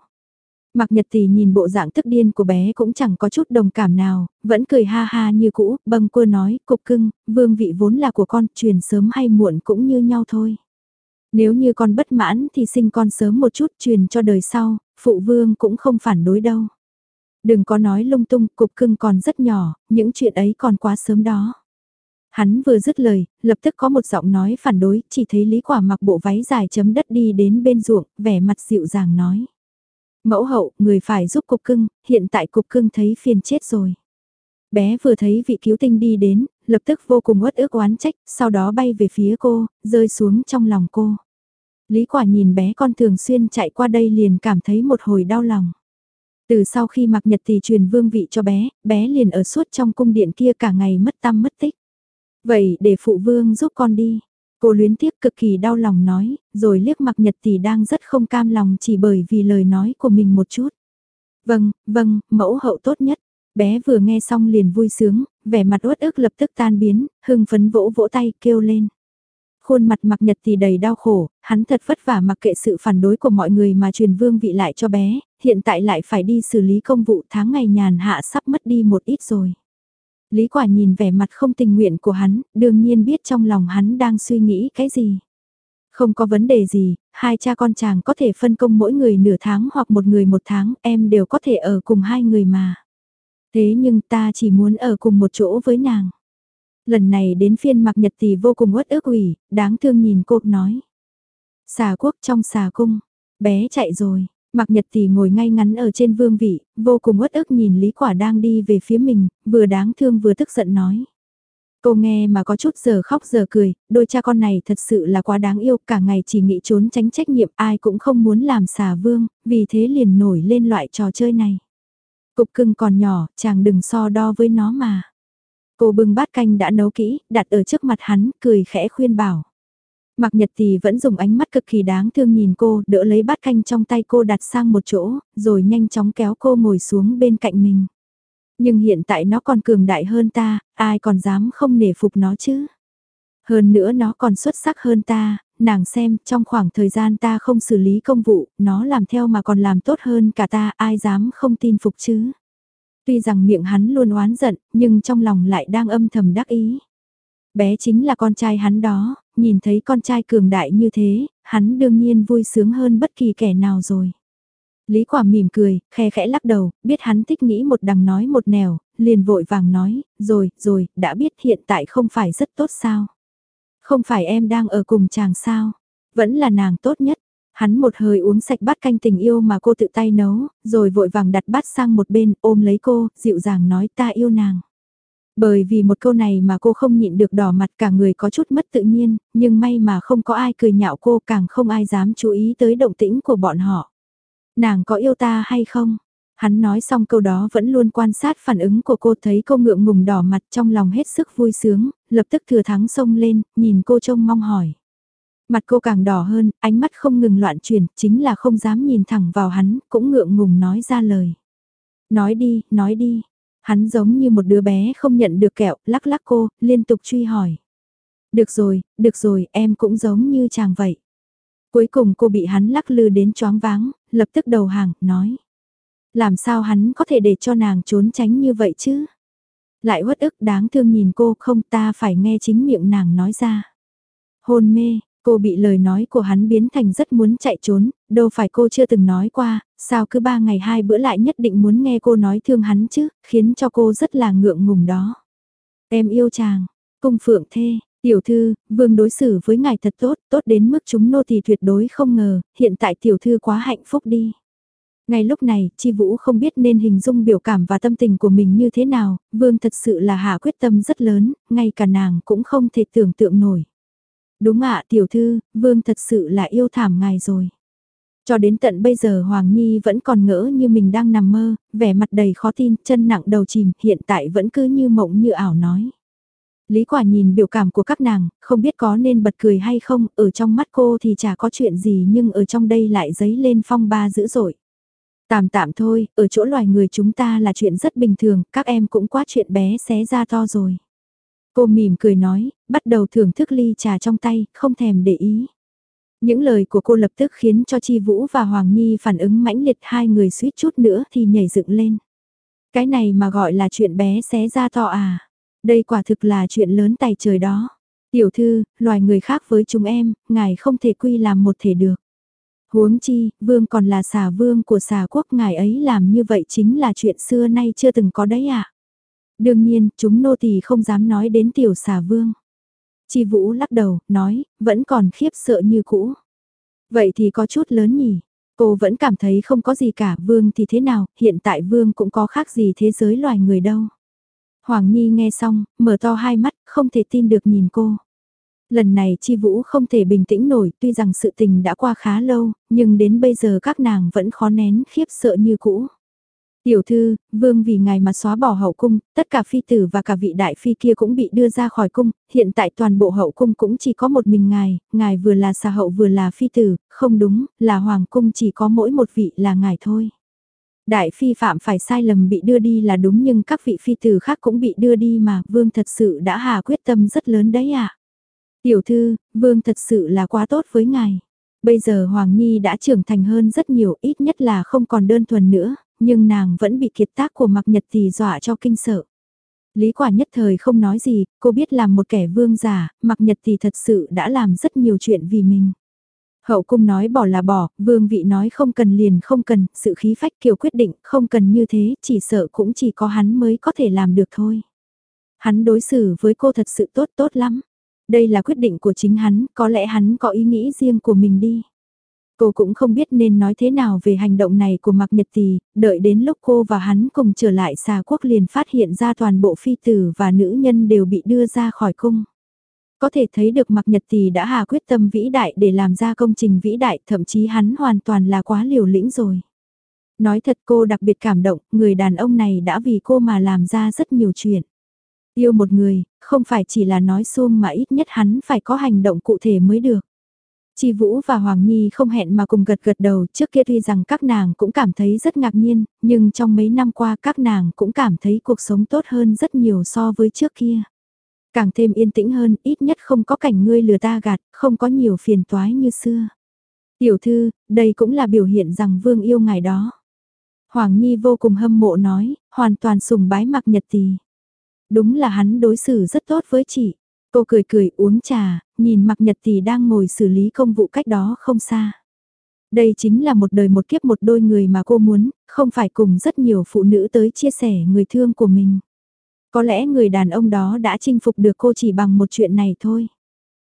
Mạc Nhật Tỷ nhìn bộ dạng tức điên của bé cũng chẳng có chút đồng cảm nào, vẫn cười ha ha như cũ, bâng quơ nói, cục cưng, vương vị vốn là của con, truyền sớm hay muộn cũng như nhau thôi. Nếu như con bất mãn thì sinh con sớm một chút truyền cho đời sau, phụ vương cũng không phản đối đâu. Đừng có nói lung tung, cục cưng còn rất nhỏ, những chuyện ấy còn quá sớm đó. Hắn vừa dứt lời, lập tức có một giọng nói phản đối, chỉ thấy Lý Quả mặc bộ váy dài chấm đất đi đến bên ruộng, vẻ mặt dịu dàng nói. Mẫu hậu, người phải giúp cục cưng, hiện tại cục cưng thấy phiền chết rồi. Bé vừa thấy vị cứu tinh đi đến, lập tức vô cùng uất ức oán trách, sau đó bay về phía cô, rơi xuống trong lòng cô. Lý quả nhìn bé con thường xuyên chạy qua đây liền cảm thấy một hồi đau lòng. Từ sau khi mặc nhật thì truyền vương vị cho bé, bé liền ở suốt trong cung điện kia cả ngày mất tâm mất tích. Vậy để phụ vương giúp con đi. Cô luyến tiếc cực kỳ đau lòng nói, rồi liếc mặc nhật tỷ đang rất không cam lòng chỉ bởi vì lời nói của mình một chút. Vâng, vâng, mẫu hậu tốt nhất. Bé vừa nghe xong liền vui sướng, vẻ mặt uất ức lập tức tan biến, hưng phấn vỗ vỗ tay kêu lên. Khuôn mặt mặc nhật thì đầy đau khổ, hắn thật vất vả mặc kệ sự phản đối của mọi người mà truyền vương vị lại cho bé, hiện tại lại phải đi xử lý công vụ tháng ngày nhàn hạ sắp mất đi một ít rồi. Lý quả nhìn vẻ mặt không tình nguyện của hắn, đương nhiên biết trong lòng hắn đang suy nghĩ cái gì. Không có vấn đề gì, hai cha con chàng có thể phân công mỗi người nửa tháng hoặc một người một tháng, em đều có thể ở cùng hai người mà. Thế nhưng ta chỉ muốn ở cùng một chỗ với nàng. Lần này đến phiên mặc nhật thì vô cùng uất ức ủy, đáng thương nhìn cô nói. Xà quốc trong xà cung, bé chạy rồi, Mạc Nhật thì ngồi ngay ngắn ở trên vương vị, vô cùng uất ức nhìn Lý Quả đang đi về phía mình, vừa đáng thương vừa tức giận nói. Cô nghe mà có chút giờ khóc giờ cười, đôi cha con này thật sự là quá đáng yêu, cả ngày chỉ nghĩ trốn tránh trách nhiệm, ai cũng không muốn làm xà vương, vì thế liền nổi lên loại trò chơi này. Cục cưng còn nhỏ, chàng đừng so đo với nó mà. Cô bưng bát canh đã nấu kỹ, đặt ở trước mặt hắn, cười khẽ khuyên bảo. Mạc Nhật thì vẫn dùng ánh mắt cực kỳ đáng thương nhìn cô, đỡ lấy bát canh trong tay cô đặt sang một chỗ, rồi nhanh chóng kéo cô ngồi xuống bên cạnh mình. Nhưng hiện tại nó còn cường đại hơn ta, ai còn dám không nể phục nó chứ? Hơn nữa nó còn xuất sắc hơn ta, nàng xem, trong khoảng thời gian ta không xử lý công vụ, nó làm theo mà còn làm tốt hơn cả ta, ai dám không tin phục chứ? Tuy rằng miệng hắn luôn oán giận, nhưng trong lòng lại đang âm thầm đắc ý. Bé chính là con trai hắn đó, nhìn thấy con trai cường đại như thế, hắn đương nhiên vui sướng hơn bất kỳ kẻ nào rồi. Lý Quả mỉm cười, khe khẽ lắc đầu, biết hắn thích nghĩ một đằng nói một nẻo, liền vội vàng nói, rồi, rồi, đã biết hiện tại không phải rất tốt sao. Không phải em đang ở cùng chàng sao, vẫn là nàng tốt nhất. Hắn một hơi uống sạch bát canh tình yêu mà cô tự tay nấu, rồi vội vàng đặt bát sang một bên, ôm lấy cô, dịu dàng nói ta yêu nàng. Bởi vì một câu này mà cô không nhịn được đỏ mặt cả người có chút mất tự nhiên, nhưng may mà không có ai cười nhạo cô càng không ai dám chú ý tới động tĩnh của bọn họ. Nàng có yêu ta hay không? Hắn nói xong câu đó vẫn luôn quan sát phản ứng của cô thấy cô ngượng ngùng đỏ mặt trong lòng hết sức vui sướng, lập tức thừa thắng xông lên, nhìn cô trông mong hỏi. Mặt cô càng đỏ hơn, ánh mắt không ngừng loạn chuyển, chính là không dám nhìn thẳng vào hắn, cũng ngượng ngùng nói ra lời. Nói đi, nói đi. Hắn giống như một đứa bé không nhận được kẹo, lắc lắc cô, liên tục truy hỏi. Được rồi, được rồi, em cũng giống như chàng vậy. Cuối cùng cô bị hắn lắc lư đến choáng váng, lập tức đầu hàng, nói. Làm sao hắn có thể để cho nàng trốn tránh như vậy chứ? Lại uất ức đáng thương nhìn cô không ta phải nghe chính miệng nàng nói ra. Hôn mê, cô bị lời nói của hắn biến thành rất muốn chạy trốn, đâu phải cô chưa từng nói qua, sao cứ ba ngày hai bữa lại nhất định muốn nghe cô nói thương hắn chứ, khiến cho cô rất là ngượng ngùng đó. Em yêu chàng, cung phượng thê, Tiểu thư, vương đối xử với ngài thật tốt, tốt đến mức chúng nô thì tuyệt đối không ngờ, hiện tại tiểu thư quá hạnh phúc đi. Ngay lúc này, Chi Vũ không biết nên hình dung biểu cảm và tâm tình của mình như thế nào, vương thật sự là hạ quyết tâm rất lớn, ngay cả nàng cũng không thể tưởng tượng nổi. Đúng ạ tiểu thư, vương thật sự là yêu thảm ngài rồi. Cho đến tận bây giờ Hoàng Nhi vẫn còn ngỡ như mình đang nằm mơ, vẻ mặt đầy khó tin, chân nặng đầu chìm, hiện tại vẫn cứ như mộng như ảo nói. Lý quả nhìn biểu cảm của các nàng, không biết có nên bật cười hay không, ở trong mắt cô thì chả có chuyện gì nhưng ở trong đây lại dấy lên phong ba dữ dội. Tạm tạm thôi, ở chỗ loài người chúng ta là chuyện rất bình thường, các em cũng quá chuyện bé xé ra to rồi. Cô mỉm cười nói, bắt đầu thưởng thức ly trà trong tay, không thèm để ý. Những lời của cô lập tức khiến cho Chi Vũ và Hoàng Nhi phản ứng mãnh liệt hai người suýt chút nữa thì nhảy dựng lên. Cái này mà gọi là chuyện bé xé ra to à. Đây quả thực là chuyện lớn tài trời đó. Tiểu thư, loài người khác với chúng em, ngài không thể quy làm một thể được. Huống chi, vương còn là xà vương của xà quốc ngài ấy làm như vậy chính là chuyện xưa nay chưa từng có đấy ạ. À? Đương nhiên, chúng nô tỳ không dám nói đến tiểu xà vương. Chi vũ lắc đầu, nói, vẫn còn khiếp sợ như cũ. Vậy thì có chút lớn nhỉ. Cô vẫn cảm thấy không có gì cả, vương thì thế nào, hiện tại vương cũng có khác gì thế giới loài người đâu. Hoàng Nhi nghe xong, mở to hai mắt, không thể tin được nhìn cô. Lần này Chi Vũ không thể bình tĩnh nổi, tuy rằng sự tình đã qua khá lâu, nhưng đến bây giờ các nàng vẫn khó nén khiếp sợ như cũ. Tiểu thư, vương vì ngài mà xóa bỏ hậu cung, tất cả phi tử và cả vị đại phi kia cũng bị đưa ra khỏi cung, hiện tại toàn bộ hậu cung cũng chỉ có một mình ngài, ngài vừa là xà hậu vừa là phi tử, không đúng, là hoàng cung chỉ có mỗi một vị là ngài thôi. Đại phi phạm phải sai lầm bị đưa đi là đúng nhưng các vị phi tử khác cũng bị đưa đi mà vương thật sự đã hà quyết tâm rất lớn đấy ạ. À? Tiểu thư, vương thật sự là quá tốt với ngài. Bây giờ Hoàng Nhi đã trưởng thành hơn rất nhiều ít nhất là không còn đơn thuần nữa, nhưng nàng vẫn bị kiệt tác của mặc nhật thì dọa cho kinh sợ. Lý quả nhất thời không nói gì, cô biết làm một kẻ vương giả, mặc nhật thì thật sự đã làm rất nhiều chuyện vì mình. Hậu cung nói bỏ là bỏ, vương vị nói không cần liền không cần, sự khí phách kiều quyết định không cần như thế, chỉ sợ cũng chỉ có hắn mới có thể làm được thôi. Hắn đối xử với cô thật sự tốt tốt lắm. Đây là quyết định của chính hắn, có lẽ hắn có ý nghĩ riêng của mình đi. Cô cũng không biết nên nói thế nào về hành động này của Mạc Nhật Tì, đợi đến lúc cô và hắn cùng trở lại xà quốc liền phát hiện ra toàn bộ phi tử và nữ nhân đều bị đưa ra khỏi cung. Có thể thấy được Mạc Nhật Tì đã hà quyết tâm vĩ đại để làm ra công trình vĩ đại, thậm chí hắn hoàn toàn là quá liều lĩnh rồi. Nói thật cô đặc biệt cảm động, người đàn ông này đã vì cô mà làm ra rất nhiều chuyện. Yêu một người, không phải chỉ là nói xuông mà ít nhất hắn phải có hành động cụ thể mới được. Chi Vũ và Hoàng Nhi không hẹn mà cùng gật gật đầu trước kia tuy rằng các nàng cũng cảm thấy rất ngạc nhiên, nhưng trong mấy năm qua các nàng cũng cảm thấy cuộc sống tốt hơn rất nhiều so với trước kia. Càng thêm yên tĩnh hơn, ít nhất không có cảnh ngươi lừa ta gạt, không có nhiều phiền toái như xưa. Tiểu thư, đây cũng là biểu hiện rằng vương yêu ngài đó. Hoàng Nhi vô cùng hâm mộ nói, hoàn toàn sùng bái mặc nhật tì. Đúng là hắn đối xử rất tốt với chị. Cô cười cười uống trà, nhìn mặc nhật thì đang ngồi xử lý công vụ cách đó không xa. Đây chính là một đời một kiếp một đôi người mà cô muốn, không phải cùng rất nhiều phụ nữ tới chia sẻ người thương của mình. Có lẽ người đàn ông đó đã chinh phục được cô chỉ bằng một chuyện này thôi.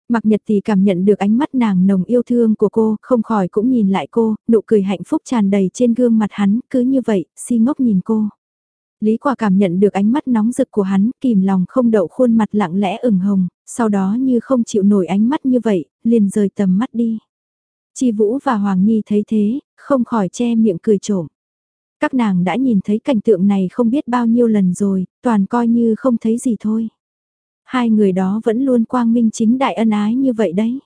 Mặc nhật thì cảm nhận được ánh mắt nàng nồng yêu thương của cô, không khỏi cũng nhìn lại cô, nụ cười hạnh phúc tràn đầy trên gương mặt hắn, cứ như vậy, si ngốc nhìn cô. Lý quả cảm nhận được ánh mắt nóng rực của hắn, kìm lòng không đậu khuôn mặt lặng lẽ ửng hồng, sau đó như không chịu nổi ánh mắt như vậy, liền rời tầm mắt đi. Chi Vũ và Hoàng Nhi thấy thế, không khỏi che miệng cười trộm. Các nàng đã nhìn thấy cảnh tượng này không biết bao nhiêu lần rồi, toàn coi như không thấy gì thôi. Hai người đó vẫn luôn quang minh chính đại ân ái như vậy đấy.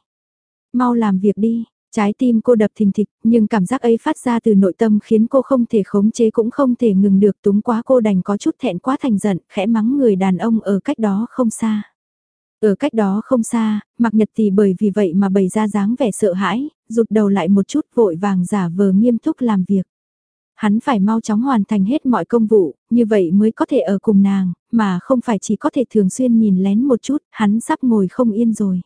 Mau làm việc đi, trái tim cô đập thình thịch, nhưng cảm giác ấy phát ra từ nội tâm khiến cô không thể khống chế cũng không thể ngừng được túng quá cô đành có chút thẹn quá thành giận, khẽ mắng người đàn ông ở cách đó không xa. Ở cách đó không xa, mặc nhật thì bởi vì vậy mà bày ra dáng vẻ sợ hãi, rụt đầu lại một chút vội vàng giả vờ nghiêm túc làm việc. Hắn phải mau chóng hoàn thành hết mọi công vụ, như vậy mới có thể ở cùng nàng, mà không phải chỉ có thể thường xuyên nhìn lén một chút, hắn sắp ngồi không yên rồi.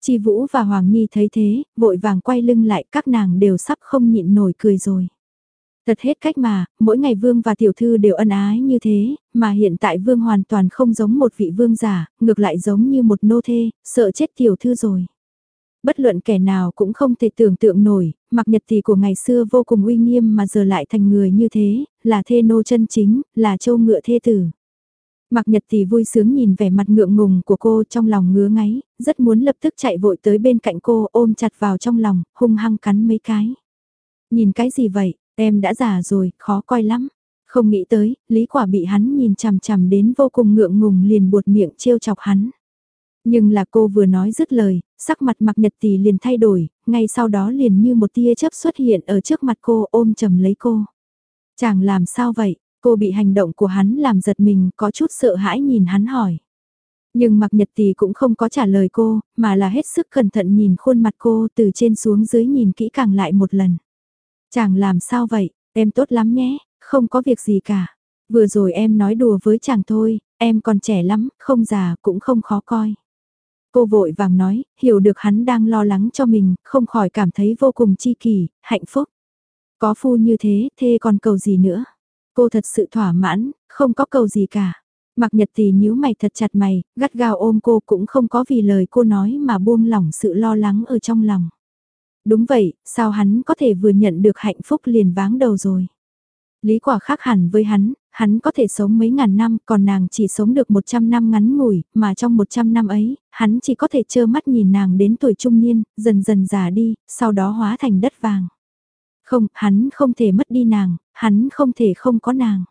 Chi Vũ và Hoàng Nhi thấy thế, vội vàng quay lưng lại các nàng đều sắp không nhịn nổi cười rồi. Thật hết cách mà, mỗi ngày vương và tiểu thư đều ân ái như thế, mà hiện tại vương hoàn toàn không giống một vị vương giả, ngược lại giống như một nô thê, sợ chết tiểu thư rồi. Bất luận kẻ nào cũng không thể tưởng tượng nổi, mặc nhật thì của ngày xưa vô cùng uy nghiêm mà giờ lại thành người như thế, là thê nô chân chính, là châu ngựa thê tử mạc nhật thì vui sướng nhìn vẻ mặt ngượng ngùng của cô trong lòng ngứa ngáy, rất muốn lập tức chạy vội tới bên cạnh cô ôm chặt vào trong lòng, hung hăng cắn mấy cái. Nhìn cái gì vậy, em đã già rồi, khó coi lắm. Không nghĩ tới, lý quả bị hắn nhìn chằm chằm đến vô cùng ngượng ngùng liền buột miệng trêu chọc hắn. Nhưng là cô vừa nói dứt lời, sắc mặt mạc nhật tỷ liền thay đổi, ngay sau đó liền như một tia chớp xuất hiện ở trước mặt cô ôm chầm lấy cô. Chàng làm sao vậy? Cô bị hành động của hắn làm giật mình, có chút sợ hãi nhìn hắn hỏi. Nhưng mặc nhật Tì cũng không có trả lời cô, mà là hết sức cẩn thận nhìn khuôn mặt cô từ trên xuống dưới nhìn kỹ càng lại một lần. Chàng làm sao vậy, em tốt lắm nhé, không có việc gì cả. Vừa rồi em nói đùa với chàng thôi, em còn trẻ lắm, không già cũng không khó coi. Cô vội vàng nói, hiểu được hắn đang lo lắng cho mình, không khỏi cảm thấy vô cùng chi kỳ, hạnh phúc. Có phu như thế, thê còn cầu gì nữa? Cô thật sự thỏa mãn, không có cầu gì cả. Mặc nhật thì nhíu mày thật chặt mày, gắt gao ôm cô cũng không có vì lời cô nói mà buông lỏng sự lo lắng ở trong lòng. Đúng vậy, sao hắn có thể vừa nhận được hạnh phúc liền váng đầu rồi. Lý quả khác hẳn với hắn, hắn có thể sống mấy ngàn năm, còn nàng chỉ sống được 100 năm ngắn ngủi, mà trong 100 năm ấy, hắn chỉ có thể trơ mắt nhìn nàng đến tuổi trung niên, dần dần già đi, sau đó hóa thành đất vàng. Không, hắn không thể mất đi nàng, hắn không thể không có nàng.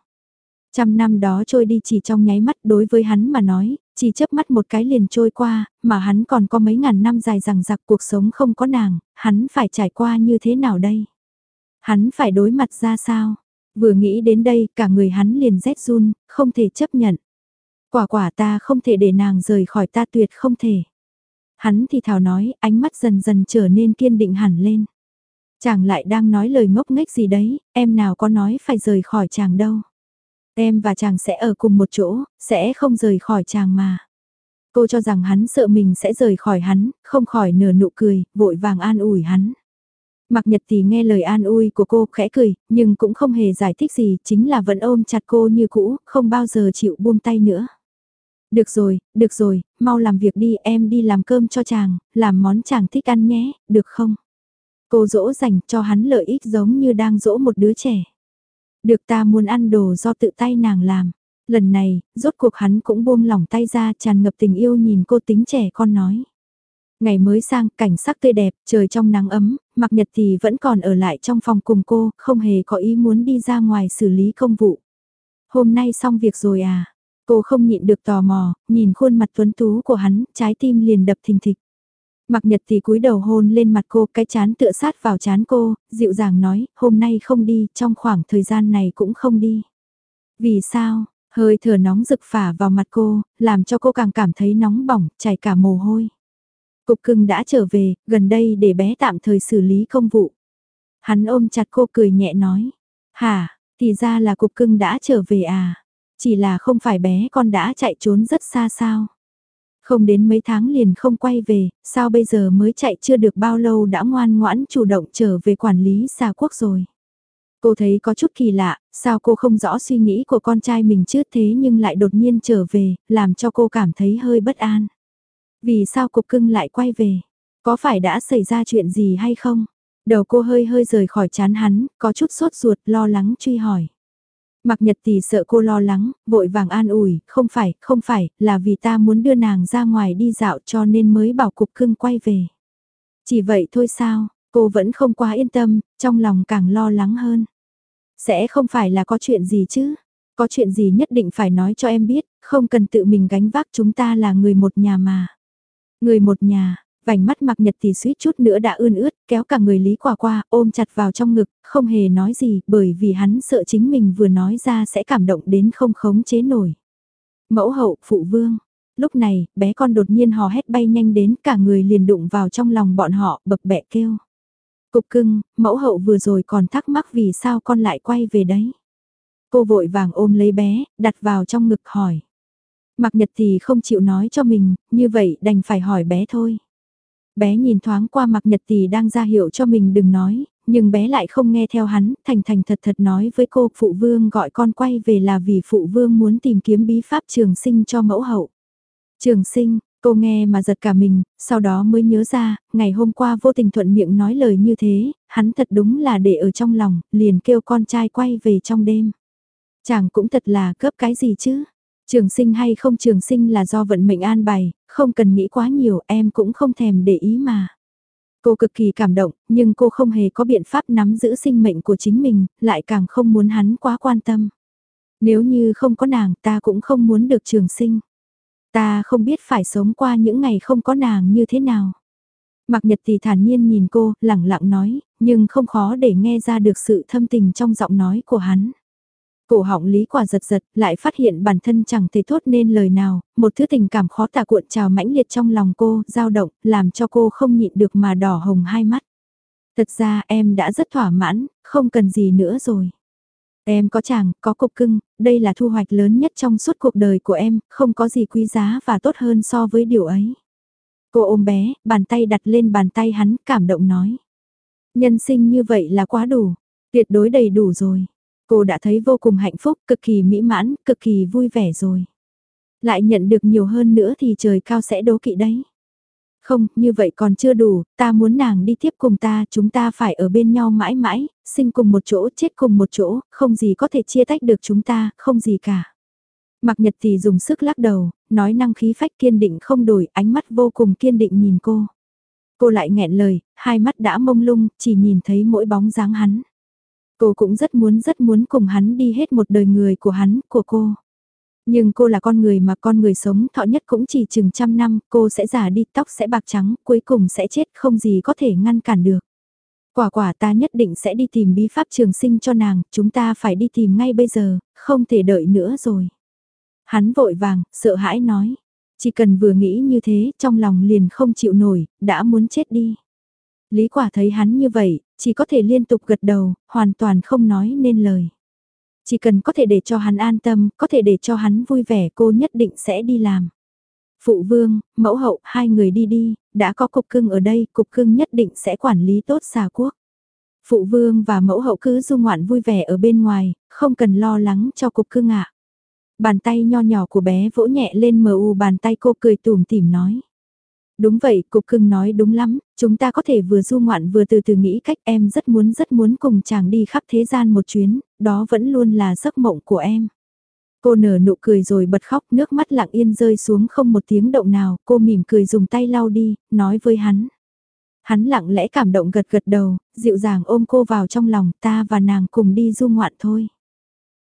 Trăm năm đó trôi đi chỉ trong nháy mắt đối với hắn mà nói, chỉ chớp mắt một cái liền trôi qua, mà hắn còn có mấy ngàn năm dài rằng giặc cuộc sống không có nàng, hắn phải trải qua như thế nào đây? Hắn phải đối mặt ra sao? Vừa nghĩ đến đây cả người hắn liền rét run, không thể chấp nhận. Quả quả ta không thể để nàng rời khỏi ta tuyệt không thể. Hắn thì thào nói, ánh mắt dần dần trở nên kiên định hẳn lên. Chàng lại đang nói lời ngốc nghếch gì đấy, em nào có nói phải rời khỏi chàng đâu. Em và chàng sẽ ở cùng một chỗ, sẽ không rời khỏi chàng mà. Cô cho rằng hắn sợ mình sẽ rời khỏi hắn, không khỏi nở nụ cười, vội vàng an ủi hắn. Mặc nhật thì nghe lời an ủi của cô khẽ cười, nhưng cũng không hề giải thích gì, chính là vẫn ôm chặt cô như cũ, không bao giờ chịu buông tay nữa. Được rồi, được rồi, mau làm việc đi, em đi làm cơm cho chàng, làm món chàng thích ăn nhé, được không? Cô dỗ dành cho hắn lợi ích giống như đang dỗ một đứa trẻ. Được ta muốn ăn đồ do tự tay nàng làm. Lần này, rốt cuộc hắn cũng buông lỏng tay ra tràn ngập tình yêu nhìn cô tính trẻ con nói. Ngày mới sang, cảnh sắc tươi đẹp, trời trong nắng ấm, mặc nhật thì vẫn còn ở lại trong phòng cùng cô, không hề có ý muốn đi ra ngoài xử lý công vụ. Hôm nay xong việc rồi à? Cô không nhịn được tò mò, nhìn khuôn mặt tuấn tú của hắn, trái tim liền đập thình thịch. Mặc nhật thì cúi đầu hôn lên mặt cô, cái chán tựa sát vào chán cô, dịu dàng nói, hôm nay không đi, trong khoảng thời gian này cũng không đi. Vì sao, hơi thở nóng rực phả vào mặt cô, làm cho cô càng cảm thấy nóng bỏng, chảy cả mồ hôi. Cục cưng đã trở về, gần đây để bé tạm thời xử lý công vụ. Hắn ôm chặt cô cười nhẹ nói, hả, thì ra là cục cưng đã trở về à, chỉ là không phải bé con đã chạy trốn rất xa sao. Không đến mấy tháng liền không quay về, sao bây giờ mới chạy chưa được bao lâu đã ngoan ngoãn chủ động trở về quản lý xa quốc rồi. Cô thấy có chút kỳ lạ, sao cô không rõ suy nghĩ của con trai mình trước thế nhưng lại đột nhiên trở về, làm cho cô cảm thấy hơi bất an. Vì sao cục cưng lại quay về? Có phải đã xảy ra chuyện gì hay không? Đầu cô hơi hơi rời khỏi chán hắn, có chút sốt ruột lo lắng truy hỏi. Mặc nhật thì sợ cô lo lắng, vội vàng an ủi, không phải, không phải, là vì ta muốn đưa nàng ra ngoài đi dạo cho nên mới bảo cục cưng quay về. Chỉ vậy thôi sao, cô vẫn không quá yên tâm, trong lòng càng lo lắng hơn. Sẽ không phải là có chuyện gì chứ, có chuyện gì nhất định phải nói cho em biết, không cần tự mình gánh vác chúng ta là người một nhà mà. Người một nhà, vành mắt mặc nhật thì suýt chút nữa đã ươn ướt, kéo cả người Lý Quả qua, ôm chặt vào trong ngực, không hề nói gì, bởi vì hắn sợ chính mình vừa nói ra sẽ cảm động đến không khống chế nổi. Mẫu hậu, phụ vương. Lúc này, bé con đột nhiên hò hét bay nhanh đến, cả người liền đụng vào trong lòng bọn họ, bập bẹ kêu. Cục cưng, mẫu hậu vừa rồi còn thắc mắc vì sao con lại quay về đấy. Cô vội vàng ôm lấy bé, đặt vào trong ngực hỏi. Mặc nhật thì không chịu nói cho mình, như vậy đành phải hỏi bé thôi. Bé nhìn thoáng qua mặc nhật tỷ đang ra hiệu cho mình đừng nói, nhưng bé lại không nghe theo hắn, thành thành thật thật nói với cô phụ vương gọi con quay về là vì phụ vương muốn tìm kiếm bí pháp trường sinh cho mẫu hậu. Trường sinh, cô nghe mà giật cả mình, sau đó mới nhớ ra, ngày hôm qua vô tình thuận miệng nói lời như thế, hắn thật đúng là để ở trong lòng, liền kêu con trai quay về trong đêm. Chàng cũng thật là cấp cái gì chứ, Trường sinh hay không trường sinh là do vận mệnh an bài, không cần nghĩ quá nhiều em cũng không thèm để ý mà. Cô cực kỳ cảm động, nhưng cô không hề có biện pháp nắm giữ sinh mệnh của chính mình, lại càng không muốn hắn quá quan tâm. Nếu như không có nàng ta cũng không muốn được trường sinh. Ta không biết phải sống qua những ngày không có nàng như thế nào. Mặc nhật thì thản nhiên nhìn cô, lẳng lặng nói, nhưng không khó để nghe ra được sự thâm tình trong giọng nói của hắn. Cổ họng lý quả giật giật, lại phát hiện bản thân chẳng thể thốt nên lời nào, một thứ tình cảm khó tả cuộn trào mãnh liệt trong lòng cô, dao động, làm cho cô không nhịn được mà đỏ hồng hai mắt. Thật ra em đã rất thỏa mãn, không cần gì nữa rồi. Em có chàng, có cục cưng, đây là thu hoạch lớn nhất trong suốt cuộc đời của em, không có gì quý giá và tốt hơn so với điều ấy. Cô ôm bé, bàn tay đặt lên bàn tay hắn, cảm động nói. Nhân sinh như vậy là quá đủ, tuyệt đối đầy đủ rồi. Cô đã thấy vô cùng hạnh phúc, cực kỳ mỹ mãn, cực kỳ vui vẻ rồi. Lại nhận được nhiều hơn nữa thì trời cao sẽ đố kỵ đấy. Không, như vậy còn chưa đủ, ta muốn nàng đi tiếp cùng ta, chúng ta phải ở bên nhau mãi mãi, sinh cùng một chỗ, chết cùng một chỗ, không gì có thể chia tách được chúng ta, không gì cả. Mặc nhật thì dùng sức lắc đầu, nói năng khí phách kiên định không đổi, ánh mắt vô cùng kiên định nhìn cô. Cô lại nghẹn lời, hai mắt đã mông lung, chỉ nhìn thấy mỗi bóng dáng hắn. Cô cũng rất muốn rất muốn cùng hắn đi hết một đời người của hắn, của cô. Nhưng cô là con người mà con người sống thọ nhất cũng chỉ chừng trăm năm, cô sẽ già đi, tóc sẽ bạc trắng, cuối cùng sẽ chết, không gì có thể ngăn cản được. Quả quả ta nhất định sẽ đi tìm bí pháp trường sinh cho nàng, chúng ta phải đi tìm ngay bây giờ, không thể đợi nữa rồi. Hắn vội vàng, sợ hãi nói. Chỉ cần vừa nghĩ như thế, trong lòng liền không chịu nổi, đã muốn chết đi. Lý quả thấy hắn như vậy, chỉ có thể liên tục gật đầu, hoàn toàn không nói nên lời. Chỉ cần có thể để cho hắn an tâm, có thể để cho hắn vui vẻ cô nhất định sẽ đi làm. Phụ vương, mẫu hậu, hai người đi đi, đã có cục cưng ở đây, cục cưng nhất định sẽ quản lý tốt xà quốc. Phụ vương và mẫu hậu cứ du ngoạn vui vẻ ở bên ngoài, không cần lo lắng cho cục cưng ạ. Bàn tay nho nhỏ của bé vỗ nhẹ lên mờ u bàn tay cô cười tùm tìm nói. Đúng vậy, cục cưng nói đúng lắm, chúng ta có thể vừa du ngoạn vừa từ từ nghĩ cách em rất muốn rất muốn cùng chàng đi khắp thế gian một chuyến, đó vẫn luôn là giấc mộng của em. Cô nở nụ cười rồi bật khóc nước mắt lặng yên rơi xuống không một tiếng động nào, cô mỉm cười dùng tay lau đi, nói với hắn. Hắn lặng lẽ cảm động gật gật đầu, dịu dàng ôm cô vào trong lòng ta và nàng cùng đi du ngoạn thôi.